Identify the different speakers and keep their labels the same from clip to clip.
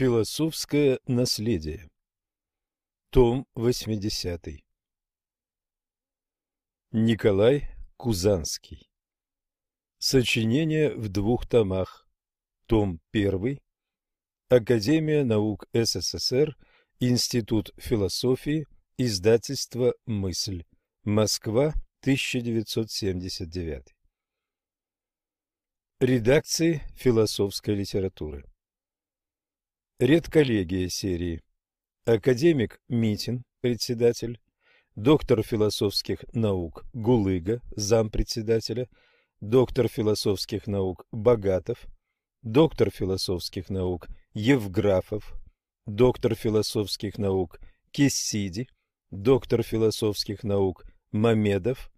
Speaker 1: Философское наследие. Том 80. Николай Кузанский. Сочинение в двух томах. Том 1. Академия наук СССР. Институт философии. Издательство «Мысль». Москва, 1979. Редакции философской литературы. Редколлегия серии. Академик Митин, председатель. Доктор философских наук Гулыга, зампредседателя. Доктор философских наук Богатов. Доктор философских наук Евграфов. Доктор философских наук Кессиди. Доктор философских наук Мамедов.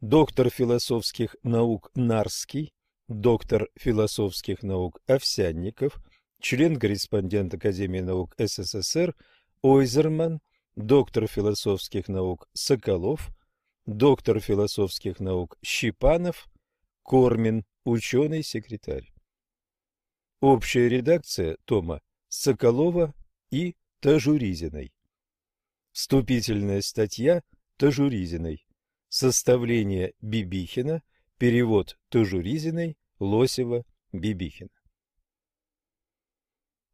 Speaker 1: Доктор философских наук Нарский. Доктор философских наук Овсянников – член-корреспондент Академии наук СССР Ойзерман, доктор философских наук Соколов, доктор философских наук Щипанов, Кормин, ученый-секретарь. Общая редакция тома Соколова и Тажуризиной. Вступительная статья Тажуризиной. Составление Бибихина. Перевод Тажуризиной, Лосева, Бибихина.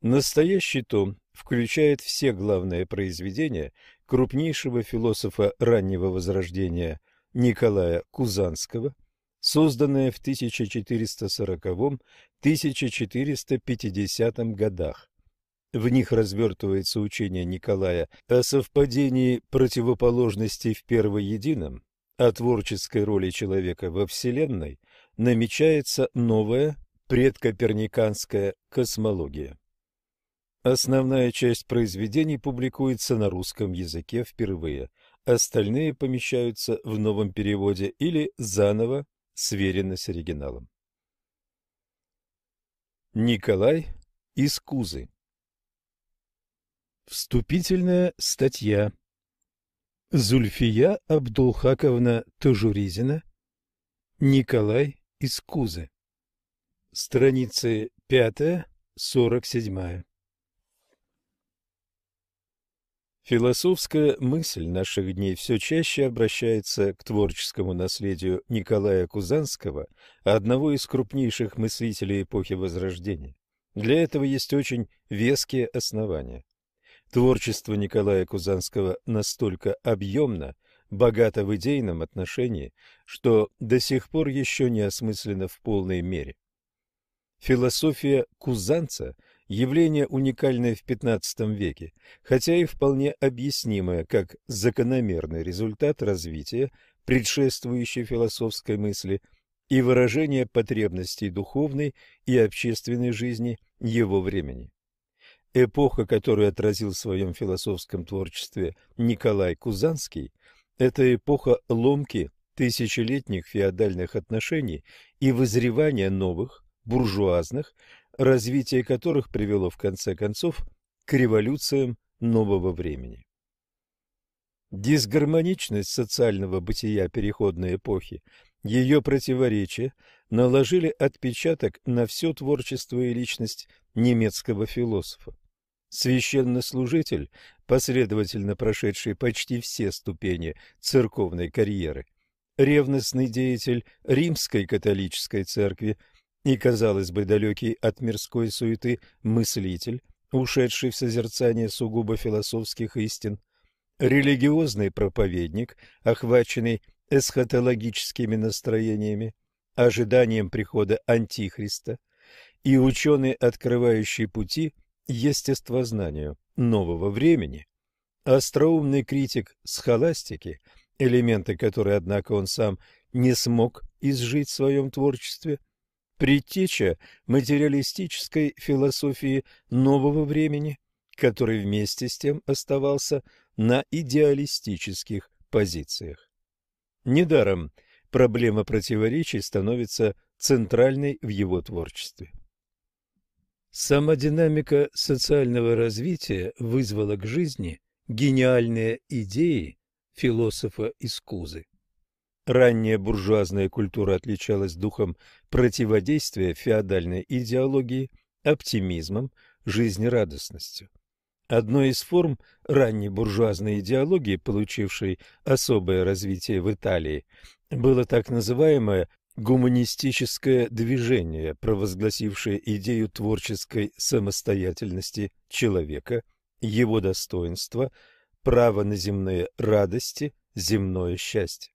Speaker 1: Настоящий том включает все главные произведения крупнейшего философа раннего Возрождения Николая Кузанского, созданные в 1440-1450 годах. В них развертывается учение Николая о совпадении противоположностей в первоедином, о творческой роли человека во Вселенной, намечается новая предкоперниканская космология. Основная часть произведений публикуется на русском языке впервые, остальные помещаются в новом переводе или заново сверены с оригиналом. Николай из Кузы. Вступительная статья. Зульфия Абдулхаковна Тажуризина. Николай из Кузы. Страницы 5-47 Философская мысль наших дней все чаще обращается к творческому наследию Николая Кузанского, одного из крупнейших мыслителей эпохи Возрождения. Для этого есть очень веские основания. Творчество Николая Кузанского настолько объемно, богато в идейном отношении, что до сих пор еще не осмыслено в полной мере. Философия кузанца – явление уникальное в XV веке, хотя и вполне объяснимое как закономерный результат развития предшествующей философской мысли и выражение потребностей духовной и общественной жизни его времени. Эпоха, которую отразил в своем философском творчестве Николай Кузанский, это эпоха ломки тысячелетних феодальных отношений и вызревания новых, буржуазных, развитие которых привело в конце концов к революциям нового времени. Дисгармоничность социального бытия переходной эпохи, ее противоречия наложили отпечаток на все творчество и личность немецкого философа. Священнослужитель, последовательно прошедший почти все ступени церковной карьеры, ревностный деятель римской католической церкви и, казалось бы, далекий от мирской суеты мыслитель, ушедший в созерцание сугубо философских истин, религиозный проповедник, охваченный эсхатологическими настроениями, ожиданием прихода Антихриста, и ученый, открывающий пути естествознанию нового времени, остроумный критик схоластики, элементы которой, однако, он сам не смог изжить в своем творчестве – предтеча материалистической философии нового времени, который вместе с тем оставался на идеалистических позициях. Недаром проблема противоречий становится центральной в его творчестве. Сама динамика социального развития вызвала к жизни гениальные идеи философа из Кузы. Ранняя буржуазная культура отличалась духом противодействия феодальной идеологии, оптимизмом, жизнерадостностью. Одной из форм ранней буржуазной идеологии, получившей особое развитие в Италии, было так называемое гуманистическое движение, провозгласившее идею творческой самостоятельности человека, его достоинства, право на земные радости, земное счастье.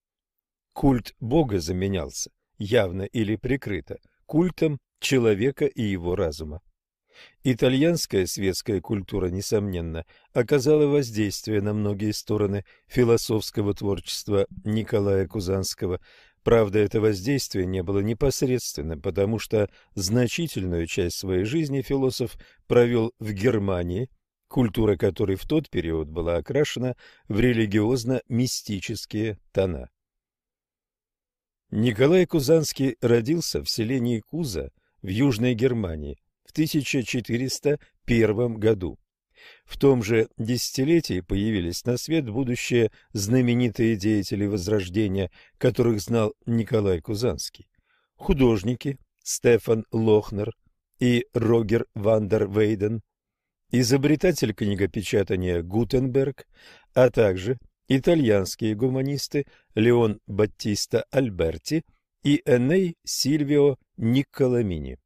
Speaker 1: Культ Бога заменялся, явно или прикрыто, культом человека и его разума. Итальянская светская культура, несомненно, оказала воздействие на многие стороны философского творчества Николая Кузанского. Правда, это воздействие не было непосредственным, потому что значительную часть своей жизни философ провел в Германии, культура которой в тот период была окрашена в религиозно-мистические тона. Николай Кузанский родился в селении Куза в Южной Германии в 1401 году. В том же десятилетии появились на свет будущие знаменитые деятели Возрождения, которых знал Николай Кузанский. Художники Стефан Лохнер и Рогер Вандер Вейден, изобретатель книгопечатания Гутенберг, а также итальянские гуманисты Леон Баттиста Альберти и Эней Сильвио Никколамини.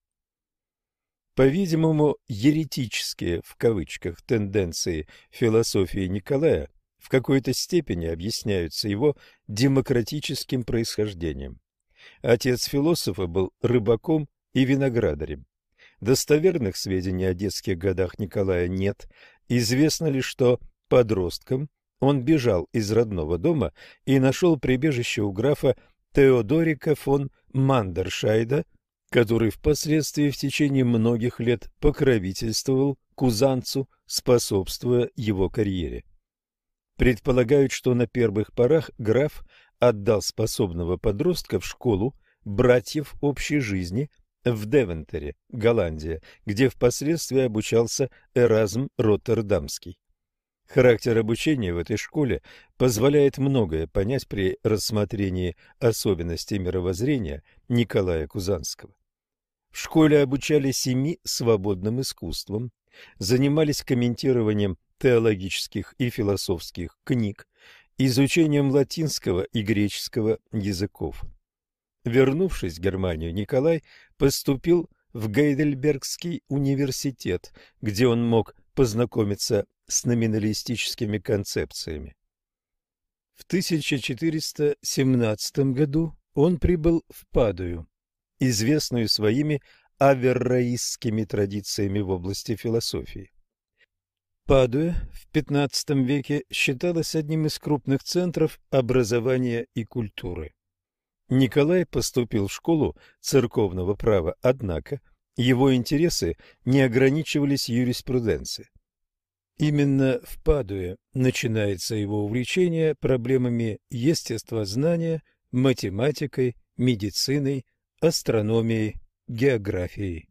Speaker 1: По-видимому, еретические в кавычках тенденции философии Николая в какой-то степени объясняются его демократическим происхождением. Отец философа был рыбаком и виноградарем. Достоверных сведений о детских годах Николая нет. Известно лишь, что подростком он бежал из родного дома и нашел прибежище у графа Теодорика фон Мандершайда – который впоследствии в течение многих лет покровительствовал Кузанцу, способствуя его карьере. Предполагают, что на первых порах граф отдал способного подростка в школу братьев общей жизни в Девентере, Голландия, где впоследствии обучался Эразм Роттердамский. Характер обучения в этой школе позволяет многое понять при рассмотрении особенностей мировоззрения Николая Кузанского. В школе обучали семи свободным искусствам, занимались комментированием теологических и философских книг, изучением латинского и греческого языков. Вернувшись в Германию, Николай поступил в Гейдельбергский университет, где он мог познакомиться с номиналистическими концепциями. В 1417 году он прибыл в Падую, известную своими аверроистскими традициями в области философии. Падуя в XV веке считалась одним из крупных центров образования и культуры. Николай поступил в школу церковного права, однако его интересы не ограничивались юриспруденцией. Именно в Падуе начинается его увлечение проблемами естествознания, математикой, медициной, астрономией, географией.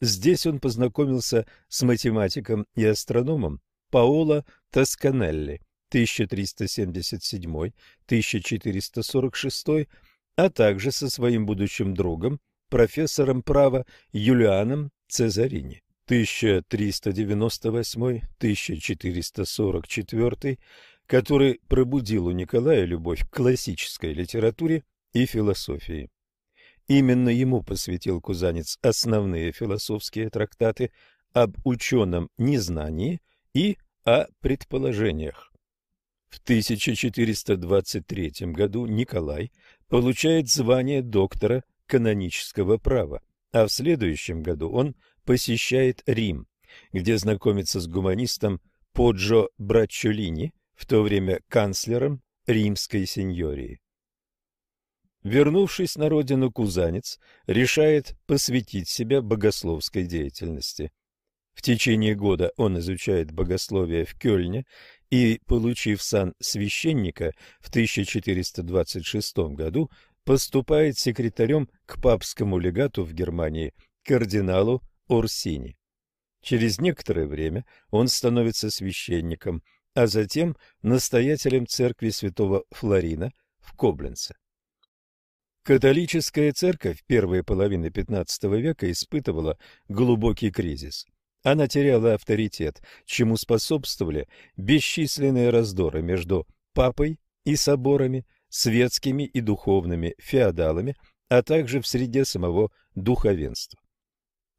Speaker 1: Здесь он познакомился с математиком и астрономом Паоло Тосканелли 1377-1446, а также со своим будущим другом, профессором права Юлианом Цезарини 1398-1444, который пробудил у Николая любовь к классической литературе и философии. Именно ему посвятил Кузанец основные философские трактаты об ученом незнании и о предположениях. В 1423 году Николай получает звание доктора канонического права, а в следующем году он посещает Рим, где знакомится с гуманистом Поджо Браччолини, в то время канцлером римской сеньории. Вернувшись на родину, Кузанец решает посвятить себя богословской деятельности. В течение года он изучает богословие в Кёльне и, получив сан священника в 1426 году, поступает секретарем к папскому легату в Германии, кардиналу Орсини. Через некоторое время он становится священником, а затем настоятелем церкви святого Флорина в Кобленце. Католическая церковь первой половины XV века испытывала глубокий кризис. Она теряла авторитет, чему способствовали бесчисленные раздоры между папой и соборами, светскими и духовными феодалами, а также в среде самого духовенства.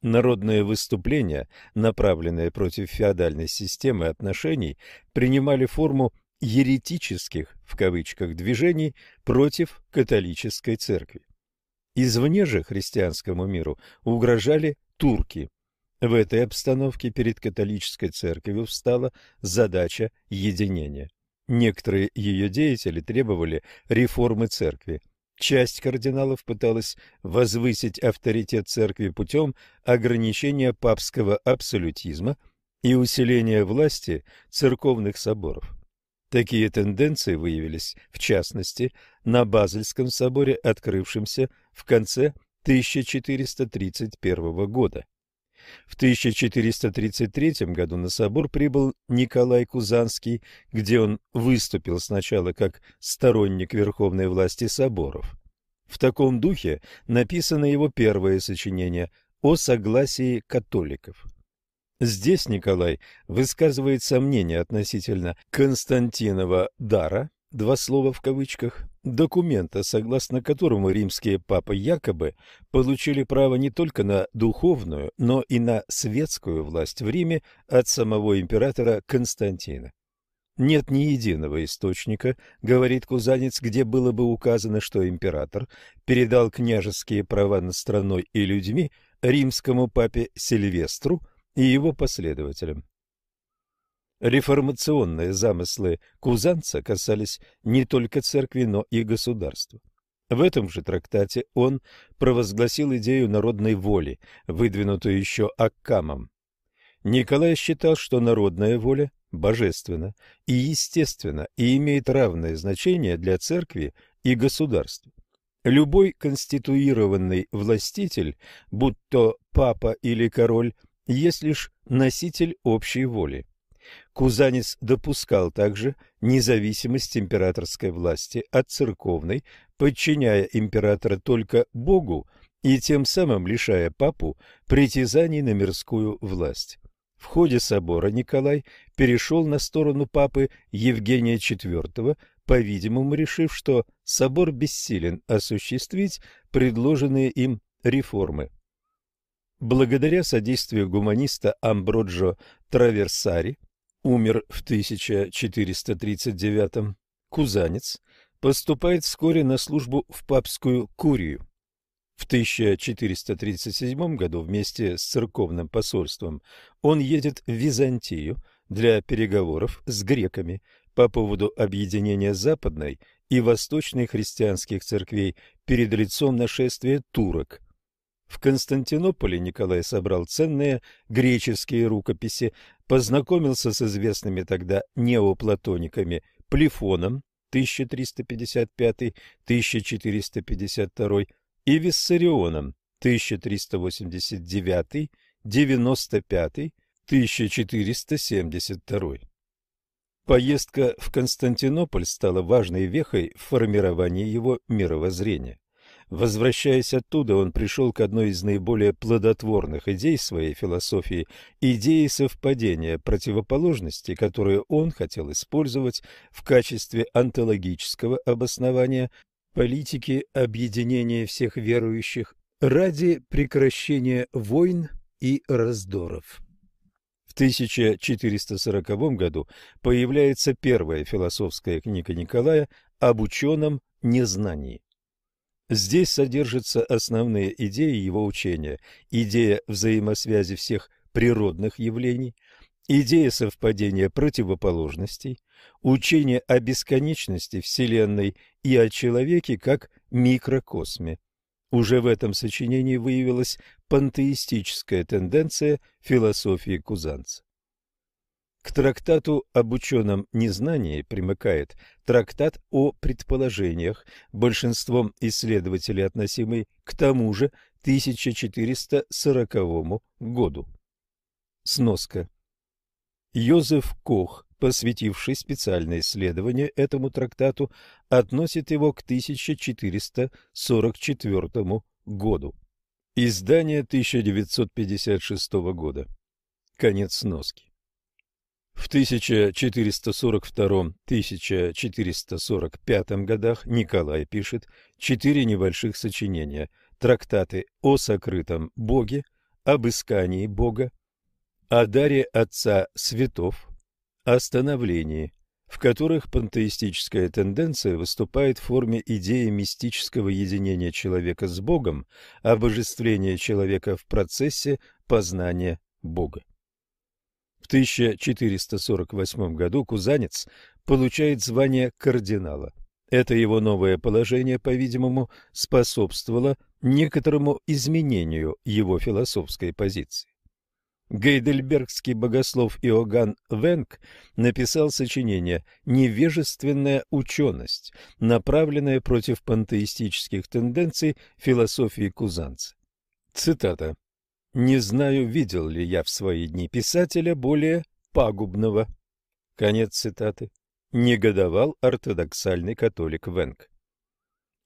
Speaker 1: Народные выступления, направленные против феодальной системы отношений, принимали форму еретических в кавычках движений против католической церкви. Извне же христианскому миру угрожали турки. В этой обстановке перед католической церковью встала задача единения. Некоторые ее деятели требовали реформы церкви. Часть кардиналов пыталась возвысить авторитет церкви путем ограничения папского абсолютизма и усиления власти церковных соборов. Такие тенденции выявились, в частности, на Базельском соборе, открывшемся в конце 1431 года. В 1433 году на собор прибыл Николай Кузанский, где он выступил сначала как сторонник верховной власти соборов. В таком духе написано его первое сочинение о согласии католиков. Здесь Николай высказывает сомнения относительно Константинова дара, два слова в кавычках, документа, согласно которому римские папы якобы получили право не только на духовную, но и на светскую власть в Риме от самого императора Константина. Нет ни единого источника, говорит Кузанец, где было бы указано, что император передал княжеские права над страной и людьми римскому папе Сильвестру – и его последователям. Реформационные замыслы Кузанца касались не только церкви, но и государства. В этом же трактате он провозгласил идею народной воли, выдвинутую еще Аккамом. Николай считал, что народная воля божественна и естественна и имеет равное значение для церкви и государства. Любой конституированный властитель, будь то папа или король, есть лишь носитель общей воли. Кузанец допускал также независимость императорской власти от церковной, подчиняя императора только Богу и тем самым лишая папу притязаний на мирскую власть. В ходе собора Николай перешел на сторону папы Евгения IV, по-видимому решив, что собор бессилен осуществить предложенные им реформы. Благодаря содействию гуманиста Амброджо Траверсари, умер в 1439 Кузанец, поступает вскоре на службу в папскую курию. В 1437 году вместе с церковным посольством он едет в Византию для переговоров с греками по поводу объединения западной и восточной христианских церквей перед лицом нашествия турок – в Константинополе Николай собрал ценные греческие рукописи, познакомился с известными тогда неоплатониками Плефоном 1355-1452 и Виссарионом 1389-95-1472. Поездка в Константинополь стала важной вехой в формировании его мировоззрения. Возвращаясь оттуда, он пришел к одной из наиболее плодотворных идей своей философии – идеи совпадения противоположностей, которые он хотел использовать в качестве онтологического обоснования политики объединения всех верующих ради прекращения войн и раздоров. В 1440 году появляется первая философская книга Николая об ученом незнании. Здесь содержатся основные идеи его учения, идея взаимосвязи всех природных явлений, идея совпадения противоположностей, учение о бесконечности Вселенной и о человеке как микрокосме. Уже в этом сочинении выявилась пантеистическая тенденция философии Кузанца. К трактату об ученом незнании примыкает трактат о предположениях, большинством исследователей относимый к тому же 1440 году. Сноска. Йозеф Кох, посвятивший специальное исследование этому трактату, относит его к 1444 году. Издание 1956 года. Конец носки. В 1442-1445 годах Николай пишет четыре небольших сочинения – трактаты о сокрытом Боге, об искании Бога, о даре Отца Светов, о становлении, в которых пантеистическая тенденция выступает в форме идеи мистического единения человека с Богом, обожествления человека в процессе познания Бога. В 1448 году Кузанец получает звание кардинала. Это его новое положение, по-видимому, способствовало некоторому изменению его философской позиции. Гейдельбергский богослов Иоганн Венк написал сочинение «Невежественная ученость», направленное против пантеистических тенденций философии кузанца. Цитата. Не знаю, видел ли я в свои дни писателя более пагубного. Конец цитаты. Негодовал ортодоксальный католик Венг.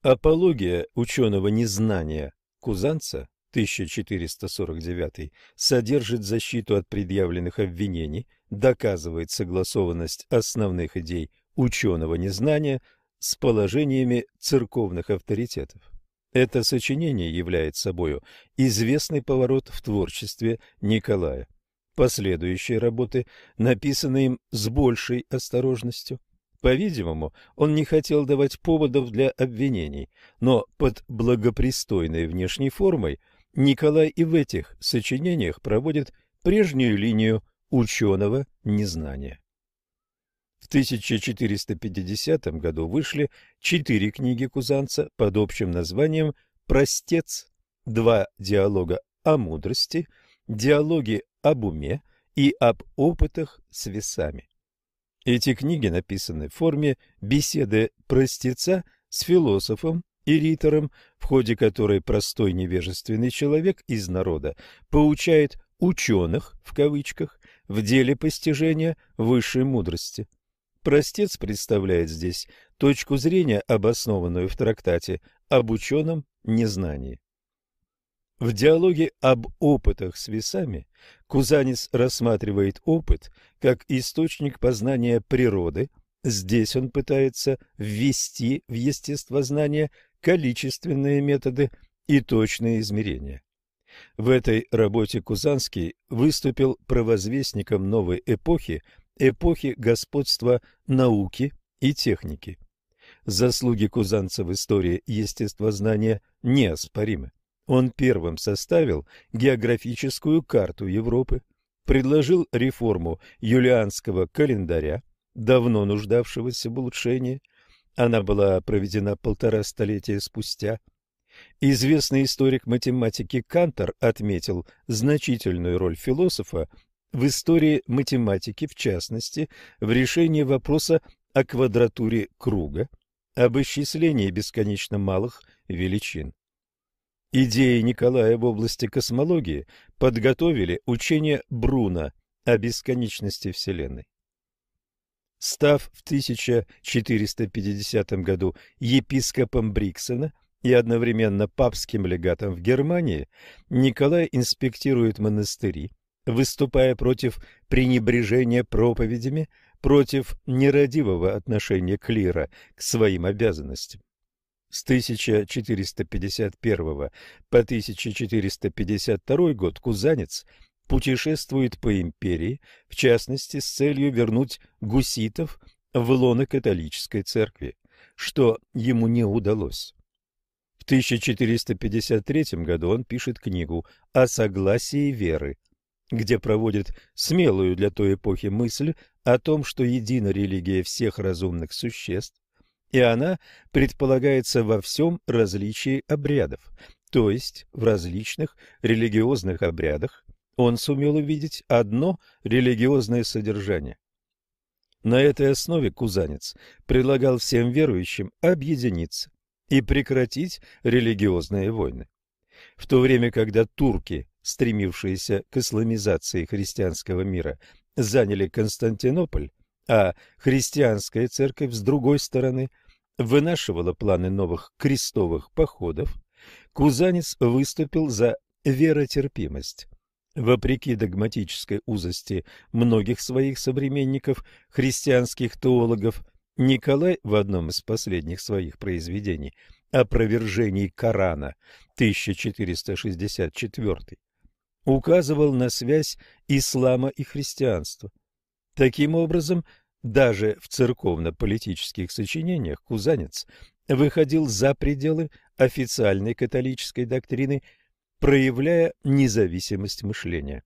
Speaker 1: Апология ученого незнания Кузанца 1449 содержит защиту от предъявленных обвинений, доказывает согласованность основных идей ученого незнания с положениями церковных авторитетов. Это сочинение является собою известный поворот в творчестве Николая. Последующие работы написаны им с большей осторожностью. По-видимому, он не хотел давать поводов для обвинений, но под благопристойной внешней формой Николай и в этих сочинениях проводит прежнюю линию ученого незнания. В 1450 году вышли четыре книги Кузанца под общим названием «Простец», два диалога о мудрости, диалоги об уме и об опытах с весами. Эти книги написаны в форме беседы простеца с философом и ритором, в ходе которой простой невежественный человек из народа поучает «ученых» в кавычках в деле постижения высшей мудрости. Простец представляет здесь точку зрения, обоснованную в трактате об ученом незнании. В диалоге об опытах с весами Кузанис рассматривает опыт как источник познания природы. Здесь он пытается ввести в естествознание количественные методы и точные измерения. В этой работе Кузанский выступил провозвестником новой эпохи эпохи господства науки и техники. Заслуги Кузанца в истории естествознания неоспоримы. Он первым составил географическую карту Европы, предложил реформу юлианского календаря, давно нуждавшегося в улучшении. Она была проведена полтора столетия спустя. Известный историк математики Кантор отметил значительную роль философа в истории математики, в частности, в решении вопроса о квадратуре круга, об исчислении бесконечно малых величин. Идеи Николая в области космологии подготовили учение Бруна о бесконечности Вселенной. Став в 1450 году епископом Бриксена и одновременно папским легатом в Германии, Николай инспектирует монастыри, выступая против пренебрежения проповедями, против нерадивого отношения клира к своим обязанностям. С 1451 по 1452 год Кузанец путешествует по империи, в частности с целью вернуть гуситов в лоно католической церкви, что ему не удалось. В 1453 году он пишет книгу о согласии веры, где проводит смелую для той эпохи мысль о том, что едина религия всех разумных существ, и она предполагается во всем различии обрядов, то есть в различных религиозных обрядах он сумел увидеть одно религиозное содержание. На этой основе Кузанец предлагал всем верующим объединиться и прекратить религиозные войны. В то время, когда турки стремившиеся к исламизации христианского мира, заняли Константинополь, а христианская церковь с другой стороны вынашивала планы новых крестовых походов, Кузанец выступил за веротерпимость. Вопреки догматической узости многих своих современников, христианских теологов, Николай в одном из последних своих произведений «Опровержений Корана» 1464 указывал на связь ислама и христианства. Таким образом, даже в церковно-политических сочинениях Кузанец выходил за пределы официальной католической доктрины проявляя независимость мышления.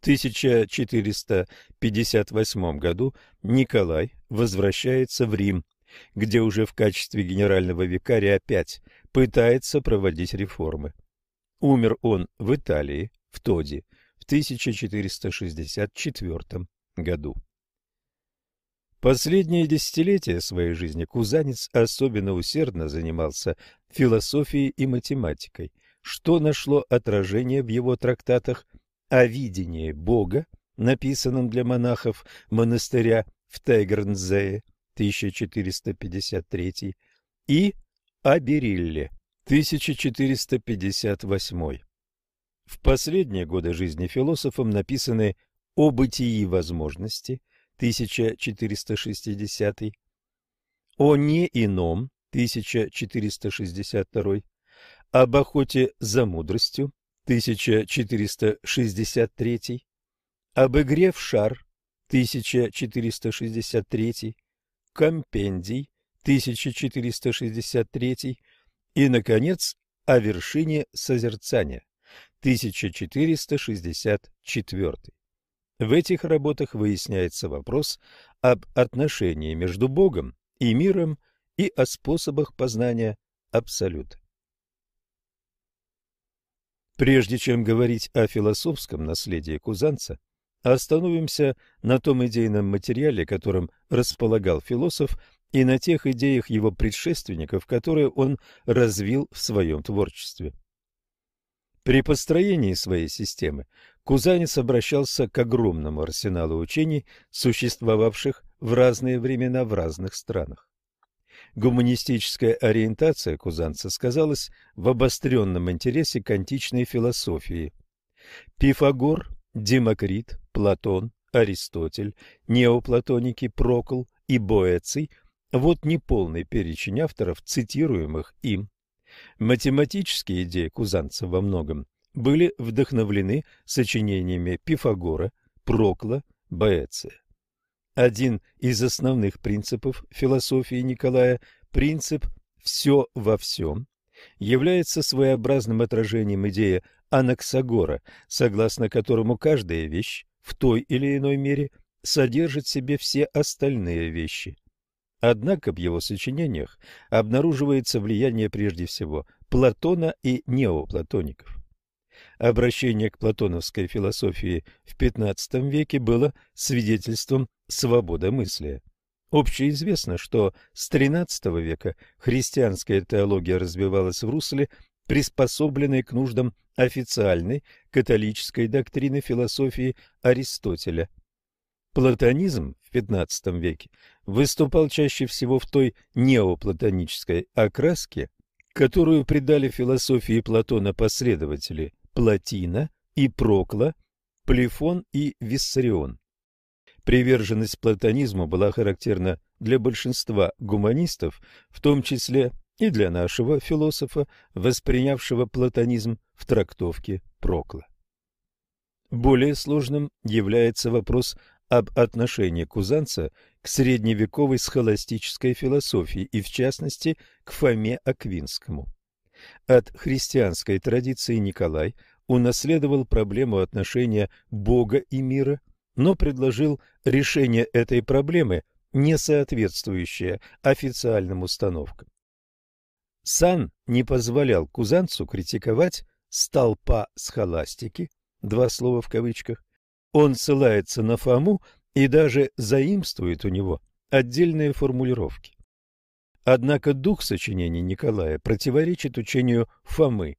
Speaker 1: В 1458 году Николай возвращается в Рим, где уже в качестве генерального викария опять пытается проводить реформы. Умер он в Италии, в Тоди, в 1464 году. Последние десятилетия своей жизни Кузанец особенно усердно занимался философией и математикой, что нашло отражение в его трактатах о видении Бога, написанном для монахов монастыря в Тегернзее 1453 и о Берилле 1458. В последние годы жизни философом написаны «О бытии возможности» 1460, «О не ином» 1462, об охоте за мудростью 1463, об игре в шар 1463, компендий 1463 и, наконец, о вершине созерцания 1464. В этих работах выясняется вопрос об отношении между Богом и миром и о способах познания Абсолюта. Прежде чем говорить о философском наследии Кузанца, остановимся на том идейном материале, которым располагал философ, и на тех идеях его предшественников, которые он развил в своем творчестве. При построении своей системы Кузанец обращался к огромному арсеналу учений, существовавших в разные времена в разных странах. Гуманистическая ориентация кузанца сказалась в обостренном интересе к античной философии. Пифагор, Демокрит, Платон, Аристотель, неоплатоники Прокл и Боэций – вот неполный перечень авторов, цитируемых им. Математические идеи кузанца во многом были вдохновлены сочинениями Пифагора, Прокла, Боэция. Один из основных принципов философии Николая, принцип «все во всем», является своеобразным отражением идеи Анаксагора, согласно которому каждая вещь в той или иной мере содержит в себе все остальные вещи. Однако в его сочинениях обнаруживается влияние прежде всего Платона и неоплатоников. Обращение к платоновской философии в XV веке было свидетельством свободомыслия. Общеизвестно, что с XIII века христианская теология развивалась в русле, приспособленной к нуждам официальной католической доктрины философии Аристотеля. Платонизм в XV веке выступал чаще всего в той неоплатонической окраске, которую придали философии Платона последователи Платина и Прокла, Плефон и Виссарион. Приверженность платонизму была характерна для большинства гуманистов, в том числе и для нашего философа, воспринявшего платонизм в трактовке Прокла. Более сложным является вопрос об отношении кузанца к средневековой схоластической философии и, в частности, к Фоме Аквинскому. От христианской традиции Николай унаследовал проблему отношения Бога и мира – но предложил решение этой проблемы, не соответствующее официальным установкам. Сан не позволял Кузанцу критиковать «столпа схоластики», два слова в кавычках. Он ссылается на Фому и даже заимствует у него отдельные формулировки. Однако дух сочинений Николая противоречит учению Фомы.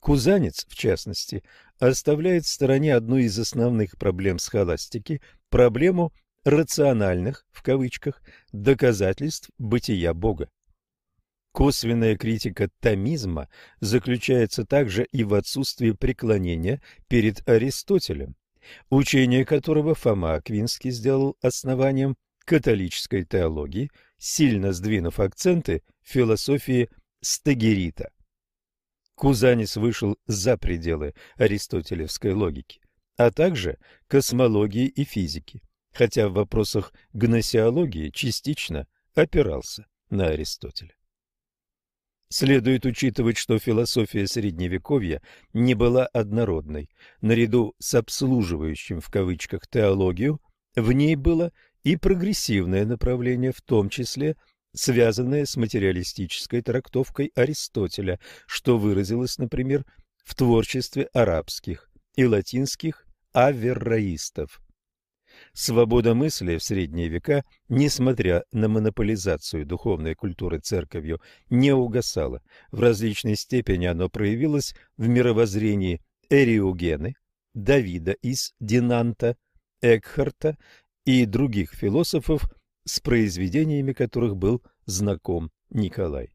Speaker 1: Кузанец, в частности, оставляет в стороне одну из основных проблем схоластики – проблему «рациональных» в кавычках доказательств бытия Бога. Косвенная критика томизма заключается также и в отсутствии преклонения перед Аристотелем, учение которого Фома Аквинский сделал основанием католической теологии, сильно сдвинув акценты философии Стагерита. Кузанис вышел за пределы аристотелевской логики, а также космологии и физики, хотя в вопросах гносеологии частично опирался на Аристотеля. Следует учитывать, что философия Средневековья не была однородной. Наряду с обслуживающим в кавычках теологию, в ней было и прогрессивное направление, в том числе связанное с материалистической трактовкой Аристотеля, что выразилось, например, в творчестве арабских и латинских аверроистов. Свобода мысли в средние века, несмотря на монополизацию духовной культуры церковью, не угасала. В различной степени оно проявилось в мировоззрении Эриогены, Давида из Динанта, Экхарта и других философов, с произведениями которых был знаком Николай.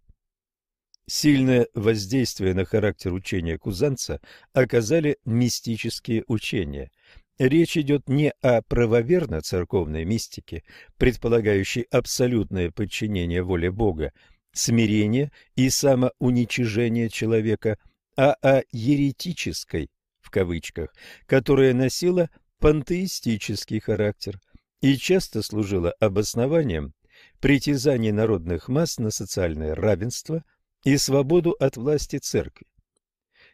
Speaker 1: Сильное воздействие на характер учения Кузанца оказали мистические учения – Речь идет не о правоверно-церковной мистике, предполагающей абсолютное подчинение воле Бога, смирение и самоуничижение человека, а о еретической, в кавычках, которая носила пантеистический характер и часто служила обоснованием притязаний народных масс на социальное равенство и свободу от власти церкви.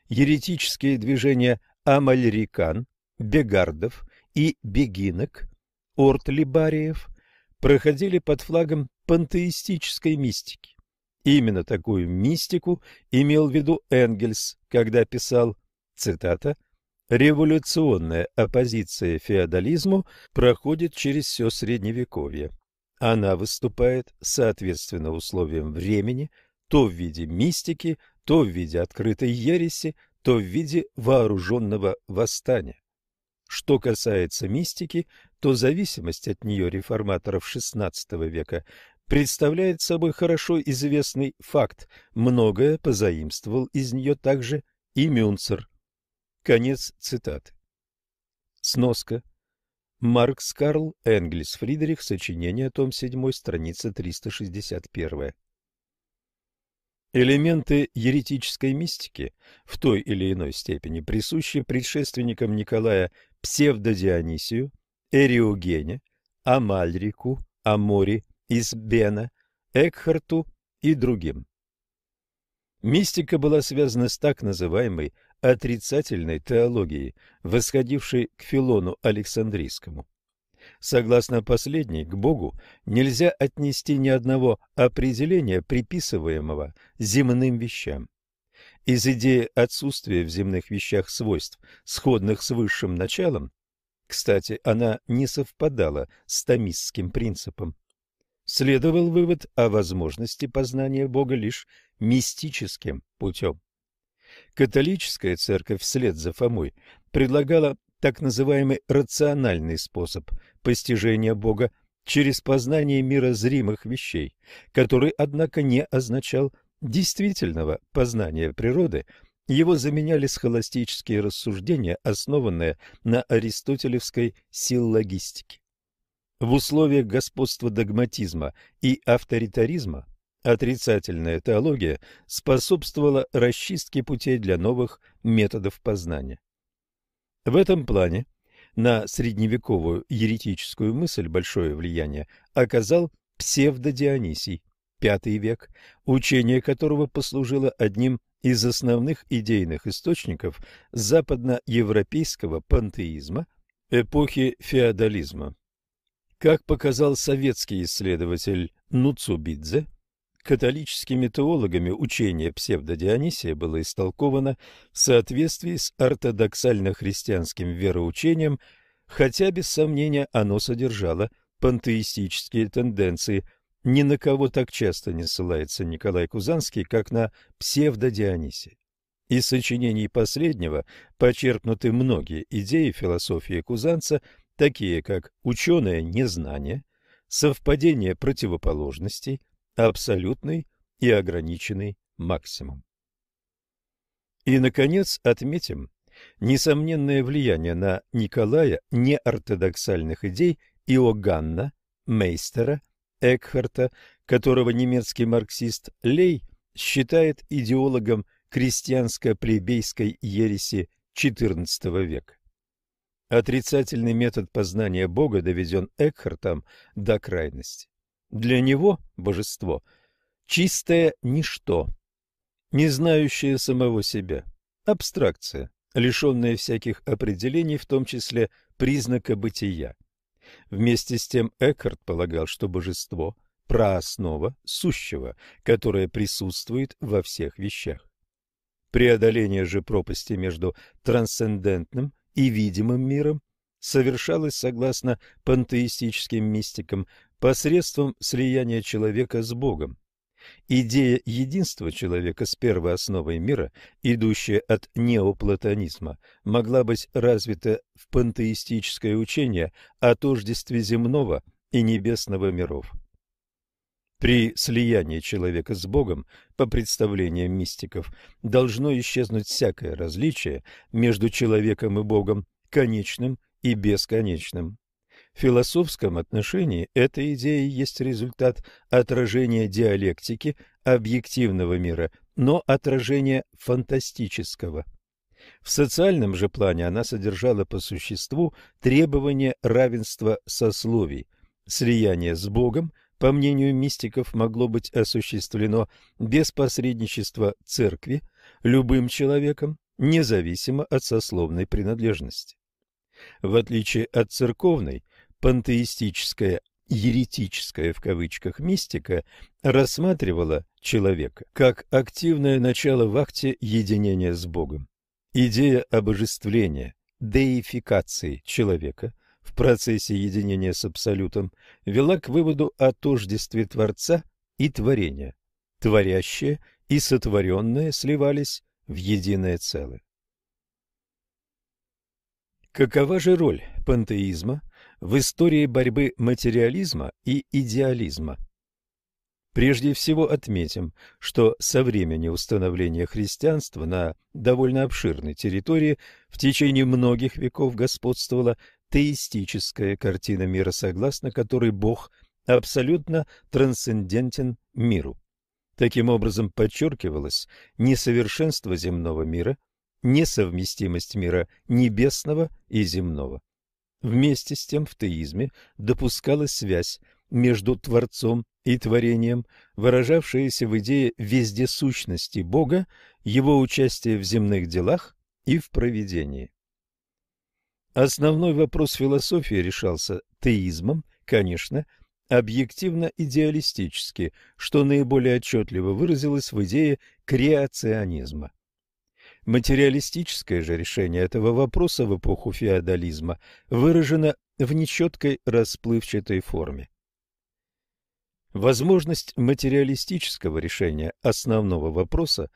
Speaker 1: Еретические движения Амальрикан бегардов и бегинок, ортлибариев, проходили под флагом пантеистической мистики. Именно такую мистику имел в виду Энгельс, когда писал, цитата, «Революционная оппозиция феодализму проходит через все Средневековье. Она выступает соответственно условиям времени, то в виде мистики, то в виде открытой ереси, то в виде вооруженного восстания. Что касается мистики, то зависимость от нее реформаторов XVI века представляет собой хорошо известный факт. Многое позаимствовал из нее также и Мюнцер. Конец цитаты. Сноска. Маркс Карл Энгельс Фридрих, сочинение, том 7, страница 361. Элементы еретической мистики в той или иной степени присущи предшественникам Николая Псевдодионисию, Эриогене, Амальрику, Амори, Избена, Экхарту и другим. Мистика была связана с так называемой отрицательной теологией, восходившей к Филону Александрийскому. Согласно последней, к Богу нельзя отнести ни одного определения, приписываемого земным вещам. Из идеи отсутствия в земных вещах свойств, сходных с высшим началом, кстати, она не совпадала с томистским принципом, следовал вывод о возможности познания Бога лишь мистическим путем. Католическая церковь вслед за Фомой предлагала так называемый рациональный способ постижения Бога через познание мира зримых вещей, который, однако, не означал действительного познания природы, его заменяли схоластические рассуждения, основанные на аристотелевской силлогистике. В условиях господства догматизма и авторитаризма отрицательная теология способствовала расчистке путей для новых методов познания. В этом плане на средневековую еретическую мысль большое влияние оказал псевдодионисий, V век, учение которого послужило одним из основных идейных источников западноевропейского пантеизма эпохи феодализма. Как показал советский исследователь Нуцубидзе, Католическими теологами учение псевдодионисия было истолковано в соответствии с ортодоксально-христианским вероучением, хотя, без сомнения, оно содержало пантеистические тенденции. Ни на кого так часто не ссылается Николай Кузанский, как на псевдодионисия. Из сочинений последнего почерпнуты многие идеи философии Кузанца, такие как ученое незнание, совпадение противоположностей, абсолютный и ограниченный максимум. И, наконец, отметим несомненное влияние на Николая неортодоксальных идей Иоганна, Мейстера, Экхарта, которого немецкий марксист Лей считает идеологом крестьянско-плебейской ереси XIV века. Отрицательный метод познания Бога доведен Экхартом до крайности. Для него божество – чистое ничто, не знающее самого себя, абстракция, лишенная всяких определений, в том числе признака бытия. Вместе с тем Экхарт полагал, что божество – прооснова сущего, которое присутствует во всех вещах. Преодоление же пропасти между трансцендентным и видимым миром совершалось, согласно пантеистическим мистикам, посредством слияния человека с Богом. Идея единства человека с первоосновой мира, идущая от неоплатонизма, могла быть развита в пантеистическое учение о тождестве земного и небесного миров. При слиянии человека с Богом, по представлениям мистиков, должно исчезнуть всякое различие между человеком и Богом, конечным и бесконечным. Философском отношении эта идея есть результат отражения диалектики объективного мира, но отражения фантастического. В социальном же плане она содержала по существу требование равенства сословий, слияние с Богом – по мнению мистиков, могло быть осуществлено без посредничества церкви любым человеком, независимо от сословной принадлежности. В отличие от церковной, пантеистическая еретическая в кавычках мистика рассматривала человека как активное начало в акте единения с Богом. Идея обожествления, деификации человека в процессе единения с Абсолютом вела к выводу о тождестве Творца и творения. Творящее и сотворенное сливались в единое целое. Какова же роль пантеизма в истории борьбы материализма и идеализма? Прежде всего отметим, что со времени установления христианства на довольно обширной территории в течение многих веков господствовала теистическая картина мира, согласно которой Бог абсолютно трансцендентен миру. Таким образом подчеркивалось несовершенство земного мира, несовместимость мира небесного и земного. Вместе с тем в теизме допускалась связь между Творцом и творением, выражавшаяся в идее вездесущности Бога, его участия в земных делах и в провидении. Основной вопрос философии решался теизмом, конечно, объективно-идеалистически, что наиболее отчетливо выразилось в идее креационизма. Материалистическое же решение этого вопроса в эпоху феодализма выражено в нечеткой расплывчатой форме. Возможность материалистического решения основного вопроса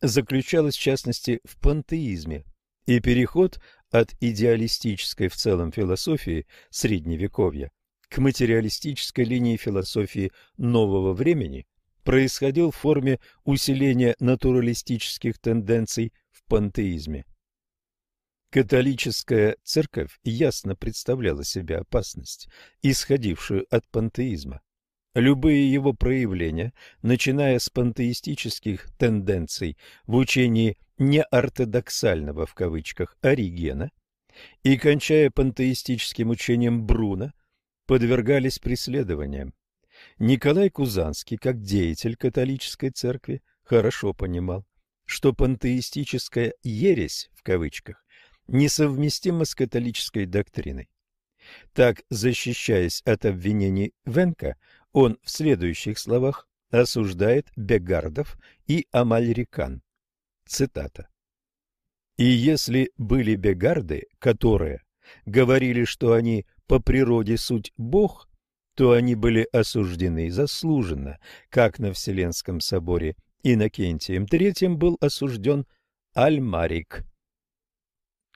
Speaker 1: заключалась в частности в пантеизме, и переход от идеалистической в целом философии Средневековья к материалистической линии философии нового времени происходил в форме усиления натуралистических тенденций пантеизме. Католическая церковь ясно представляла себе опасность, исходившую от пантеизма. Любые его проявления, начиная с пантеистических тенденций в учении неортодоксального в кавычках Оригена и кончая пантеистическим учением Бруна, подвергались преследованиям. Николай Кузанский, как деятель католической церкви, хорошо понимал, что пантеистическая «ересь» в кавычках несовместима с католической доктриной. Так, защищаясь от обвинений Венка, он в следующих словах осуждает Бегардов и Амальрикан. Цитата. «И если были бегарды, которые говорили, что они по природе суть Бог, то они были осуждены заслуженно, как на Вселенском соборе Иннокентием III был осужден Альмарик».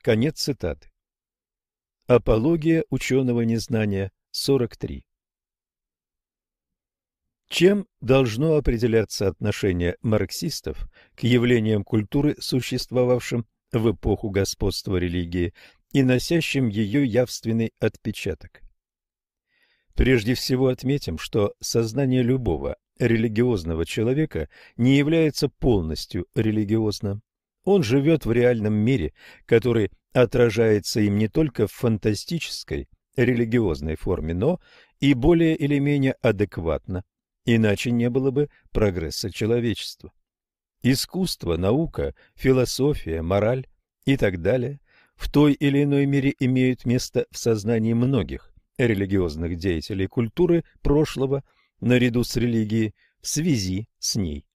Speaker 1: Конец цитаты. Апология ученого незнания, 43. Чем должно определяться отношение марксистов к явлениям культуры, существовавшим в эпоху господства религии и носящим ее явственный отпечаток? Прежде всего отметим, что сознание любого религиозного человека не является полностью религиозным. Он живет в реальном мире, который отражается им не только в фантастической религиозной форме, но и более или менее адекватно, иначе не было бы прогресса человечества. Искусство, наука, философия, мораль и так далее в той или иной мере имеют место в сознании многих, религиозных деятелей культуры прошлого наряду с религией в связи с ней.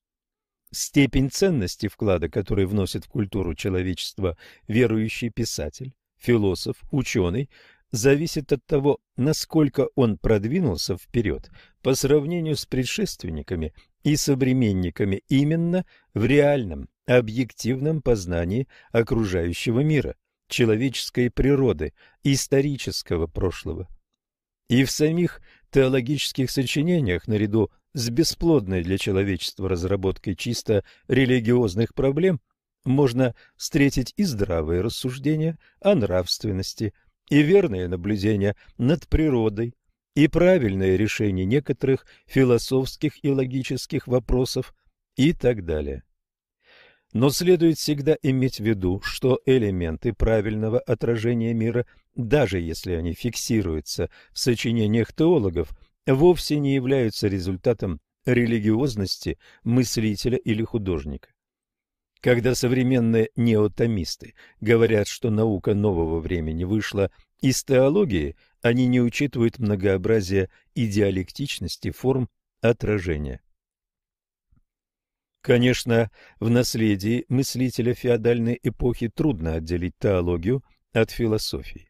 Speaker 1: Степень ценности вклада, который вносит в культуру человечества верующий писатель, философ, ученый, зависит от того, насколько он продвинулся вперед по сравнению с предшественниками и современниками именно в реальном, объективном познании окружающего мира, человеческой природы, исторического прошлого. И в самих теологических сочинениях, наряду с бесплодной для человечества разработкой чисто религиозных проблем, можно встретить и здравые рассуждения о нравственности, и верные наблюдения над природой, и правильное решение некоторых философских и логических вопросов и так далее. Но следует всегда иметь в виду, что элементы правильного отражения мира, даже если они фиксируются в сочинениях теологов, вовсе не являются результатом религиозности мыслителя или художника. Когда современные неотомисты говорят, что наука нового времени вышла из теологии, они не учитывают многообразие идеалектичности форм отражения. Конечно, в наследии мыслителя феодальной эпохи трудно отделить теологию от философии.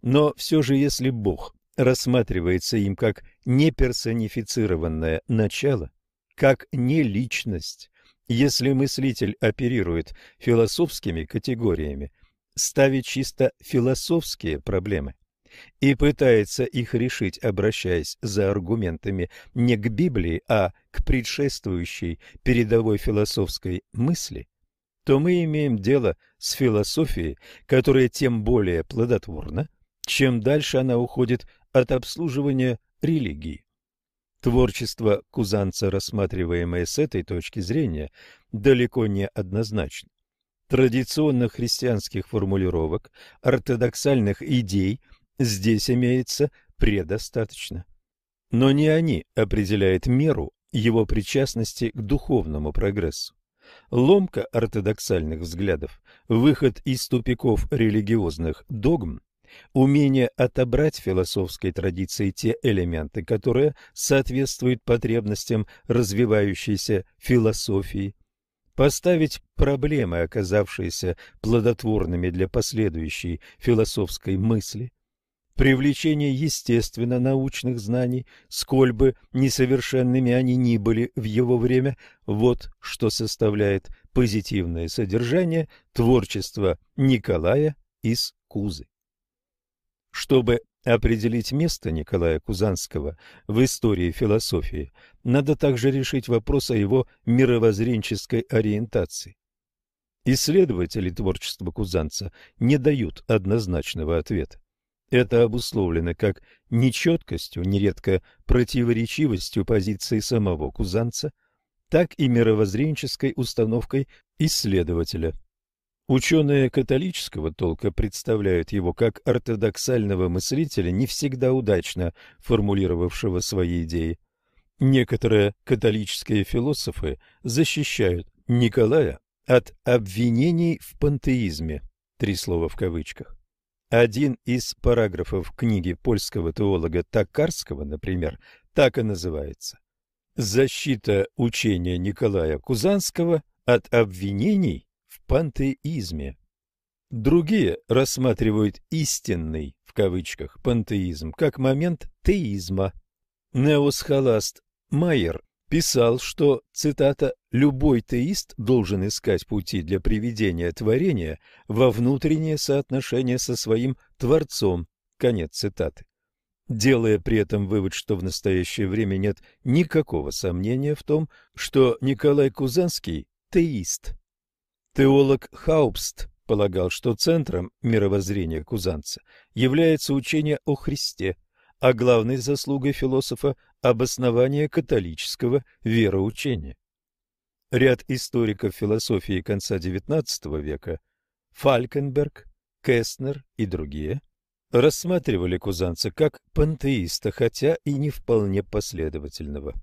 Speaker 1: Но все же, если Бог рассматривается им как неперсонифицированное начало, как не личность, если мыслитель оперирует философскими категориями, ставит чисто философские проблемы, и пытается их решить, обращаясь за аргументами не к Библии, а к предшествующей передовой философской мысли, то мы имеем дело с философией, которая тем более плодотворна, чем дальше она уходит от обслуживания религии. Творчество кузанца, рассматриваемое с этой точки зрения, далеко не однозначно. Традиционных христианских формулировок, ортодоксальных идей – здесь имеется предостаточно. Но не они определяют меру его причастности к духовному прогрессу. Ломка ортодоксальных взглядов, выход из тупиков религиозных догм, умение отобрать философской традиции те элементы, которые соответствуют потребностям развивающейся философии, поставить проблемы, оказавшиеся плодотворными для последующей философской мысли, привлечение естественно-научных знаний, сколь бы несовершенными они ни были в его время, вот что составляет позитивное содержание творчества Николая из Кузы. Чтобы определить место Николая Кузанского в истории философии, надо также решить вопрос о его мировоззренческой ориентации. Исследователи творчества Кузанца не дают однозначного ответа. Это обусловлено как нечеткостью, нередко противоречивостью позиции самого Кузанца, так и мировоззренческой установкой исследователя. Ученые католического толка представляют его как ортодоксального мыслителя, не всегда удачно формулировавшего свои идеи. Некоторые католические философы защищают Николая от обвинений в пантеизме, три слова в кавычках. Один из параграфов книги польского теолога Токарского, например, так и называется. «Защита учения Николая Кузанского от обвинений в пантеизме». Другие рассматривают «истинный» в кавычках пантеизм как момент теизма. Неосхоласт Майер писал, что, цитата, «любой теист должен искать пути для приведения творения во внутреннее соотношение со своим Творцом». Конец цитаты. делая при этом вывод, что в настоящее время нет никакого сомнения в том, что Николай Кузанский – теист. Теолог Хаупст полагал, что центром мировоззрения кузанца является учение о Христе, а главной заслугой философа – обоснование католического вероучения. Ряд историков философии конца XIX века – Фалькенберг, Кестнер и другие – рассматривали кузанца как пантеиста, хотя и не вполне последовательного.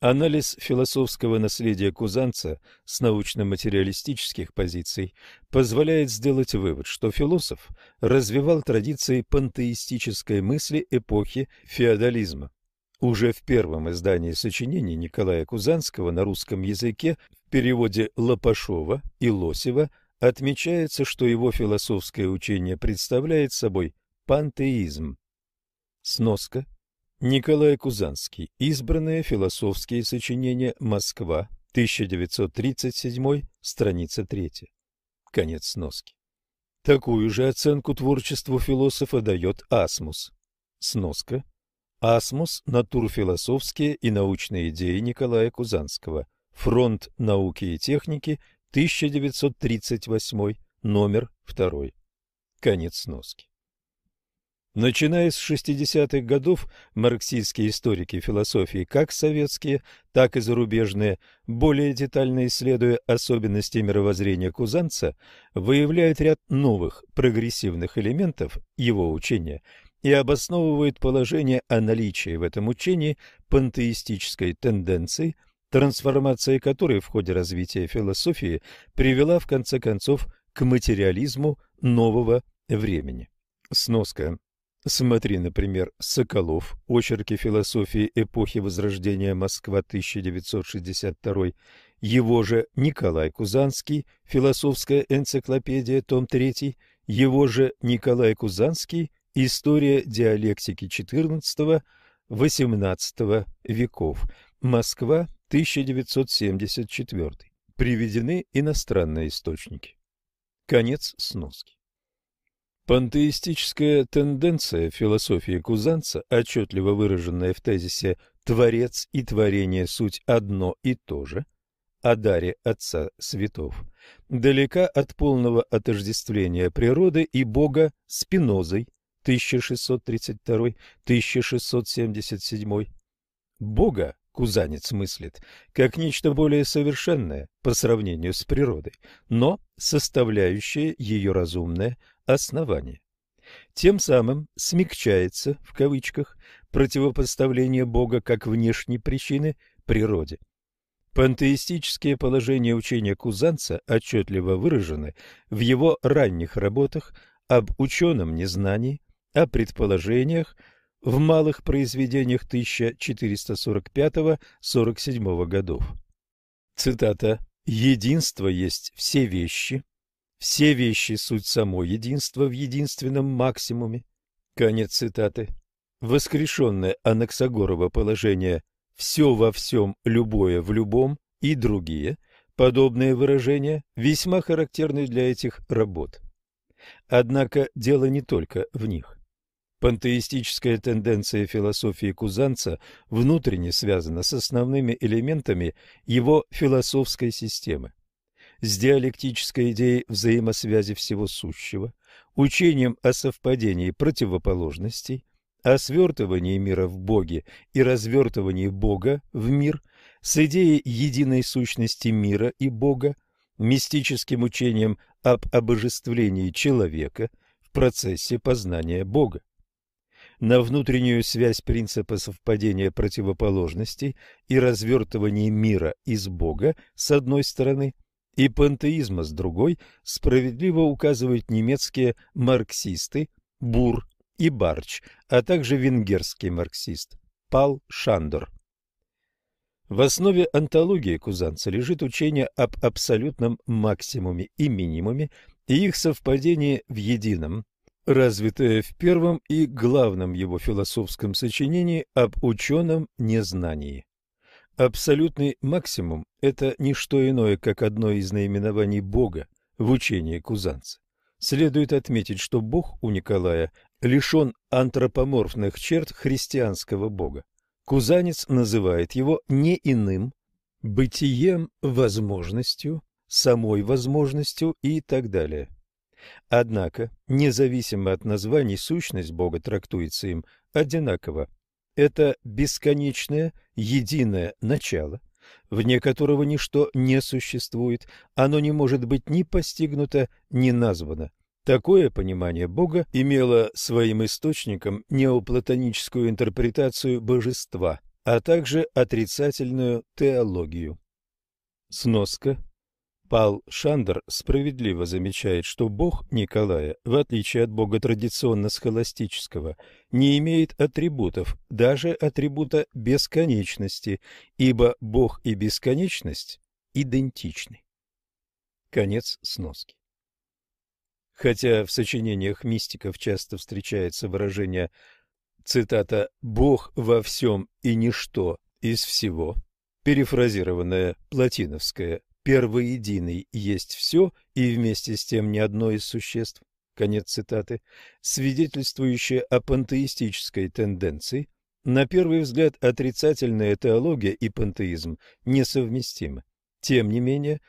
Speaker 1: Анализ философского наследия Кузанца с научно-материалистических позиций позволяет сделать вывод, что философ развивал традиции пантеистической мысли эпохи феодализма. Уже в первом издании сочинений Николая Кузанского на русском языке в переводе Лопашова и Лосева отмечается, что его философское учение представляет собой пантеизм. Сноска Николай Кузанский. Избранные философские сочинения. Москва. 1937. Страница 3. Конец сноски. Такую же оценку творчеству философа дает Асмус. Сноска. Асмус. Натурфилософские и научные идеи Николая Кузанского. Фронт науки и техники. 1938. Номер 2. Конец сноски. Начиная с 60-х годов, марксистские историки философии, как советские, так и зарубежные, более детально исследуя особенности мировоззрения Кузанца, выявляют ряд новых прогрессивных элементов его учения и обосновывают положение о наличии в этом учении пантеистической тенденции, трансформация которой в ходе развития философии привела в конце концов к материализму нового времени. Сноска. Смотри, например, Соколов, очерки философии эпохи Возрождения. Москва. 1962, его же Николай Кузанский, философская энциклопедия, том 3, его же Николай Кузанский, история диалектики XIV-XVIII веков, Москва 1974. Приведены иностранные источники. Конец сноски. Пантеистическая тенденция философии Кузанца, отчетливо выраженная в тезисе «творец и творение – суть одно и то же», о даре Отца Светов, далека от полного отождествления природы и Бога Спинозой 1632-1677. Бога Кузанец мыслит как нечто более совершенное по сравнению с природой, но составляющее ее разумное основание. Тем самым смягчается, в кавычках, противопоставление Бога как внешней причины природе. Пантеистические положения учения Кузанца отчетливо выражены в его ранних работах об ученом незнании, о предположениях, в малых произведениях 1445-47 годов. Цитата «Единство есть все вещи, все вещи – суть само единство в единственном максимуме». Конец цитаты. Воскрешенное Анаксагорово положение «все во всем, любое в любом» и другие подобные выражения весьма характерны для этих работ. Однако дело не только в них. Пантеистическая тенденция философии Кузанца внутренне связана с основными элементами его философской системы. С диалектической идеей взаимосвязи всего сущего, учением о совпадении противоположностей, о свертывании мира в Боге и развертывании Бога в мир, с идеей единой сущности мира и Бога, мистическим учением об обожествлении человека в процессе познания Бога на внутреннюю связь принципа совпадения противоположностей и развертывания мира из Бога с одной стороны и пантеизма с другой справедливо указывают немецкие марксисты Бур и Барч, а также венгерский марксист Пал Шандор. В основе антологии Кузанца лежит учение об абсолютном максимуме и минимуме и их совпадении в едином, развитое в первом и главном его философском сочинении об ученом незнании. Абсолютный максимум – это не что иное, как одно из наименований Бога в учении Кузанца. Следует отметить, что Бог у Николая лишен антропоморфных черт христианского бога. Кузанец называет его не иным, бытием, возможностью, самой возможностью и так далее. Однако, независимо от названий, сущность Бога трактуется им одинаково. Это бесконечное, единое начало, вне которого ничто не существует, оно не может быть ни постигнуто, ни названо. Такое понимание Бога имело своим источником неоплатоническую интерпретацию божества, а также отрицательную теологию. Сноска Пал Шандер справедливо замечает, что бог Николая, в отличие от бога традиционно-схоластического, не имеет атрибутов, даже атрибута бесконечности, ибо бог и бесконечность идентичны. Конец сноски. Хотя в сочинениях мистиков часто встречается выражение цитата «Бог во всем и ничто из всего», перефразированное платиновское первоединый есть все и вместе с тем ни одно из существ, конец цитаты, свидетельствующее о пантеистической тенденции, на первый взгляд отрицательная теология и пантеизм несовместимы. Тем не менее,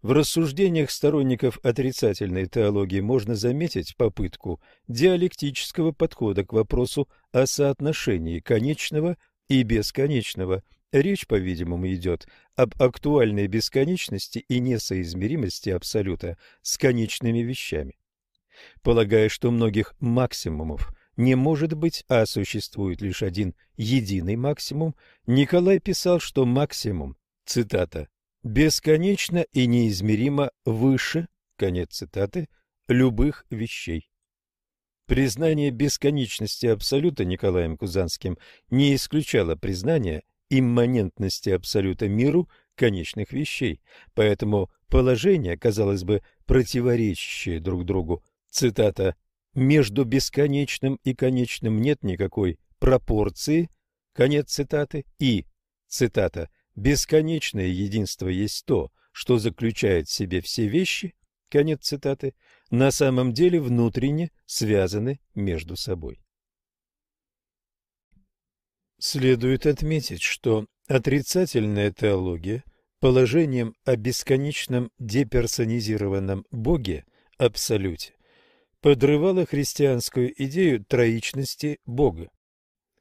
Speaker 1: в рассуждениях сторонников отрицательной теологии можно заметить попытку диалектического подхода к вопросу о соотношении конечного и бесконечного – Речь, по-видимому, идет об актуальной бесконечности и несоизмеримости абсолюта с конечными вещами. Полагая, что многих максимумов не может быть, а существует лишь один единый максимум, Николай писал, что максимум, цитата, «бесконечно и неизмеримо выше», конец цитаты, «любых вещей». Признание бесконечности абсолюта Николаем Кузанским не исключало признания имманентности абсолюта миру конечных вещей, поэтому положение, казалось бы, противоречащее друг другу. Цитата. «Между бесконечным и конечным нет никакой пропорции», конец цитаты, и, цитата, «Бесконечное единство есть то, что заключает в себе все вещи», конец цитаты, на самом деле внутренне связаны между собой. Следует отметить, что отрицательная теология положением о бесконечном деперсонизированном Боге, Абсолюте, подрывала христианскую идею троичности Бога.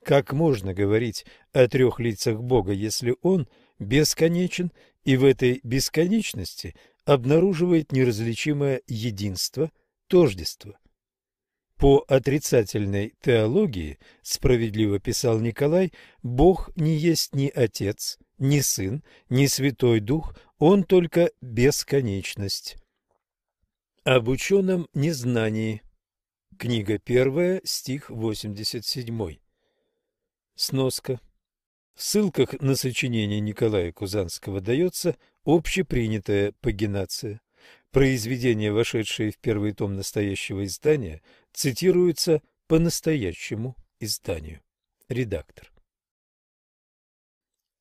Speaker 1: Как можно говорить о трех лицах Бога, если Он бесконечен и в этой бесконечности обнаруживает неразличимое единство, тождество? По отрицательной теологии, справедливо писал Николай, Бог не есть ни Отец, ни Сын, ни Святой Дух, Он только бесконечность. Об ученом незнании. Книга первая, стих 87. Сноска. В ссылках на сочинение Николая Кузанского дается общепринятая пагинация. Произведения, вошедшие в первый том настоящего издания, цитируются по настоящему изданию. Редактор.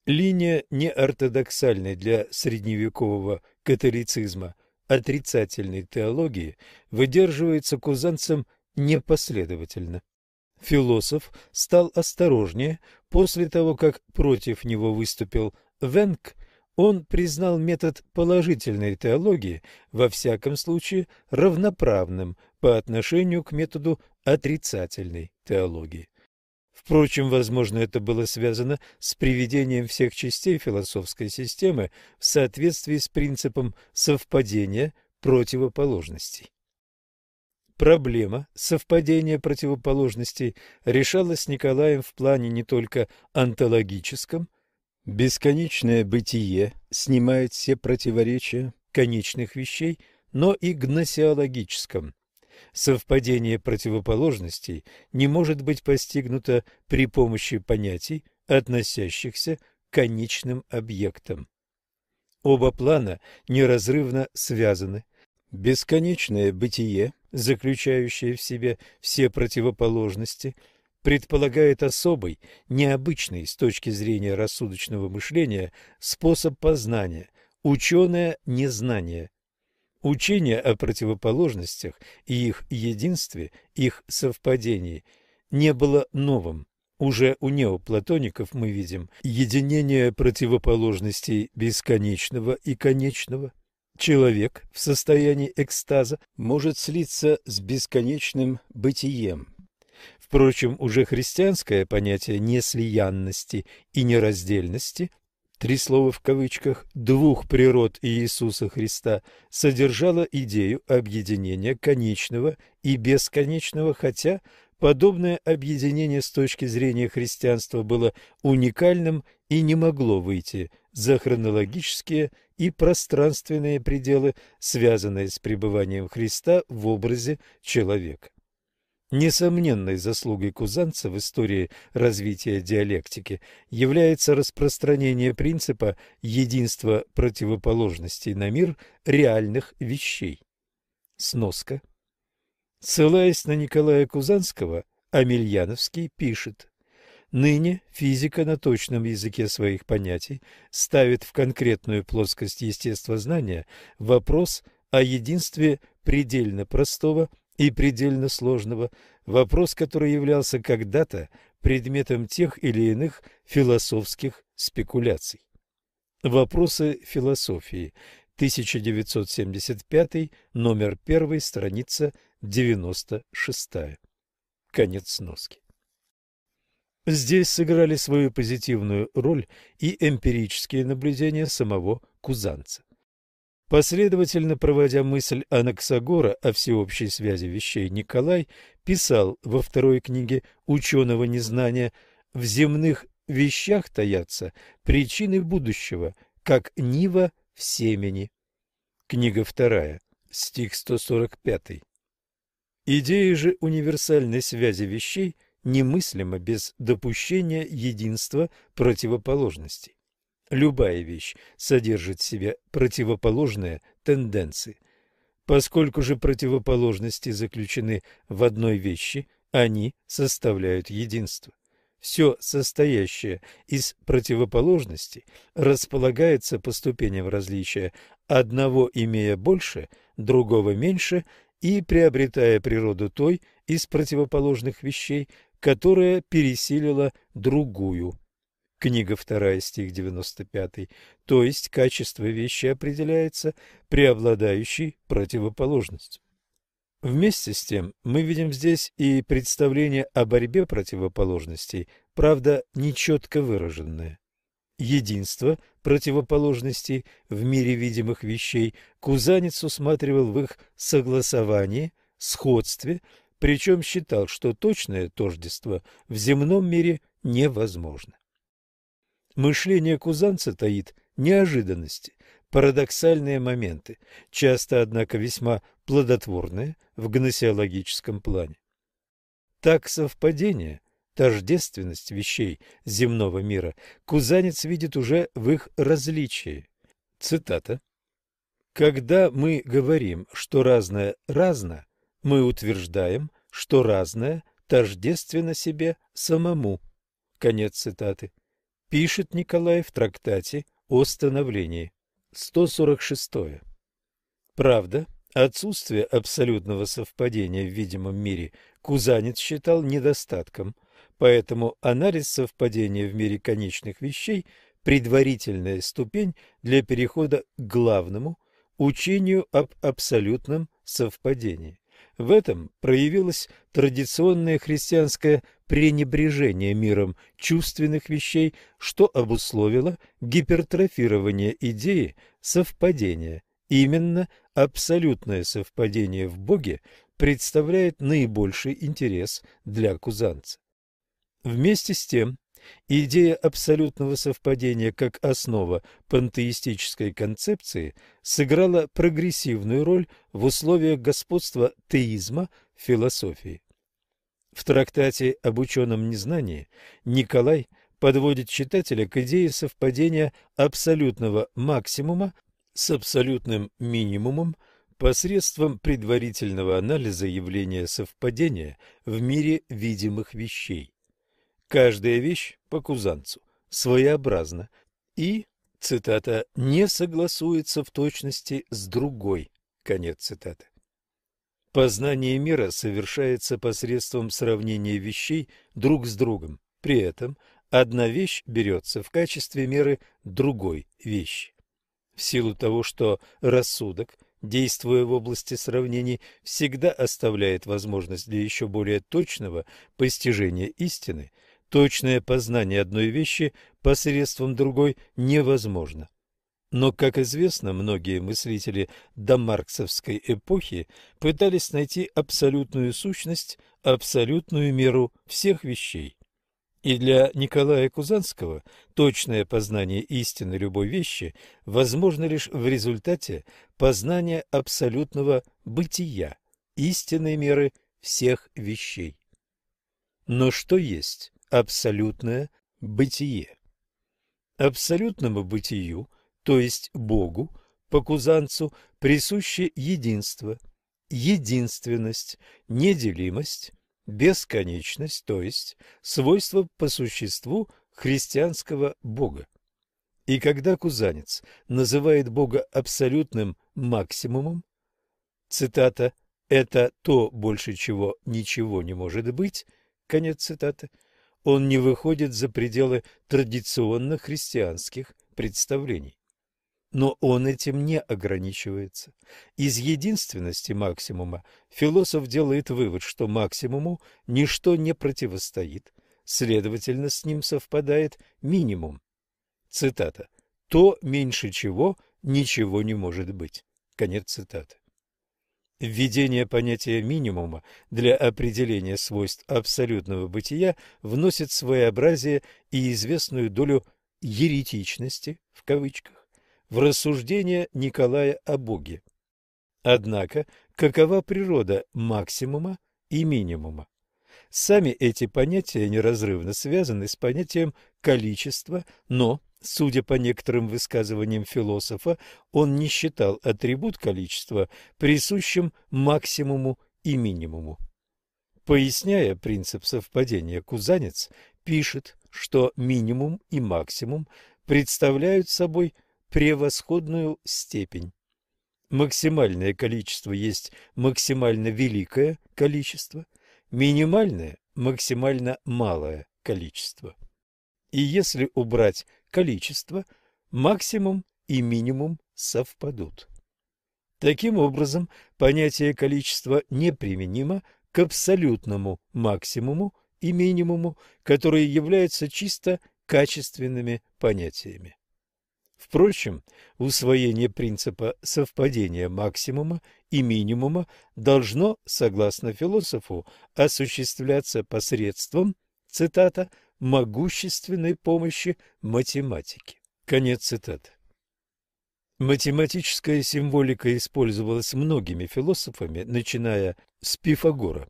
Speaker 1: Линия неортодоксальной для средневекового католицизма отрицательной теологии выдерживается кузанцем непоследовательно. Философ стал осторожнее после того, как против него выступил Венк он признал метод положительной теологии во всяком случае равноправным по отношению к методу отрицательной теологии. Впрочем, возможно, это было связано с приведением всех частей философской системы в соответствии с принципом совпадения противоположностей. Проблема совпадения противоположностей решалась Николаем в плане не только онтологическом, Бесконечное бытие снимает все противоречия конечных вещей, но и гносеологическом. Совпадение противоположностей не может быть постигнуто при помощи понятий, относящихся к конечным объектам. Оба плана неразрывно связаны. Бесконечное бытие, заключающее в себе все противоположности – предполагает особый, необычный с точки зрения рассудочного мышления способ познания – ученое незнание. Учение о противоположностях и их единстве, их совпадении не было новым. Уже у неоплатоников мы видим единение противоположностей бесконечного и конечного. Человек в состоянии экстаза может слиться с бесконечным бытием. Впрочем, уже христианское понятие неслиянности и нераздельности три слова в кавычках, двух природ Иисуса Христа содержало идею объединения конечного и бесконечного, хотя Подобное объединение с точки зрения христианства было уникальным и не могло выйти за хронологические и пространственные пределы, связанные с пребыванием Христа в образе человека. Несомненной заслугой Кузанца в истории развития диалектики является распространение принципа единства противоположностей на мир реальных вещей. Сноска – Ссылаясь на Николая Кузанского, Амельяновский пишет Ныне физика на точном языке своих понятий ставит в конкретную плоскость естествознания вопрос о единстве предельно простого и предельно сложного, вопрос, который являлся когда-то предметом тех или иных философских спекуляций. Вопросы философии. 1975, номер 1, страница 96. Конец сноски. Здесь сыграли свою позитивную роль и эмпирические наблюдения самого Кузанца. Последовательно проводя мысль Анаксагора о всеобщей связи вещей, Николай писал во второй книге «Ученого незнания» «В земных вещах таятся причины будущего, как нива в семени». Книга вторая, стих 145. Идея же универсальной связи вещей немыслима без допущения единства противоположностей. Любая вещь содержит в себе противоположные тенденции. Поскольку же противоположности заключены в одной вещи, они составляют единство. Все состоящее из противоположностей располагается по ступеням различия, одного имея больше, другого меньше – и приобретая природу той из противоположных вещей, которая пересилила другую. Книга 2, стих 95. То есть качество вещи определяется преобладающей противоположностью. Вместе с тем мы видим здесь и представление о борьбе противоположностей, правда, нечетко выраженное единство противоположностей в мире видимых вещей Кузанец усматривал в их согласовании, сходстве, причем считал, что точное тождество в земном мире невозможно. Мышление кузанца таит неожиданности, парадоксальные моменты, часто, однако, весьма плодотворные в гносеологическом плане. Так совпадение тождественность вещей земного мира Кузанец видит уже в их различии. Цитата. «Когда мы говорим, что разное разно, мы утверждаем, что разное тождественно себе самому». Конец цитаты. Пишет Николай в трактате о становлении. 146. Правда, отсутствие абсолютного совпадения в видимом мире Кузанец считал недостатком – Поэтому анализ совпадения в мире конечных вещей – предварительная ступень для перехода к главному – учению об абсолютном совпадении. В этом проявилось традиционное христианское пренебрежение миром чувственных вещей, что обусловило гипертрофирование идеи совпадения. Именно абсолютное совпадение в Боге представляет наибольший интерес для кузанца. Вместе с тем, идея абсолютного совпадения как основа пантеистической концепции сыграла прогрессивную роль в условиях господства теизма в философии. В трактате об ученом незнании Николай подводит читателя к идее совпадения абсолютного максимума с абсолютным минимумом посредством предварительного анализа явления совпадения в мире видимых вещей. Каждая вещь по кузанцу своеобразна и, цитата, «не согласуется в точности с другой». Конец цитаты. Познание мира совершается посредством сравнения вещей друг с другом. При этом одна вещь берется в качестве меры другой вещи. В силу того, что рассудок, действуя в области сравнений, всегда оставляет возможность для еще более точного постижения истины, точное познание одной вещи посредством другой невозможно. Но, как известно, многие мыслители домарксовской эпохи пытались найти абсолютную сущность, абсолютную меру всех вещей. И для Николая Кузанского точное познание истины любой вещи возможно лишь в результате познания абсолютного бытия, истинной меры всех вещей. Но что есть абсолютное бытие? Абсолютному бытию – то есть Богу, по кузанцу, присуще единство, единственность, неделимость, бесконечность, то есть свойство по существу христианского Бога. И когда кузанец называет Бога абсолютным максимумом, цитата «это то, больше чего ничего не может быть», конец цитаты, он не выходит за пределы традиционно христианских представлений. Но он этим не ограничивается. Из единственности максимума философ делает вывод, что максимуму ничто не противостоит, следовательно, с ним совпадает минимум. Цитата. «То, меньше чего, ничего не может быть». Конец цитаты. Введение понятия минимума для определения свойств абсолютного бытия вносит своеобразие и известную долю «еретичности» в кавычках в рассуждения Николая о Боге. Однако, какова природа максимума и минимума? Сами эти понятия неразрывно связаны с понятием количества, но, судя по некоторым высказываниям философа, он не считал атрибут количества присущим максимуму и минимуму. Поясняя принцип совпадения, Кузанец пишет, что минимум и максимум представляют собой превосходную степень. Максимальное количество есть максимально великое количество, минимальное – максимально малое количество. И если убрать количество, максимум и минимум совпадут. Таким образом, понятие количества неприменимо к абсолютному максимуму и минимуму, которые являются чисто качественными понятиями. Впрочем, усвоение принципа совпадения максимума и минимума должно, согласно философу, осуществляться посредством, цитата, «могущественной помощи математики». Конец цитаты. Математическая символика использовалась многими философами, начиная с Пифагора.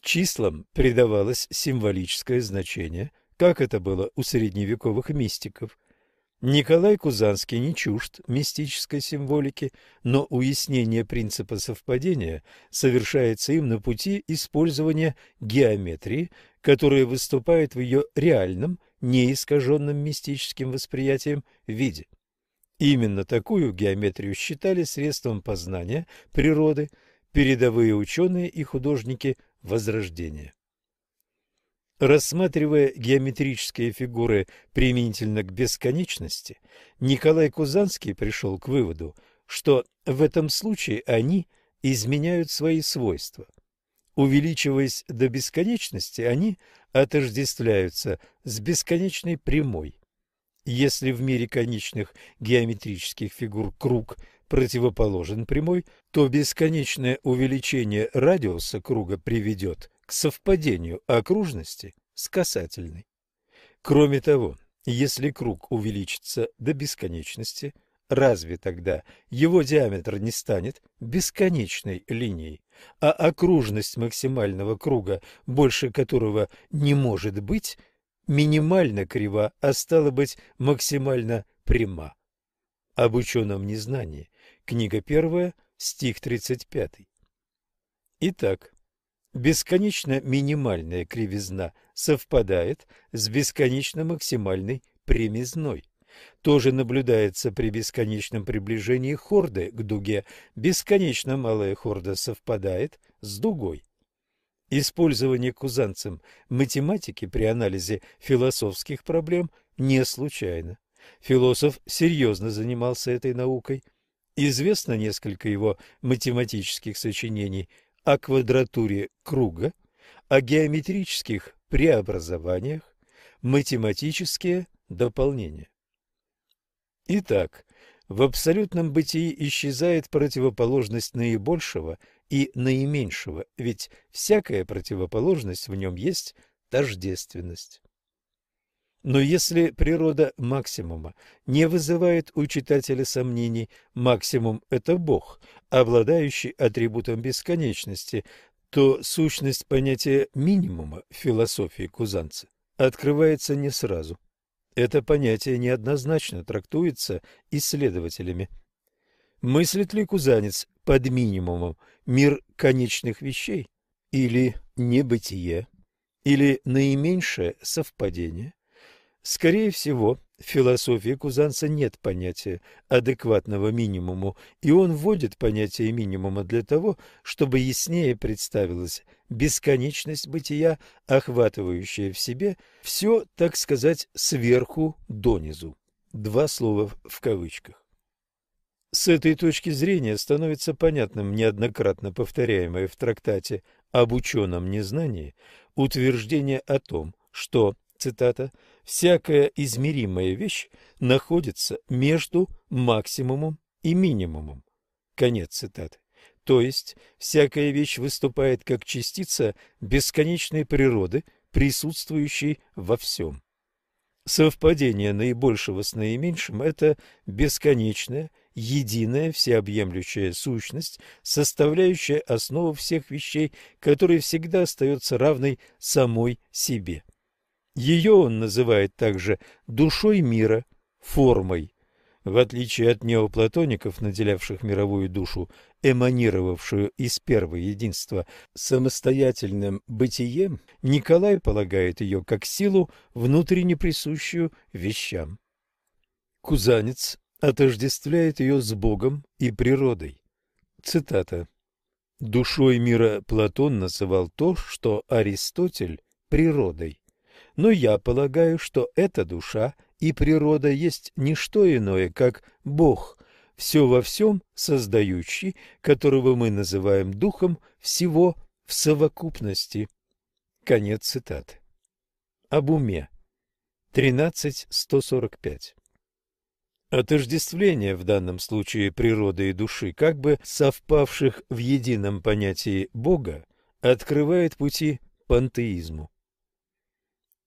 Speaker 1: Числам придавалось символическое значение, как это было у средневековых мистиков – Николай Кузанский не чужд мистической символики, но уяснение принципа совпадения совершается им на пути использования геометрии, которая выступает в ее реальном, неискаженном мистическим восприятием виде. Именно такую геометрию считали средством познания природы передовые ученые и художники Возрождения. Рассматривая геометрические фигуры применительно к бесконечности, Николай Кузанский пришел к выводу, что в этом случае они изменяют свои свойства. Увеличиваясь до бесконечности, они отождествляются с бесконечной прямой. Если в мире конечных геометрических фигур круг противоположен прямой, то бесконечное увеличение радиуса круга приведет к совпадению окружности с касательной. Кроме того, если круг увеличится до бесконечности, разве тогда его диаметр не станет бесконечной линией, а окружность максимального круга, больше которого не может быть, минимально крива, а стало быть максимально пряма? Об ученом незнании. Книга первая, стих 35. Итак, бесконечно минимальная кривизна совпадает с бесконечно максимальной прямизной. тоже наблюдается при бесконечном приближении хорды к дуге. Бесконечно малая хорда совпадает с дугой. Использование кузанцем математики при анализе философских проблем не случайно. Философ серьезно занимался этой наукой. Известно несколько его математических сочинений о квадратуре круга, о геометрических преобразованиях, математические дополнения. Итак, в абсолютном бытии исчезает противоположность наибольшего и наименьшего, ведь всякая противоположность в нем есть тождественность. Но если природа максимума не вызывает у читателя сомнений, максимум – это Бог, обладающий атрибутом бесконечности, то сущность понятия минимума в философии кузанца открывается не сразу. Это понятие неоднозначно трактуется исследователями. Мыслит ли кузанец под минимумом мир конечных вещей или небытие, или наименьшее совпадение? Скорее всего, в философии Кузанца нет понятия адекватного минимуму, и он вводит понятие минимума для того, чтобы яснее представилась бесконечность бытия, охватывающая в себе все, так сказать, сверху донизу. Два слова в кавычках. С этой точки зрения становится понятным неоднократно повторяемое в трактате об ученом незнании утверждение о том, что, цитата, всякая измеримая вещь находится между максимумом и минимумом. Конец цитаты. То есть всякая вещь выступает как частица бесконечной природы, присутствующей во всем. Совпадение наибольшего с наименьшим – это бесконечная, единая, всеобъемлющая сущность, составляющая основу всех вещей, которая всегда остается равной самой себе. Ее он называет также душой мира, формой. В отличие от неоплатоников, наделявших мировую душу, эманировавшую из первого единства самостоятельным бытием, Николай полагает ее как силу, внутренне присущую вещам. Кузанец отождествляет ее с Богом и природой. Цитата. «Душой мира Платон называл то, что Аристотель – природой. Но я полагаю, что эта душа и природа есть не что иное, как Бог, все во всем создающий, которого мы называем духом всего в совокупности. Конец цитаты. Об уме. 13.145. Отождествление в данном случае природы и души, как бы совпавших в едином понятии Бога, открывает пути пантеизму.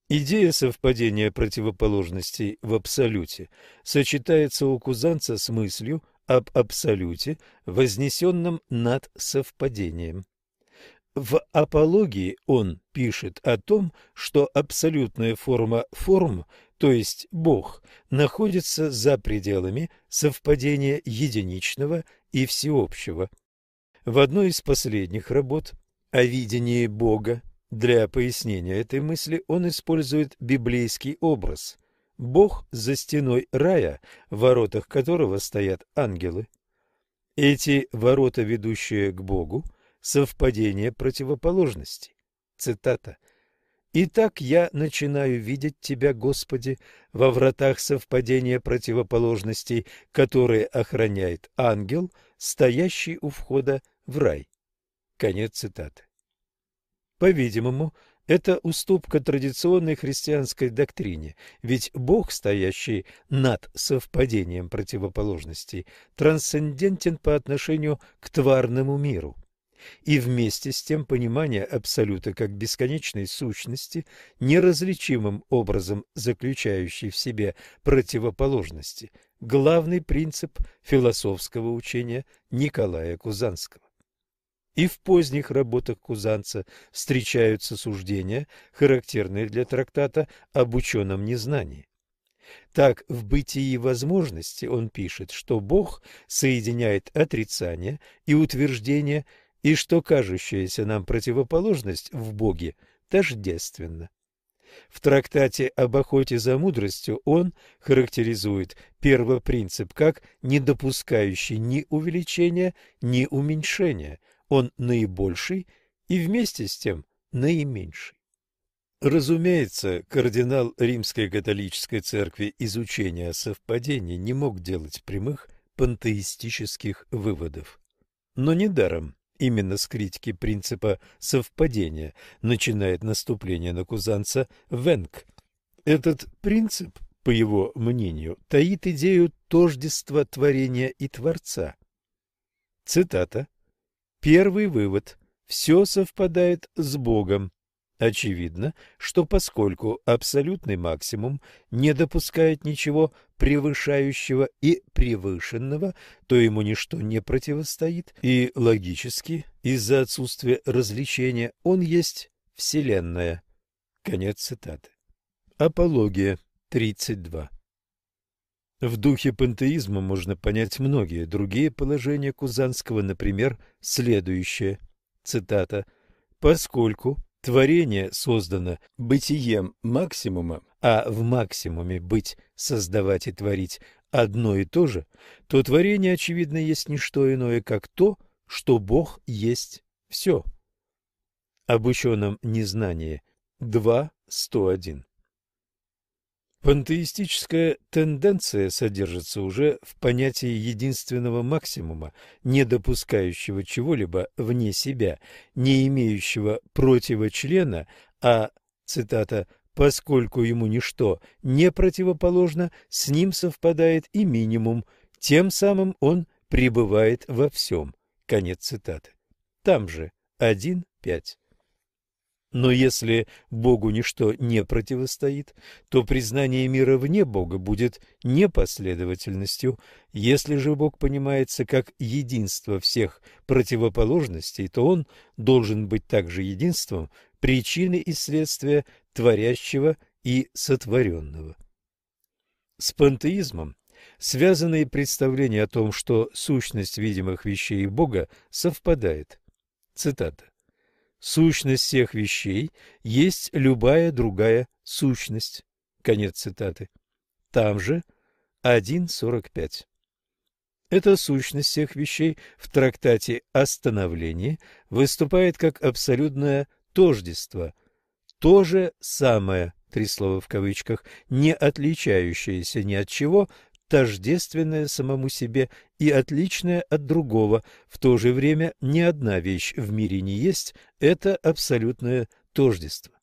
Speaker 1: Идея совпадения противоположностей в абсолюте сочетается у Кузанца с мыслью об абсолюте, вознесенном над совпадением. В апологии он пишет о том, что абсолютная форма форм, то есть Бог, находится за пределами совпадения единичного и всеобщего. В одной из последних работ о видении Бога для пояснения этой мысли он использует библейский образ. Бог за стеной рая, в воротах которого стоят ангелы. Эти ворота, ведущие к Богу, совпадение противоположностей. Цитата. «Итак я начинаю видеть Тебя, Господи, во вратах совпадения противоположностей, которые охраняет ангел, стоящий у входа в рай». Конец цитаты. По-видимому, это уступка традиционной христианской доктрине, ведь Бог, стоящий над совпадением противоположностей, трансцендентен по отношению к тварному миру. И вместе с тем понимание Абсолюта как бесконечной сущности, неразличимым образом заключающей в себе противоположности, главный принцип философского учения Николая Кузанского. И в поздних работах Кузанца встречаются суждения, характерные для трактата об ученом незнании. Так, в «Бытии возможности» он пишет, что Бог соединяет отрицание и утверждение, и что кажущаяся нам противоположность в Боге тождественна. В трактате об охоте за мудростью он характеризует первопринцип как не допускающий ни увеличения, ни уменьшения. Он наибольший и вместе с тем наименьший. Разумеется, кардинал Римской католической церкви из учения о совпадении не мог делать прямых пантеистических выводов. Но недаром именно с критики принципа совпадения начинает наступление на кузанца Венг. Этот принцип, по его мнению, таит идею тождества творения и Творца. Цитата. «Первый вывод. Все совпадает с Богом. Очевидно, что поскольку абсолютный максимум не допускает ничего превышающего и превышенного, то ему ничто не противостоит, и логически, из-за отсутствия развлечения, он есть Вселенная. Конец цитаты. Апология 32 В духе пантеизма можно понять многие другие положения Кузанского, например, следующее, цитата, «Поскольку Творение создано бытием максимума, а в максимуме быть, создавать и творить одно и то же, то творение, очевидно, есть не что иное, как то, что Бог есть все. Об ученом незнании. 2.101 Пантеистическая тенденция содержится уже в понятии единственного максимума, не допускающего чего-либо вне себя, не имеющего противочлена, а, цитата, «поскольку ему ничто не противоположно, с ним совпадает и минимум, тем самым он пребывает во всем». Конец цитаты. Там же 1.5. Но если Богу ничто не противостоит, то признание мира вне Бога будет непоследовательностью. Если же Бог понимается как единство всех противоположностей, то Он должен быть также единством причины и следствия творящего и сотворенного. С пантеизмом связанные представления о том, что сущность видимых вещей Бога совпадает. Цитата. Сущность всех вещей есть любая другая сущность. Конец цитаты. Там же 1.45. Эта сущность всех вещей в трактате о становлении выступает как абсолютное тождество, то же самое, три слова в кавычках, не отличающееся ни от чего, тождественное самому себе и отличное от другого. В то же время ни одна вещь в мире не есть это абсолютное тождество.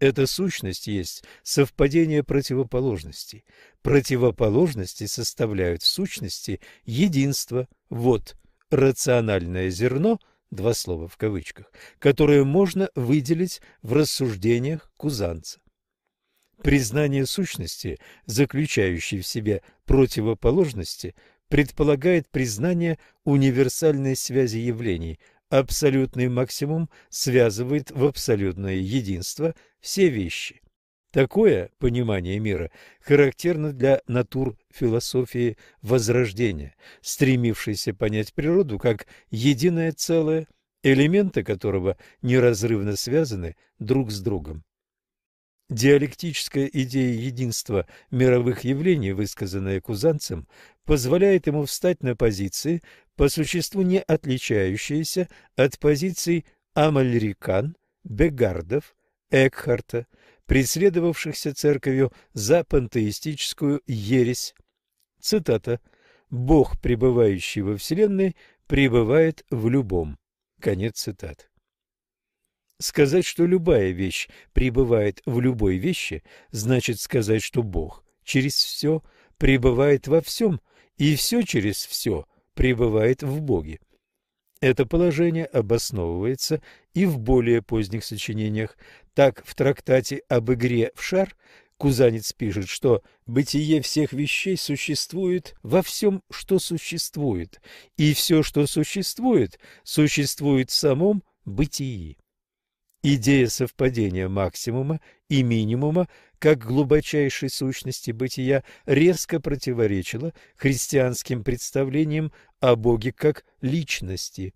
Speaker 1: Эта сущность есть совпадение противоположностей. Противоположности составляют в сущности единство. Вот рациональное зерно, два слова в кавычках, которое можно выделить в рассуждениях Кузанца. Признание сущности, заключающей в себе противоположности, предполагает признание универсальной связи явлений. Абсолютный максимум связывает в абсолютное единство все вещи. Такое понимание мира характерно для натур философии Возрождения, стремившейся понять природу как единое целое, элементы которого неразрывно связаны друг с другом. Диалектическая идея единства мировых явлений, высказанная Кузанцем, позволяет ему встать на позиции, по существу не отличающиеся от позиций Амальрикан, Бегардов, Экхарта, преследовавшихся церковью за пантеистическую ересь. Цитата «Бог, пребывающий во Вселенной, пребывает в любом». Конец цитаты. Сказать, что любая вещь пребывает в любой вещи, значит сказать, что Бог через все пребывает во всем, и все через все пребывает в Боге. Это положение обосновывается и в более поздних сочинениях. Так, в трактате об игре в шар Кузанец пишет, что бытие всех вещей существует во всем, что существует, и все, что существует, существует в самом бытии. Идея совпадения максимума и минимума как глубочайшей сущности бытия резко противоречила христианским представлениям о Боге как личности.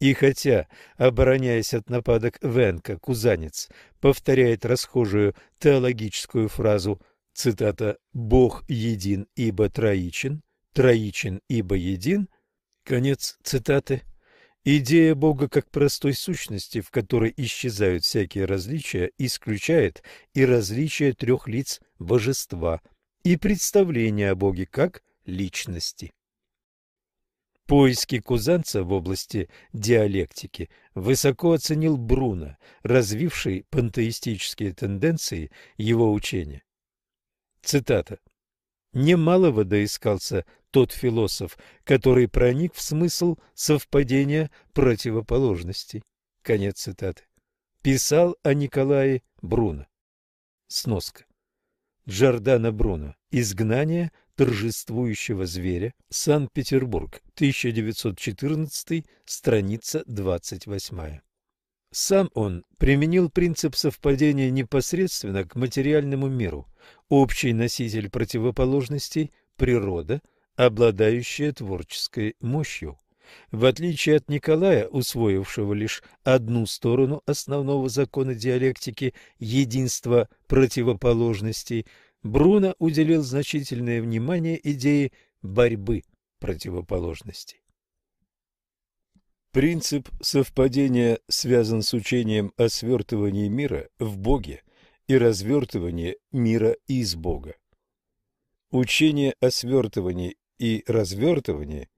Speaker 1: И хотя, обороняясь от нападок Венка, Кузанец повторяет расхожую теологическую фразу, цитата «Бог един, ибо троичен», «Троичен, ибо един», конец цитаты, Идея Бога как простой сущности, в которой исчезают всякие различия, исключает и различие трех лиц божества, и представление о Боге как личности. Поиски Кузанца в области диалектики высоко оценил Бруно, развивший пантеистические тенденции его учения. Цитата. «Немалого доискался тот философ, который проник в смысл совпадения противоположностей». Конец цитаты. Писал о Николае Бруно. Сноска. Джордано Бруно. Изгнание торжествующего зверя. Санкт-Петербург. 1914. Страница 28. Сам он применил принцип совпадения непосредственно к материальному миру. Общий носитель противоположностей – природа, обладающая творческой мощью. В отличие от Николая, усвоившего лишь одну сторону основного закона диалектики – единства противоположностей, Бруно уделил значительное внимание идее борьбы противоположностей. Принцип совпадения связан с учением о свертывании мира в Боге и развертывании мира из Бога. Учение о свертывании и развертывании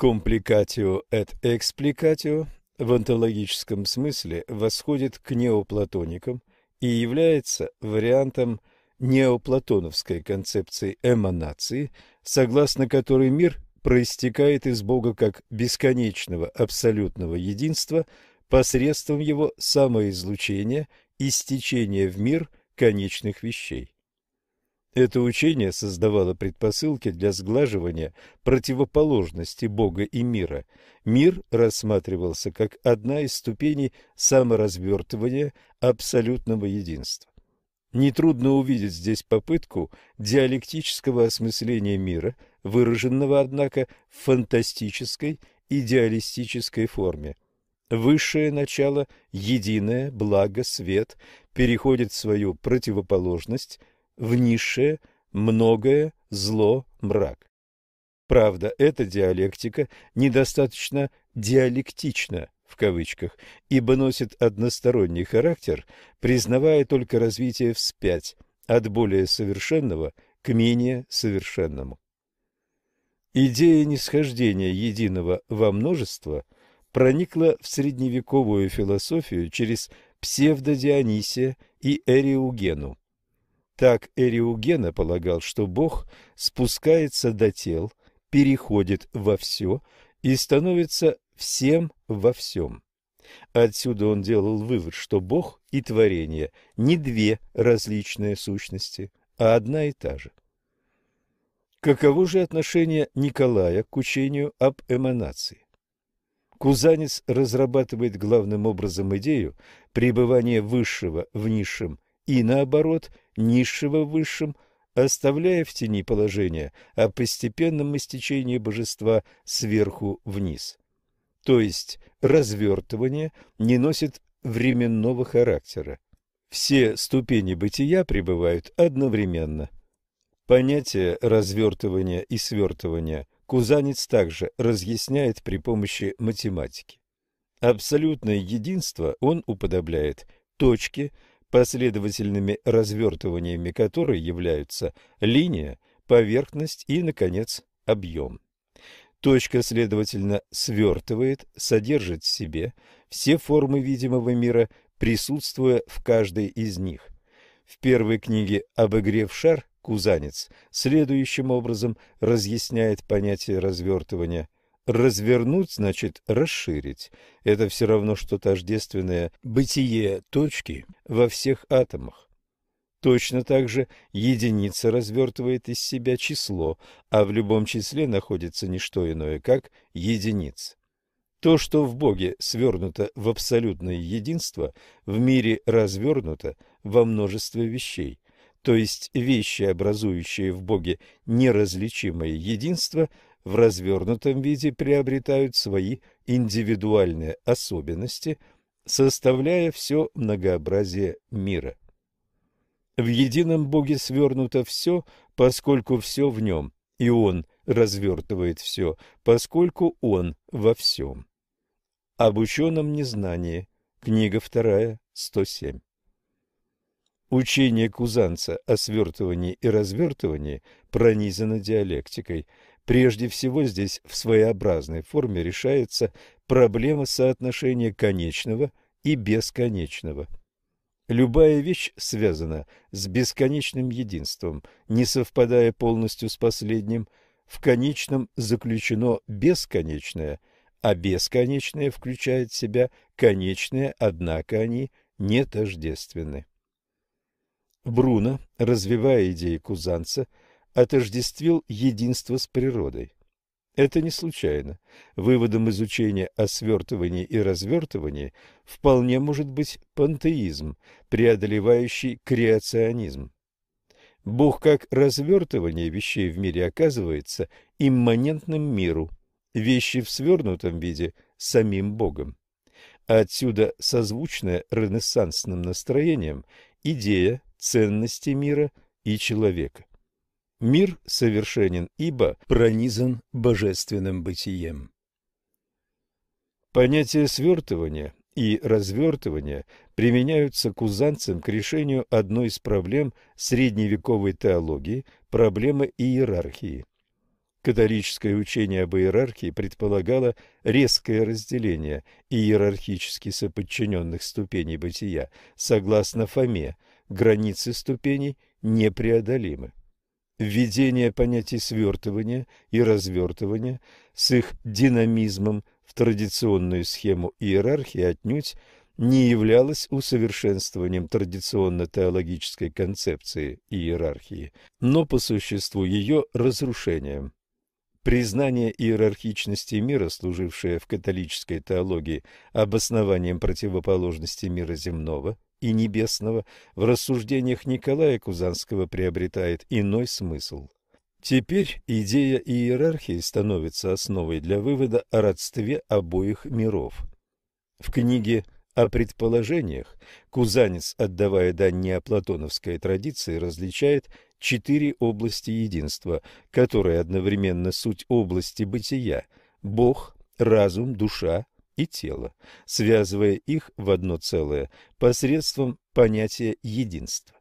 Speaker 1: Complicatio et explicatio в онтологическом смысле восходит к неоплатоникам и является вариантом неоплатоновской концепции эманации, согласно которой мир проистекает из Бога как бесконечного абсолютного единства посредством его самоизлучения и стечения в мир конечных вещей. Это учение создавало предпосылки для сглаживания противоположности Бога и мира. Мир рассматривался как одна из ступеней саморазвертывания абсолютного единства. Нетрудно увидеть здесь попытку диалектического осмысления мира, выраженного, однако, в фантастической, идеалистической форме. Высшее начало, единое, благо, свет, переходит в свою противоположность – в низшее, многое, зло, мрак. Правда, эта диалектика недостаточно диалектична, в кавычках, ибо носит односторонний характер, признавая только развитие вспять от более совершенного к менее совершенному. Идея нисхождения единого во множество проникла в средневековую философию через псевдодионисия и Эриугену. Так Эриугена полагал, что Бог спускается до тел, переходит во все и становится всем во всем. Отсюда он делал вывод, что Бог и творение не две различные сущности, а одна и та же. Каково же отношение Николая к учению об эманации? Кузанец разрабатывает главным образом идею пребывания высшего в низшем и, наоборот, низшего в высшем, оставляя в тени положение о постепенном истечении божества сверху вниз. То есть развертывание не носит временного характера. Все ступени бытия пребывают одновременно. Понятие развертывания и свертывания Кузанец также разъясняет при помощи математики. Абсолютное единство он уподобляет точке, последовательными развертываниями которой являются линия, поверхность и, наконец, объем. Точка, следовательно, свертывает, содержит в себе все формы видимого мира, присутствуя в каждой из них. В первой книге об игре в шар Кузанец следующим образом разъясняет понятие развертывания – Развернуть значит расширить. Это все равно, что тождественное бытие точки во всех атомах. Точно так же единица развертывает из себя число, а в любом числе находится не что иное, как единица. То, что в Боге свернуто в абсолютное единство, в мире развернуто во множестве вещей. То есть вещи, образующие в Боге неразличимое единство, в развернутом виде приобретают свои индивидуальные особенности, составляя все многообразие мира. В едином Боге свернуто все, поскольку все в нем, и Он развертывает все, поскольку Он во всем. Об ученом незнании. Книга вторая, 107. Учение Кузанца о свертывании и развертывании пронизано диалектикой. Прежде всего здесь в своеобразной форме решается проблема соотношения конечного и бесконечного. Любая вещь связана с бесконечным единством, не совпадая полностью с последним. В конечном заключено бесконечное, а бесконечное включает в себя конечное, однако они не тождественны. Бруно, развивая идеи Кузанца, отождествил единство с природой. Это не случайно. Выводом изучения о свертывании и развертывании вполне может быть пантеизм, преодолевающий креационизм. Бог как развертывание вещей в мире оказывается имманентным миру, вещи в свернутом виде самим Богом. Отсюда созвучная ренессансным настроением идея ценности мира и человека. Мир совершенен, ибо пронизан божественным бытием. Понятия свертывания и развертывания применяются кузанцам к решению одной из проблем средневековой теологии – проблемы иерархии. Католическое учение об иерархии предполагало резкое разделение иерархически соподчиненных ступеней бытия. Согласно Фоме, границы ступеней непреодолимы. Введение понятий свертывания и развертывания с их динамизмом в традиционную схему иерархии отнюдь не являлось усовершенствованием традиционно-теологической концепции иерархии, но по существу ее разрушением. Признание иерархичности мира, служившее в католической теологии обоснованием противоположности мира земного, и небесного в рассуждениях Николая Кузанского приобретает иной смысл. Теперь идея иерархии становится основой для вывода о родстве обоих миров. В книге о предположениях Кузанец, отдавая дань неоплатоновской традиции, различает четыре области единства, которые одновременно суть области бытия – Бог, разум, душа, и тело, связывая их в одно целое посредством понятия единства.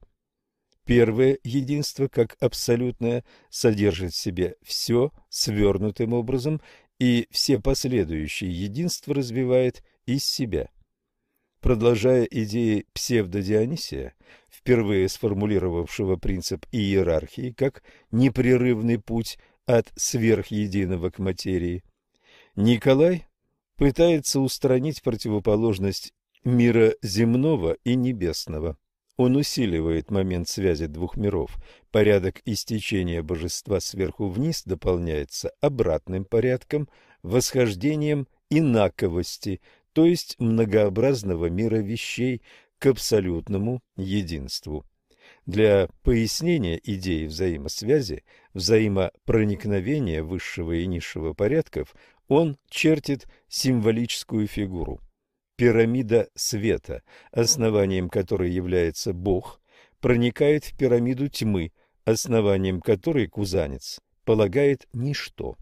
Speaker 1: Первое единство, как абсолютное, содержит в себе все свернутым образом, и все последующие единства развивает из себя. Продолжая идеи псевдодионисия, впервые сформулировавшего принцип иерархии как непрерывный путь от сверхединого к материи, Николай пытается устранить противоположность мира земного и небесного. Он усиливает момент связи двух миров. Порядок истечения божества сверху вниз дополняется обратным порядком, восхождением инаковости, то есть многообразного мира вещей к абсолютному единству. Для пояснения идеи взаимосвязи, взаимопроникновения высшего и низшего порядков он чертит символическую фигуру. Пирамида света, основанием которой является Бог, проникает в пирамиду тьмы, основанием которой кузанец полагает ничто.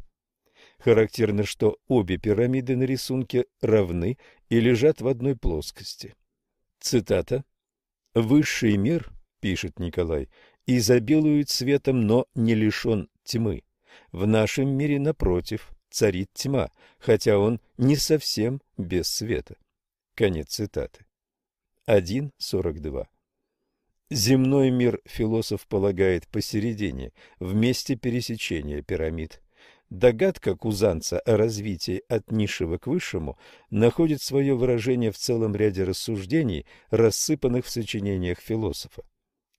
Speaker 1: Характерно, что обе пирамиды на рисунке равны и лежат в одной плоскости. Цитата. «Высший мир, — пишет Николай, — изобилует светом, но не лишен тьмы. В нашем мире, напротив, царит тьма, хотя он не совсем без света. Конец цитаты. 1.42 Земной мир философ полагает посередине, в месте пересечения пирамид. Догадка Кузанца о развитии от низшего к высшему находит свое выражение в целом ряде рассуждений, рассыпанных в сочинениях философа.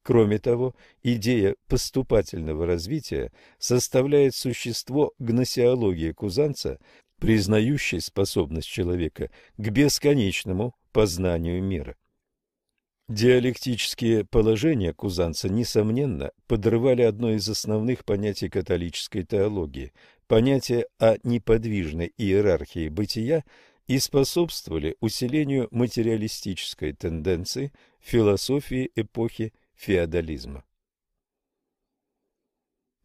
Speaker 1: Кроме того, идея поступательного развития составляет существо гносеологии Кузанца, признающей способность человека к бесконечному познанию мира. Диалектические положения Кузанца, несомненно, подрывали одно из основных понятий католической теологии понятия о неподвижной иерархии бытия и способствовали усилению материалистической тенденции философии эпохи феодализма.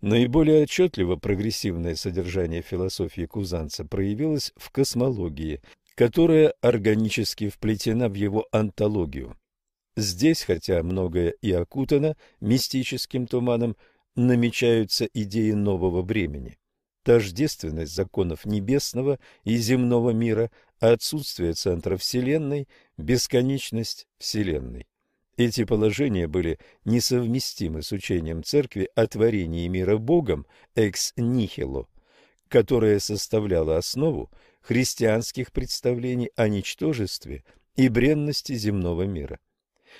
Speaker 1: Наиболее отчетливо прогрессивное содержание философии Кузанца проявилось в космологии, которая органически вплетена в его антологию. Здесь, хотя многое и окутано мистическим туманом, намечаются идеи нового времени. Тождественность законов небесного и земного мира, отсутствие центра Вселенной, бесконечность Вселенной. Эти положения были несовместимы с учением Церкви о творении мира Богом экс нихило, которое составляло основу христианских представлений о ничтожестве и бренности земного мира.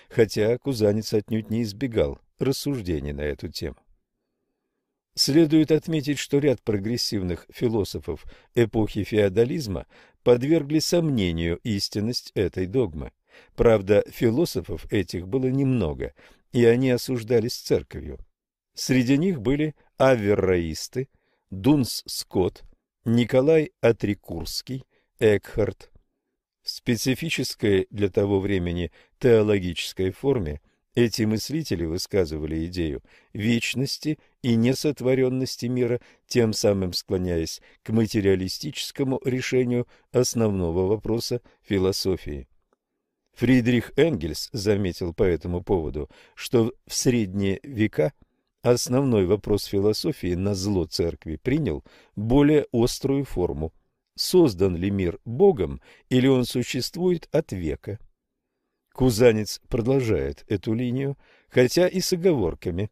Speaker 1: Хотя Кузанец отнюдь не избегал рассуждений на эту тему. Следует отметить, что ряд прогрессивных философов эпохи феодализма подвергли сомнению истинность этой догмы. Правда, философов этих было немного, и они осуждались церковью. Среди них были аверроисты, Дунс Скотт, Николай Атрикурский, Экхарт. В специфической для того времени теологической форме эти мыслители высказывали идею вечности и несотворенности мира, тем самым склоняясь к материалистическому решению основного вопроса философии. Фридрих Энгельс заметил по этому поводу, что в средние века основной вопрос философии на зло церкви принял более острую форму. Создан ли мир Богом или он существует от века? Кузанец продолжает эту линию, хотя и с оговорками.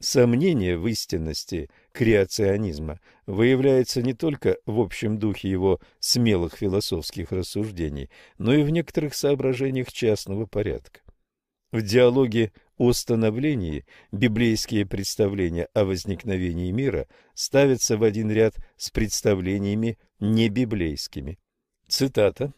Speaker 1: Сомнение в истинности креационизма выявляется не только в общем духе его смелых философских рассуждений, но и в некоторых соображениях частного порядка. В диалоге о становлении библейские представления о возникновении мира ставятся в один ряд с представлениями небиблейскими. Цитата.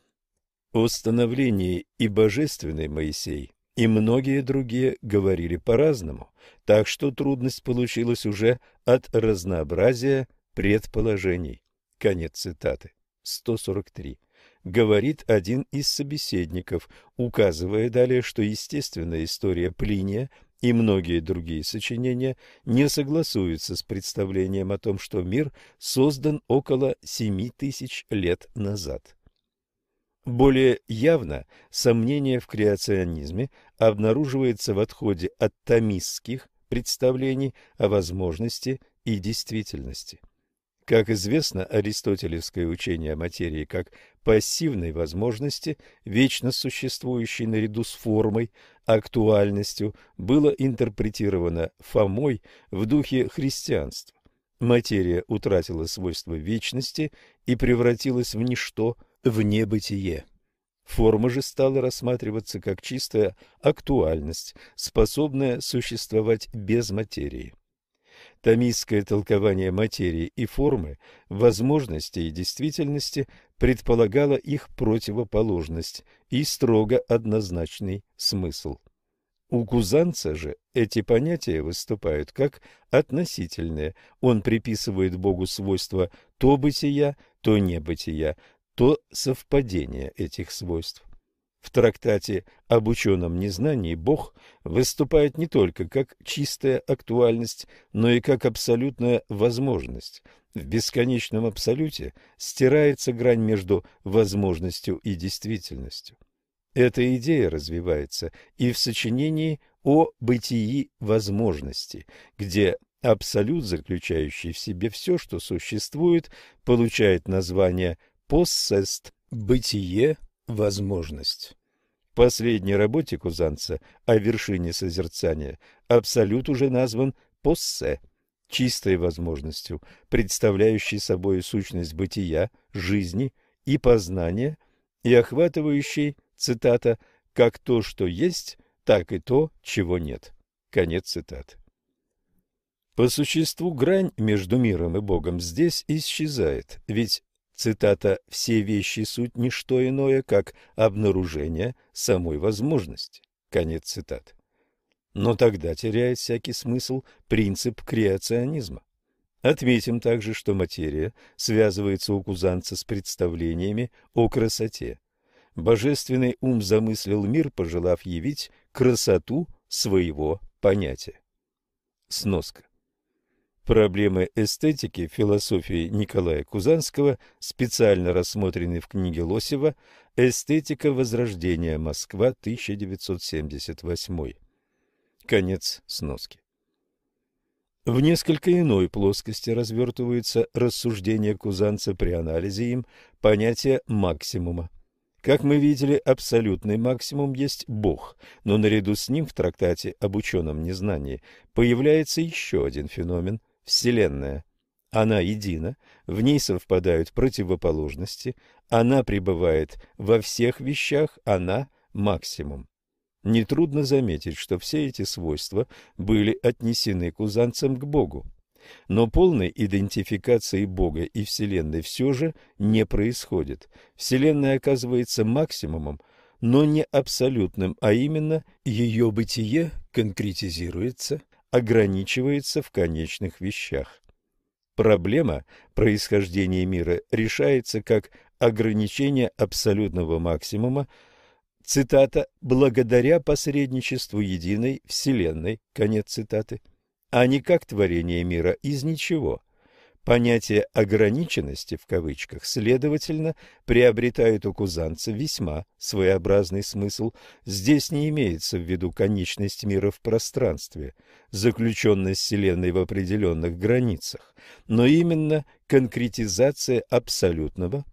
Speaker 1: «О становлении и божественный Моисей и многие другие говорили по-разному, так что трудность получилась уже от разнообразия предположений. Конец цитаты. 143. Говорит один из собеседников, указывая далее, что естественная история Плиния и многие другие сочинения не согласуются с представлением о том, что мир создан около семи тысяч лет назад. Более явно сомнение в креационизме обнаруживается в отходе от томистских представлений о возможности и действительности. Как известно, аристотелевское учение о материи как пассивной возможности, вечно существующей наряду с формой, актуальностью, было интерпретировано Фомой в духе христианства. Материя утратила свойство вечности и превратилась в ничто, в небытие. Форма же стала рассматриваться как чистая актуальность, способная существовать без материи. Томистское толкование материи и формы, возможности и действительности предполагало их противоположность и строго однозначный смысл. У Кузанца же эти понятия выступают как относительные. Он приписывает Богу свойства то бытия, то небытия, то совпадение этих свойств. В трактате об ученом незнании Бог выступает не только как чистая актуальность, но и как абсолютная возможность. В бесконечном абсолюте стирается грань между возможностью и действительностью. Эта идея развивается и в сочинении о бытии возможности, где абсолют, заключающий в себе все, что существует, получает название «поссест» – «бытие», «возможность». В последней работе Кузанца о вершине созерцания абсолют уже назван «поссе», чистой возможностью, представляющей собой сущность бытия, жизни и познания и охватывающей, цитата, «как то, что есть, так и то, чего нет». Конец цитаты. По существу грань между миром и Богом здесь исчезает, ведь цитата, «все вещи суть не что иное, как обнаружение самой возможности». Конец цитаты. Но тогда теряет всякий смысл принцип креационизма. Отметим также, что материя связывается у кузанца с представлениями о красоте. Божественный ум замыслил мир, пожелав явить красоту своего понятия. Сноска. Проблемы эстетики в философии Николая Кузанского специально рассмотрены в книге Лосева «Эстетика Возрождения. Москва. 1978». Конец сноски. В несколько иной плоскости развертываются рассуждения Кузанца при анализе им понятия максимума. Как мы видели, абсолютный максимум есть Бог, но наряду с ним в трактате об ученом незнании появляется еще один феномен – Вселенная. Она едина, в ней совпадают противоположности, она пребывает во всех вещах, она – максимум. Нетрудно заметить, что все эти свойства были отнесены кузанцам к Богу. Но полной идентификации Бога и Вселенной все же не происходит. Вселенная оказывается максимумом, но не абсолютным, а именно ее бытие конкретизируется, ограничивается в конечных вещах. Проблема происхождения мира решается как ограничение абсолютного максимума, цитата, «благодаря посредничеству единой Вселенной», конец цитаты, а не как творение мира из ничего. Понятие «ограниченности» в кавычках, следовательно, приобретает у кузанца весьма своеобразный смысл. Здесь не имеется в виду конечность мира в пространстве, заключенность Вселенной в определенных границах, но именно конкретизация абсолютного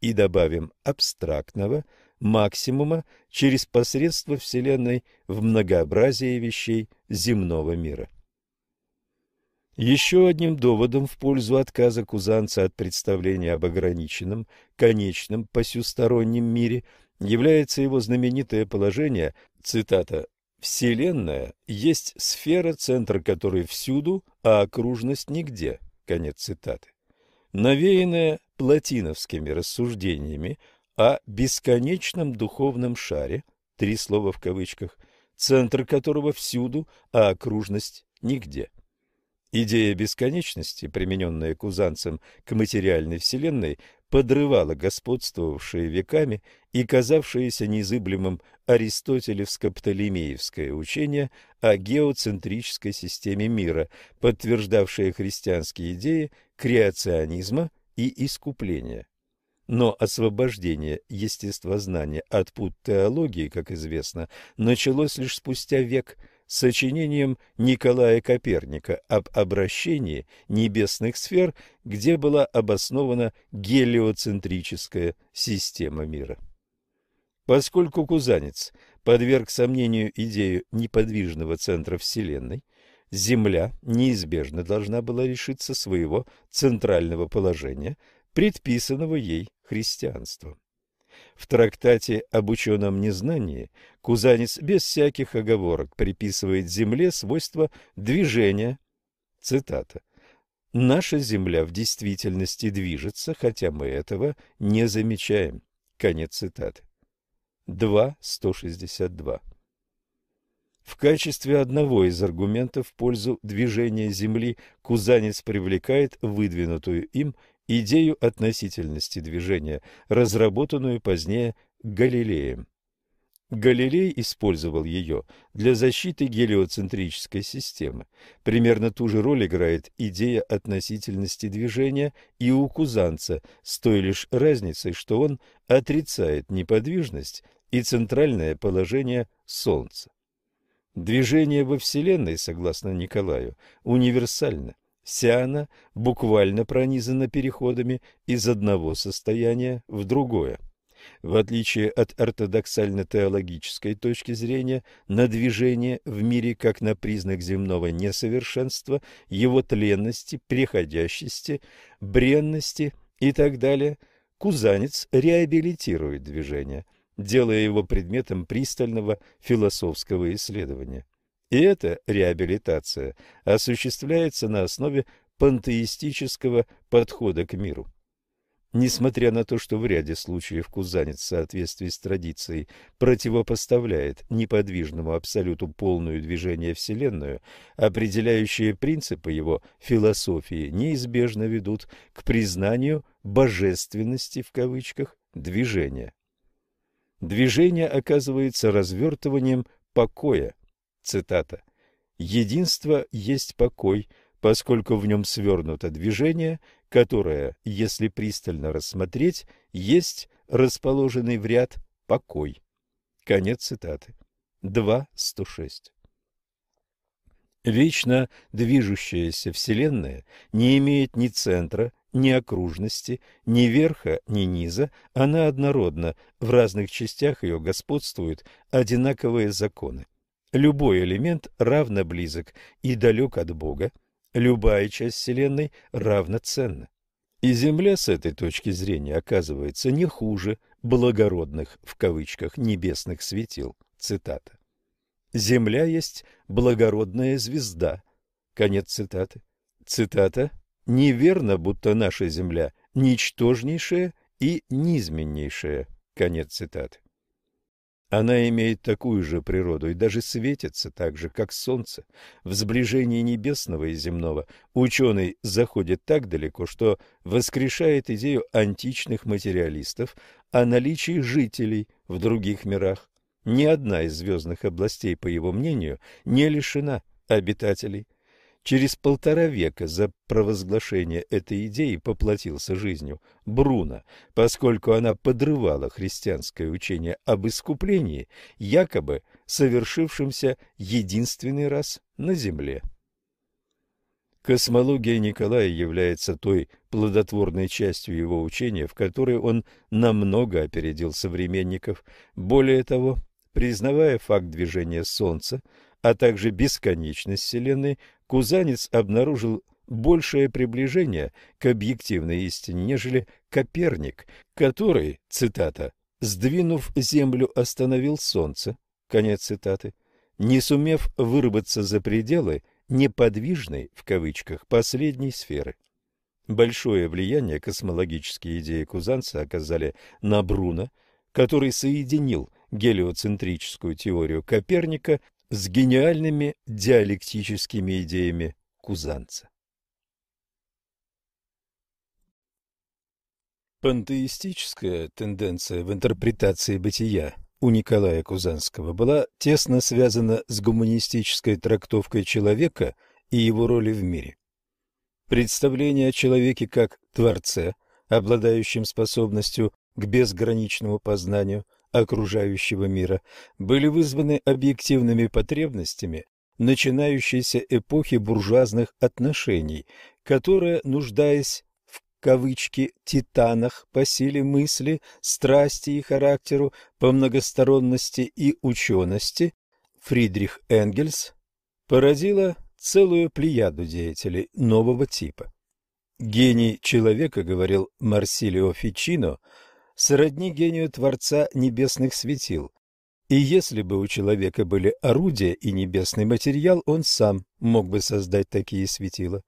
Speaker 1: и, добавим, абстрактного максимума через посредство Вселенной в многообразие вещей земного мира. Еще одним доводом в пользу отказа кузанца от представления об ограниченном, конечном, посюстороннем мире является его знаменитое положение, цитата, «Вселенная есть сфера, центр которой всюду, а окружность нигде», конец цитаты. Навеянная платиновскими рассуждениями о бесконечном духовном шаре, три слова в кавычках, центр которого всюду, а окружность нигде – Идея бесконечности, примененная кузанцем к материальной вселенной, подрывала господствовавшее веками и казавшееся незыблемым аристотелевско-птолемеевское учение о геоцентрической системе мира, подтверждавшее христианские идеи креационизма и искупления. Но освобождение естествознания от пут теологии, как известно, началось лишь спустя век – сочинением Николая Коперника об обращении небесных сфер, где была обоснована гелиоцентрическая система мира. Поскольку Кузанец подверг сомнению идею неподвижного центра Вселенной, Земля неизбежно должна была лишиться своего центрального положения, предписанного ей христианством. В трактате об ученом незнании Кузанец без всяких оговорок приписывает Земле свойства движения. Цитата. «Наша Земля в действительности движется, хотя мы этого не замечаем». Конец цитаты. 2.162 в качестве одного из аргументов в пользу движения Земли Кузанец привлекает выдвинутую им идею относительности движения, разработанную позднее Галилеем. Галилей использовал ее для защиты гелиоцентрической системы. Примерно ту же роль играет идея относительности движения и у Кузанца, с той лишь разницей, что он отрицает неподвижность и центральное положение Солнца. Движение во Вселенной, согласно Николаю, универсально. Вся она буквально пронизана переходами из одного состояния в другое. В отличие от ортодоксально-теологической точки зрения на движение в мире как на признак земного несовершенства, его тленности, преходящести, бренности и так далее, Кузанец реабилитирует движение, делая его предметом пристального философского исследования. И эта реабилитация осуществляется на основе пантеистического подхода к миру. Несмотря на то, что в ряде случаев кузанец в соответствии с традицией противопоставляет неподвижному абсолюту полную движение Вселенную, определяющие принципы его философии неизбежно ведут к признанию «божественности» в кавычках движения. Движение оказывается развертыванием покоя. Цитата. «Единство есть покой, поскольку в нем свернуто движение, которое, если пристально рассмотреть, есть расположенный в ряд покой. Конец цитаты. 2.106. Вечно движущаяся Вселенная не имеет ни центра, ни окружности, ни верха, ни низа, она однородна, в разных частях ее господствуют одинаковые законы. Любой элемент равно близок и далек от Бога, Любая часть Вселенной равноценна. И Земля с этой точки зрения оказывается не хуже «благородных» в кавычках небесных светил. Цитата. «Земля есть благородная звезда». Конец цитаты. Цитата. «Неверно, будто наша Земля ничтожнейшая и низменнейшая». Конец цитаты. Она имеет такую же природу и даже светится так же, как Солнце. В сближении небесного и земного ученый заходит так далеко, что воскрешает идею античных материалистов о наличии жителей в других мирах. Ни одна из звездных областей, по его мнению, не лишена обитателей. Через полтора века за провозглашение этой идеи поплатился жизнью Бруно, поскольку она подрывала христианское учение об искуплении, якобы совершившемся единственный раз на земле. Космология Николая является той плодотворной частью его учения, в которой он намного опередил современников. Более того, признавая факт движения Солнца, а также бесконечность Вселенной, Кузанец обнаружил большее приближение к объективной истине, нежели Коперник, который, цитата, «сдвинув Землю, остановил Солнце», конец цитаты, не сумев вырваться за пределы «неподвижной» в кавычках последней сферы. Большое влияние космологические идеи Кузанца оказали на Бруно, который соединил гелиоцентрическую теорию Коперника с гениальными диалектическими идеями Кузанца. Пантеистическая тенденция в интерпретации бытия у Николая Кузанского была тесно связана с гуманистической трактовкой человека и его роли в мире. Представление о человеке как творце, обладающем способностью к безграничному познанию – окружающего мира были вызваны объективными потребностями начинающейся эпохи буржуазных отношений, которая, нуждаясь в кавычки «титанах» по силе мысли, страсти и характеру, по многосторонности и учености, Фридрих Энгельс породила целую плеяду деятелей нового типа. Гений человека, говорил Марсилио Фичино, сродни гению Творца небесных светил. И если бы у человека были орудия и небесный материал, он сам мог бы создать такие светила.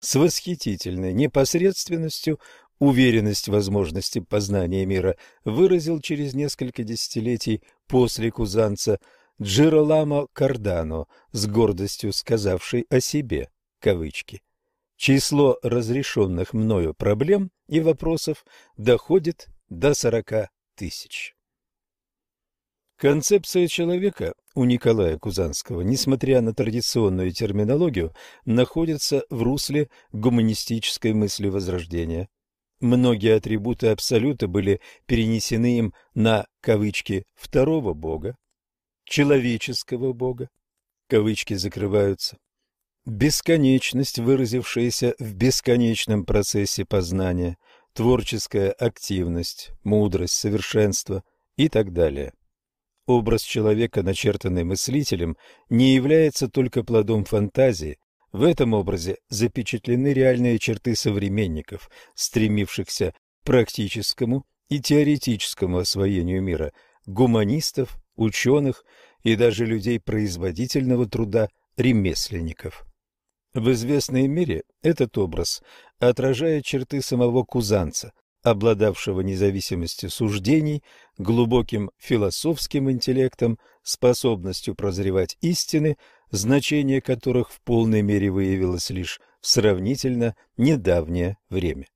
Speaker 1: С восхитительной непосредственностью уверенность в возможности познания мира выразил через несколько десятилетий после Кузанца Джироламо Кардано, с гордостью сказавший о себе, кавычки. Число разрешенных мною проблем и вопросов доходит до 40 тысяч. Концепция человека у Николая Кузанского, несмотря на традиционную терминологию, находится в русле гуманистической мысли Возрождения. Многие атрибуты Абсолюта были перенесены им на кавычки «второго Бога», «человеческого Бога», кавычки закрываются, бесконечность, выразившаяся в бесконечном процессе познания – творческая активность, мудрость, совершенство и так далее. Образ человека, начертанный мыслителем, не является только плодом фантазии. В этом образе запечатлены реальные черты современников, стремившихся к практическому и теоретическому освоению мира, гуманистов, ученых и даже людей производительного труда, ремесленников. В известной мере этот образ отражает черты самого Кузанца, обладавшего независимостью суждений, глубоким философским интеллектом, способностью прозревать истины, значение которых в полной мере выявилось лишь в сравнительно недавнее время.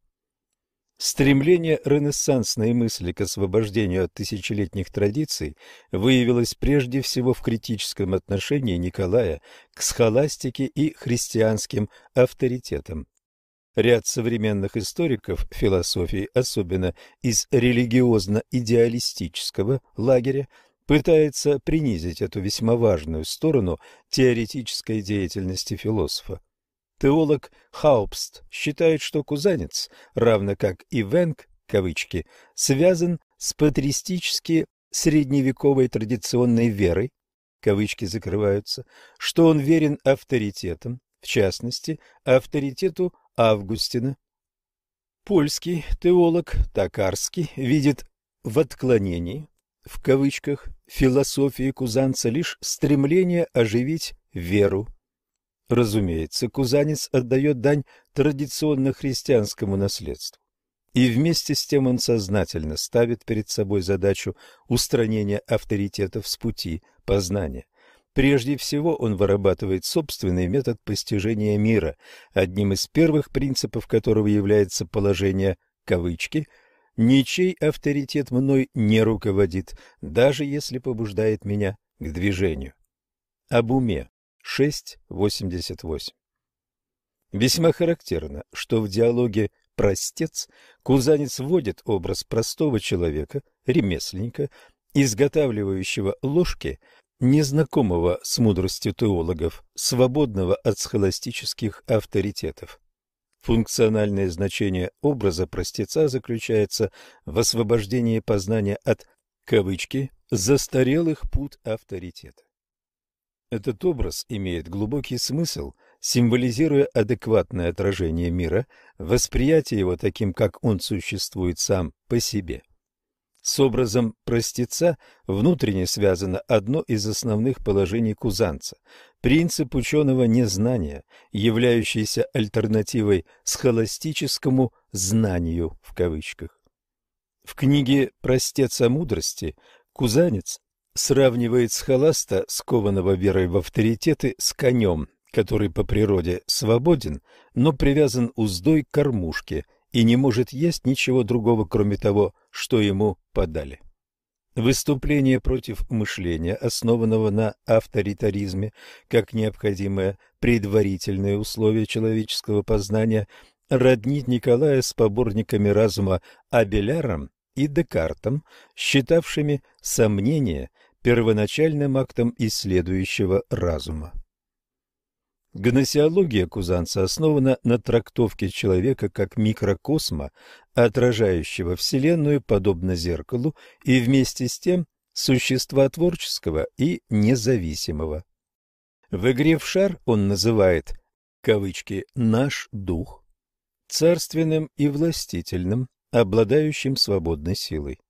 Speaker 1: Стремление ренессансной мысли к освобождению от тысячелетних традиций выявилось прежде всего в критическом отношении Николая к схоластике и христианским авторитетам. Ряд современных историков философии, особенно из религиозно-идеалистического лагеря, пытается принизить эту весьма важную сторону теоретической деятельности философа. Теолог Хаупст считает, что кузанец, равно как и Венг, кавычки, связан с патристически средневековой традиционной верой, кавычки закрываются, что он верен авторитетам, в частности, авторитету Августина. Польский теолог Токарский видит в отклонении, в кавычках, философии кузанца лишь стремление оживить веру Разумеется, кузанец отдает дань традиционно-христианскому наследству. И вместе с тем он сознательно ставит перед собой задачу устранения авторитетов с пути познания. Прежде всего он вырабатывает собственный метод постижения мира, одним из первых принципов которого является положение кавычки «ничей авторитет мной не руководит, даже если побуждает меня к движению». Об уме 6.88. Весьма характерно, что в диалоге «Простец» Кузанец вводит образ простого человека, ремесленника, изготавливающего ложки, незнакомого с мудростью теологов, свободного от схоластических авторитетов. Функциональное значение образа простеца заключается в освобождении познания от кавычки «застарелых пут авторитета». Этот образ имеет глубокий смысл, символизируя адекватное отражение мира, восприятие его таким, как он существует сам по себе. С образом простеца внутренне связано одно из основных положений кузанца – принцип ученого незнания, являющийся альтернативой схоластическому «знанию» в кавычках. В книге «Простец о мудрости» Кузанец сравнивает схоласта, скованного верой в авторитеты, с конем, который по природе свободен, но привязан уздой к кормушке и не может есть ничего другого, кроме того, что ему подали. Выступление против мышления, основанного на авторитаризме, как необходимое предварительное условие человеческого познания, роднит Николая с поборниками разума Абеляром и Декартом, считавшими сомнения первоначальным актом исследующего разума. Гносеология Кузанца основана на трактовке человека как микрокосма, отражающего Вселенную подобно зеркалу и вместе с тем существа творческого и независимого. В игре в шар он называет кавычки «наш дух» царственным и властительным, обладающим свободной силой.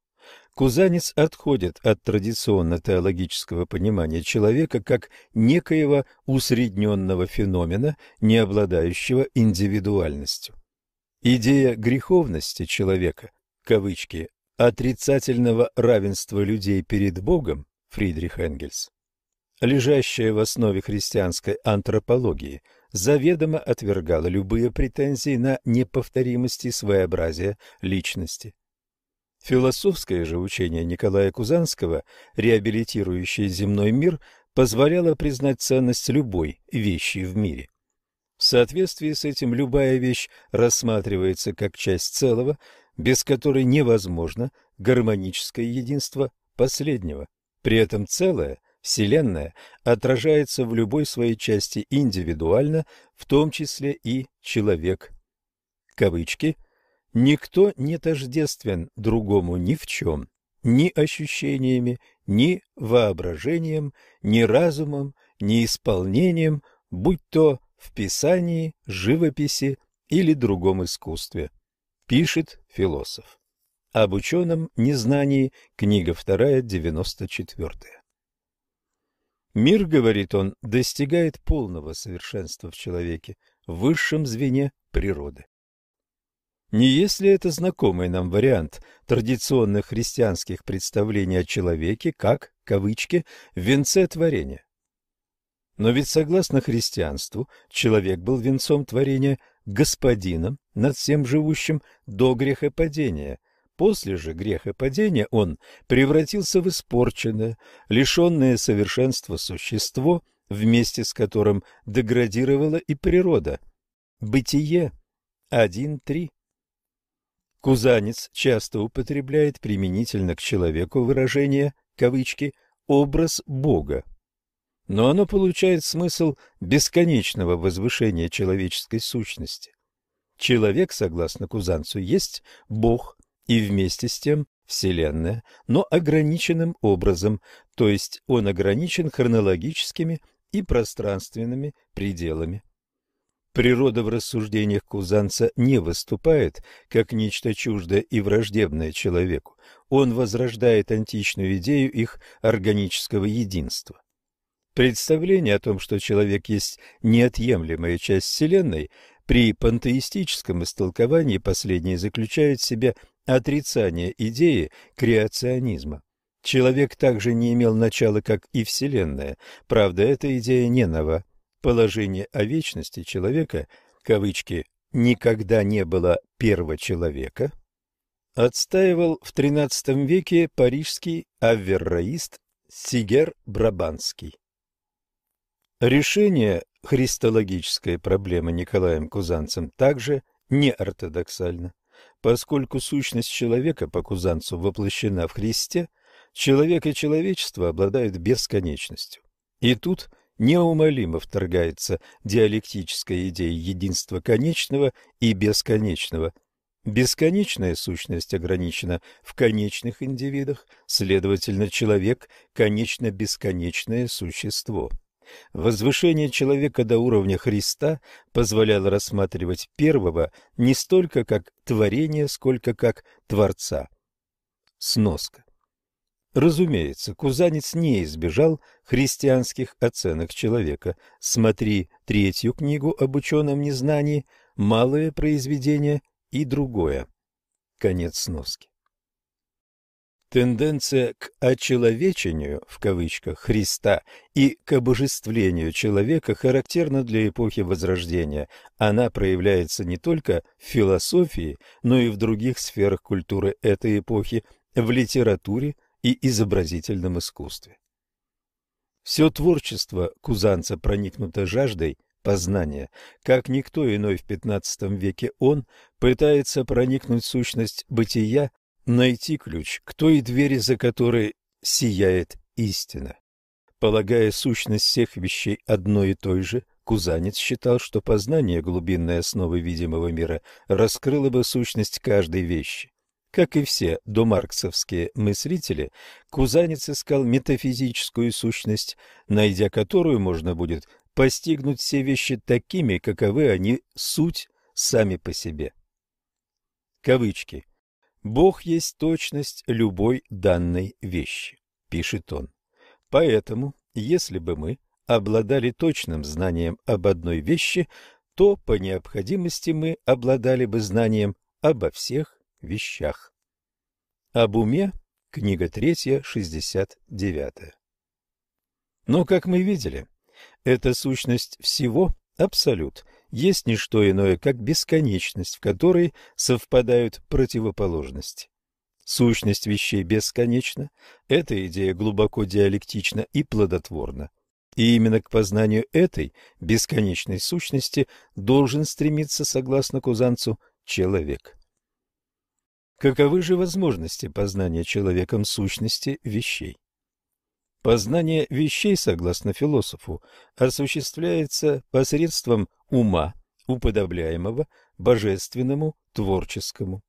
Speaker 1: Кузанец отходит от традиционно-теологического понимания человека как некоего усредненного феномена, не обладающего индивидуальностью. Идея греховности человека, кавычки, отрицательного равенства людей перед Богом, Фридрих Энгельс, лежащая в основе христианской антропологии, заведомо отвергала любые претензии на неповторимость и своеобразие личности. Философское же учение Николая Кузанского, реабилитирующее земной мир, позволяло признать ценность любой вещи в мире. В соответствии с этим любая вещь рассматривается как часть целого, без которой невозможно гармоническое единство последнего. При этом целое, Вселенная, отражается в любой своей части индивидуально, в том числе и человек. Кавычки – Никто не тождествен другому ни в чем, ни ощущениями, ни воображением, ни разумом, ни исполнением, будь то в писании, живописи или другом искусстве, пишет философ. Об ученом незнании, книга 2, 94. Мир, говорит он, достигает полного совершенства в человеке, в высшем звене природы. Не есть ли это знакомый нам вариант традиционных христианских представлений о человеке как, кавычки, венце творения? Но ведь согласно христианству, человек был венцом творения господином над всем живущим до грехопадения. После же грехопадения он превратился в испорченное, лишенное совершенства существо, вместе с которым деградировала и природа. Бытие 1.3 Кузанец часто употребляет применительно к человеку выражение, кавычки, «образ Бога», но оно получает смысл бесконечного возвышения человеческой сущности. Человек, согласно Кузанцу, есть Бог и вместе с тем Вселенная, но ограниченным образом, то есть он ограничен хронологическими и пространственными пределами. Природа в рассуждениях Кузанца не выступает как нечто чуждое и враждебное человеку. Он возрождает античную идею их органического единства. Представление о том, что человек есть неотъемлемая часть Вселенной, при пантеистическом истолковании последнее заключает в себе отрицание идеи креационизма. Человек также не имел начала, как и Вселенная. Правда, эта идея не нова. Положение о вечности человека, кавычки, «никогда не было первого человека», отстаивал в XIII веке парижский аверроист Сигер Брабанский. Решение христологической проблемы Николаем Кузанцем также не ортодоксально. Поскольку сущность человека по Кузанцу воплощена в Христе, человек и человечество обладают бесконечностью. И тут неумолимо вторгается диалектическая идея единства конечного и бесконечного. Бесконечная сущность ограничена в конечных индивидах, следовательно, человек – конечно-бесконечное существо. Возвышение человека до уровня Христа позволяло рассматривать первого не столько как творение, сколько как Творца. Сноска. Разумеется, Кузанец не избежал христианских оценок человека. Смотри третью книгу об ученом незнании, малое произведение и другое. Конец сноски. Тенденция к «очеловечению» в кавычках Христа и к обожествлению человека характерна для эпохи Возрождения. Она проявляется не только в философии, но и в других сферах культуры этой эпохи, в литературе и изобразительном искусстве. Все творчество кузанца проникнуто жаждой познания. Как никто иной в XV веке он пытается проникнуть в сущность бытия найти ключ к той двери, за которой сияет истина. Полагая сущность всех вещей одной и той же, Кузанец считал, что познание глубинной основы видимого мира раскрыло бы сущность каждой вещи. Как и все домарксовские мыслители, Кузанец искал метафизическую сущность, найдя которую можно будет постигнуть все вещи такими, каковы они суть сами по себе. Кавычки. Бог есть точность любой данной вещи, пишет он. Поэтому, если бы мы обладали точным знанием об одной вещи, то по необходимости мы обладали бы знанием обо всех вещах. Об уме, книга 3, 69. Но, как мы видели, эта сущность всего, абсолют, есть не что иное, как бесконечность, в которой совпадают противоположности. Сущность вещей бесконечна, эта идея глубоко диалектична и плодотворна. И именно к познанию этой бесконечной сущности должен стремиться, согласно Кузанцу, человек. Каковы же возможности познания человеком сущности вещей? Познание вещей, согласно философу, осуществляется посредством ума, уподобляемого божественному, творческому.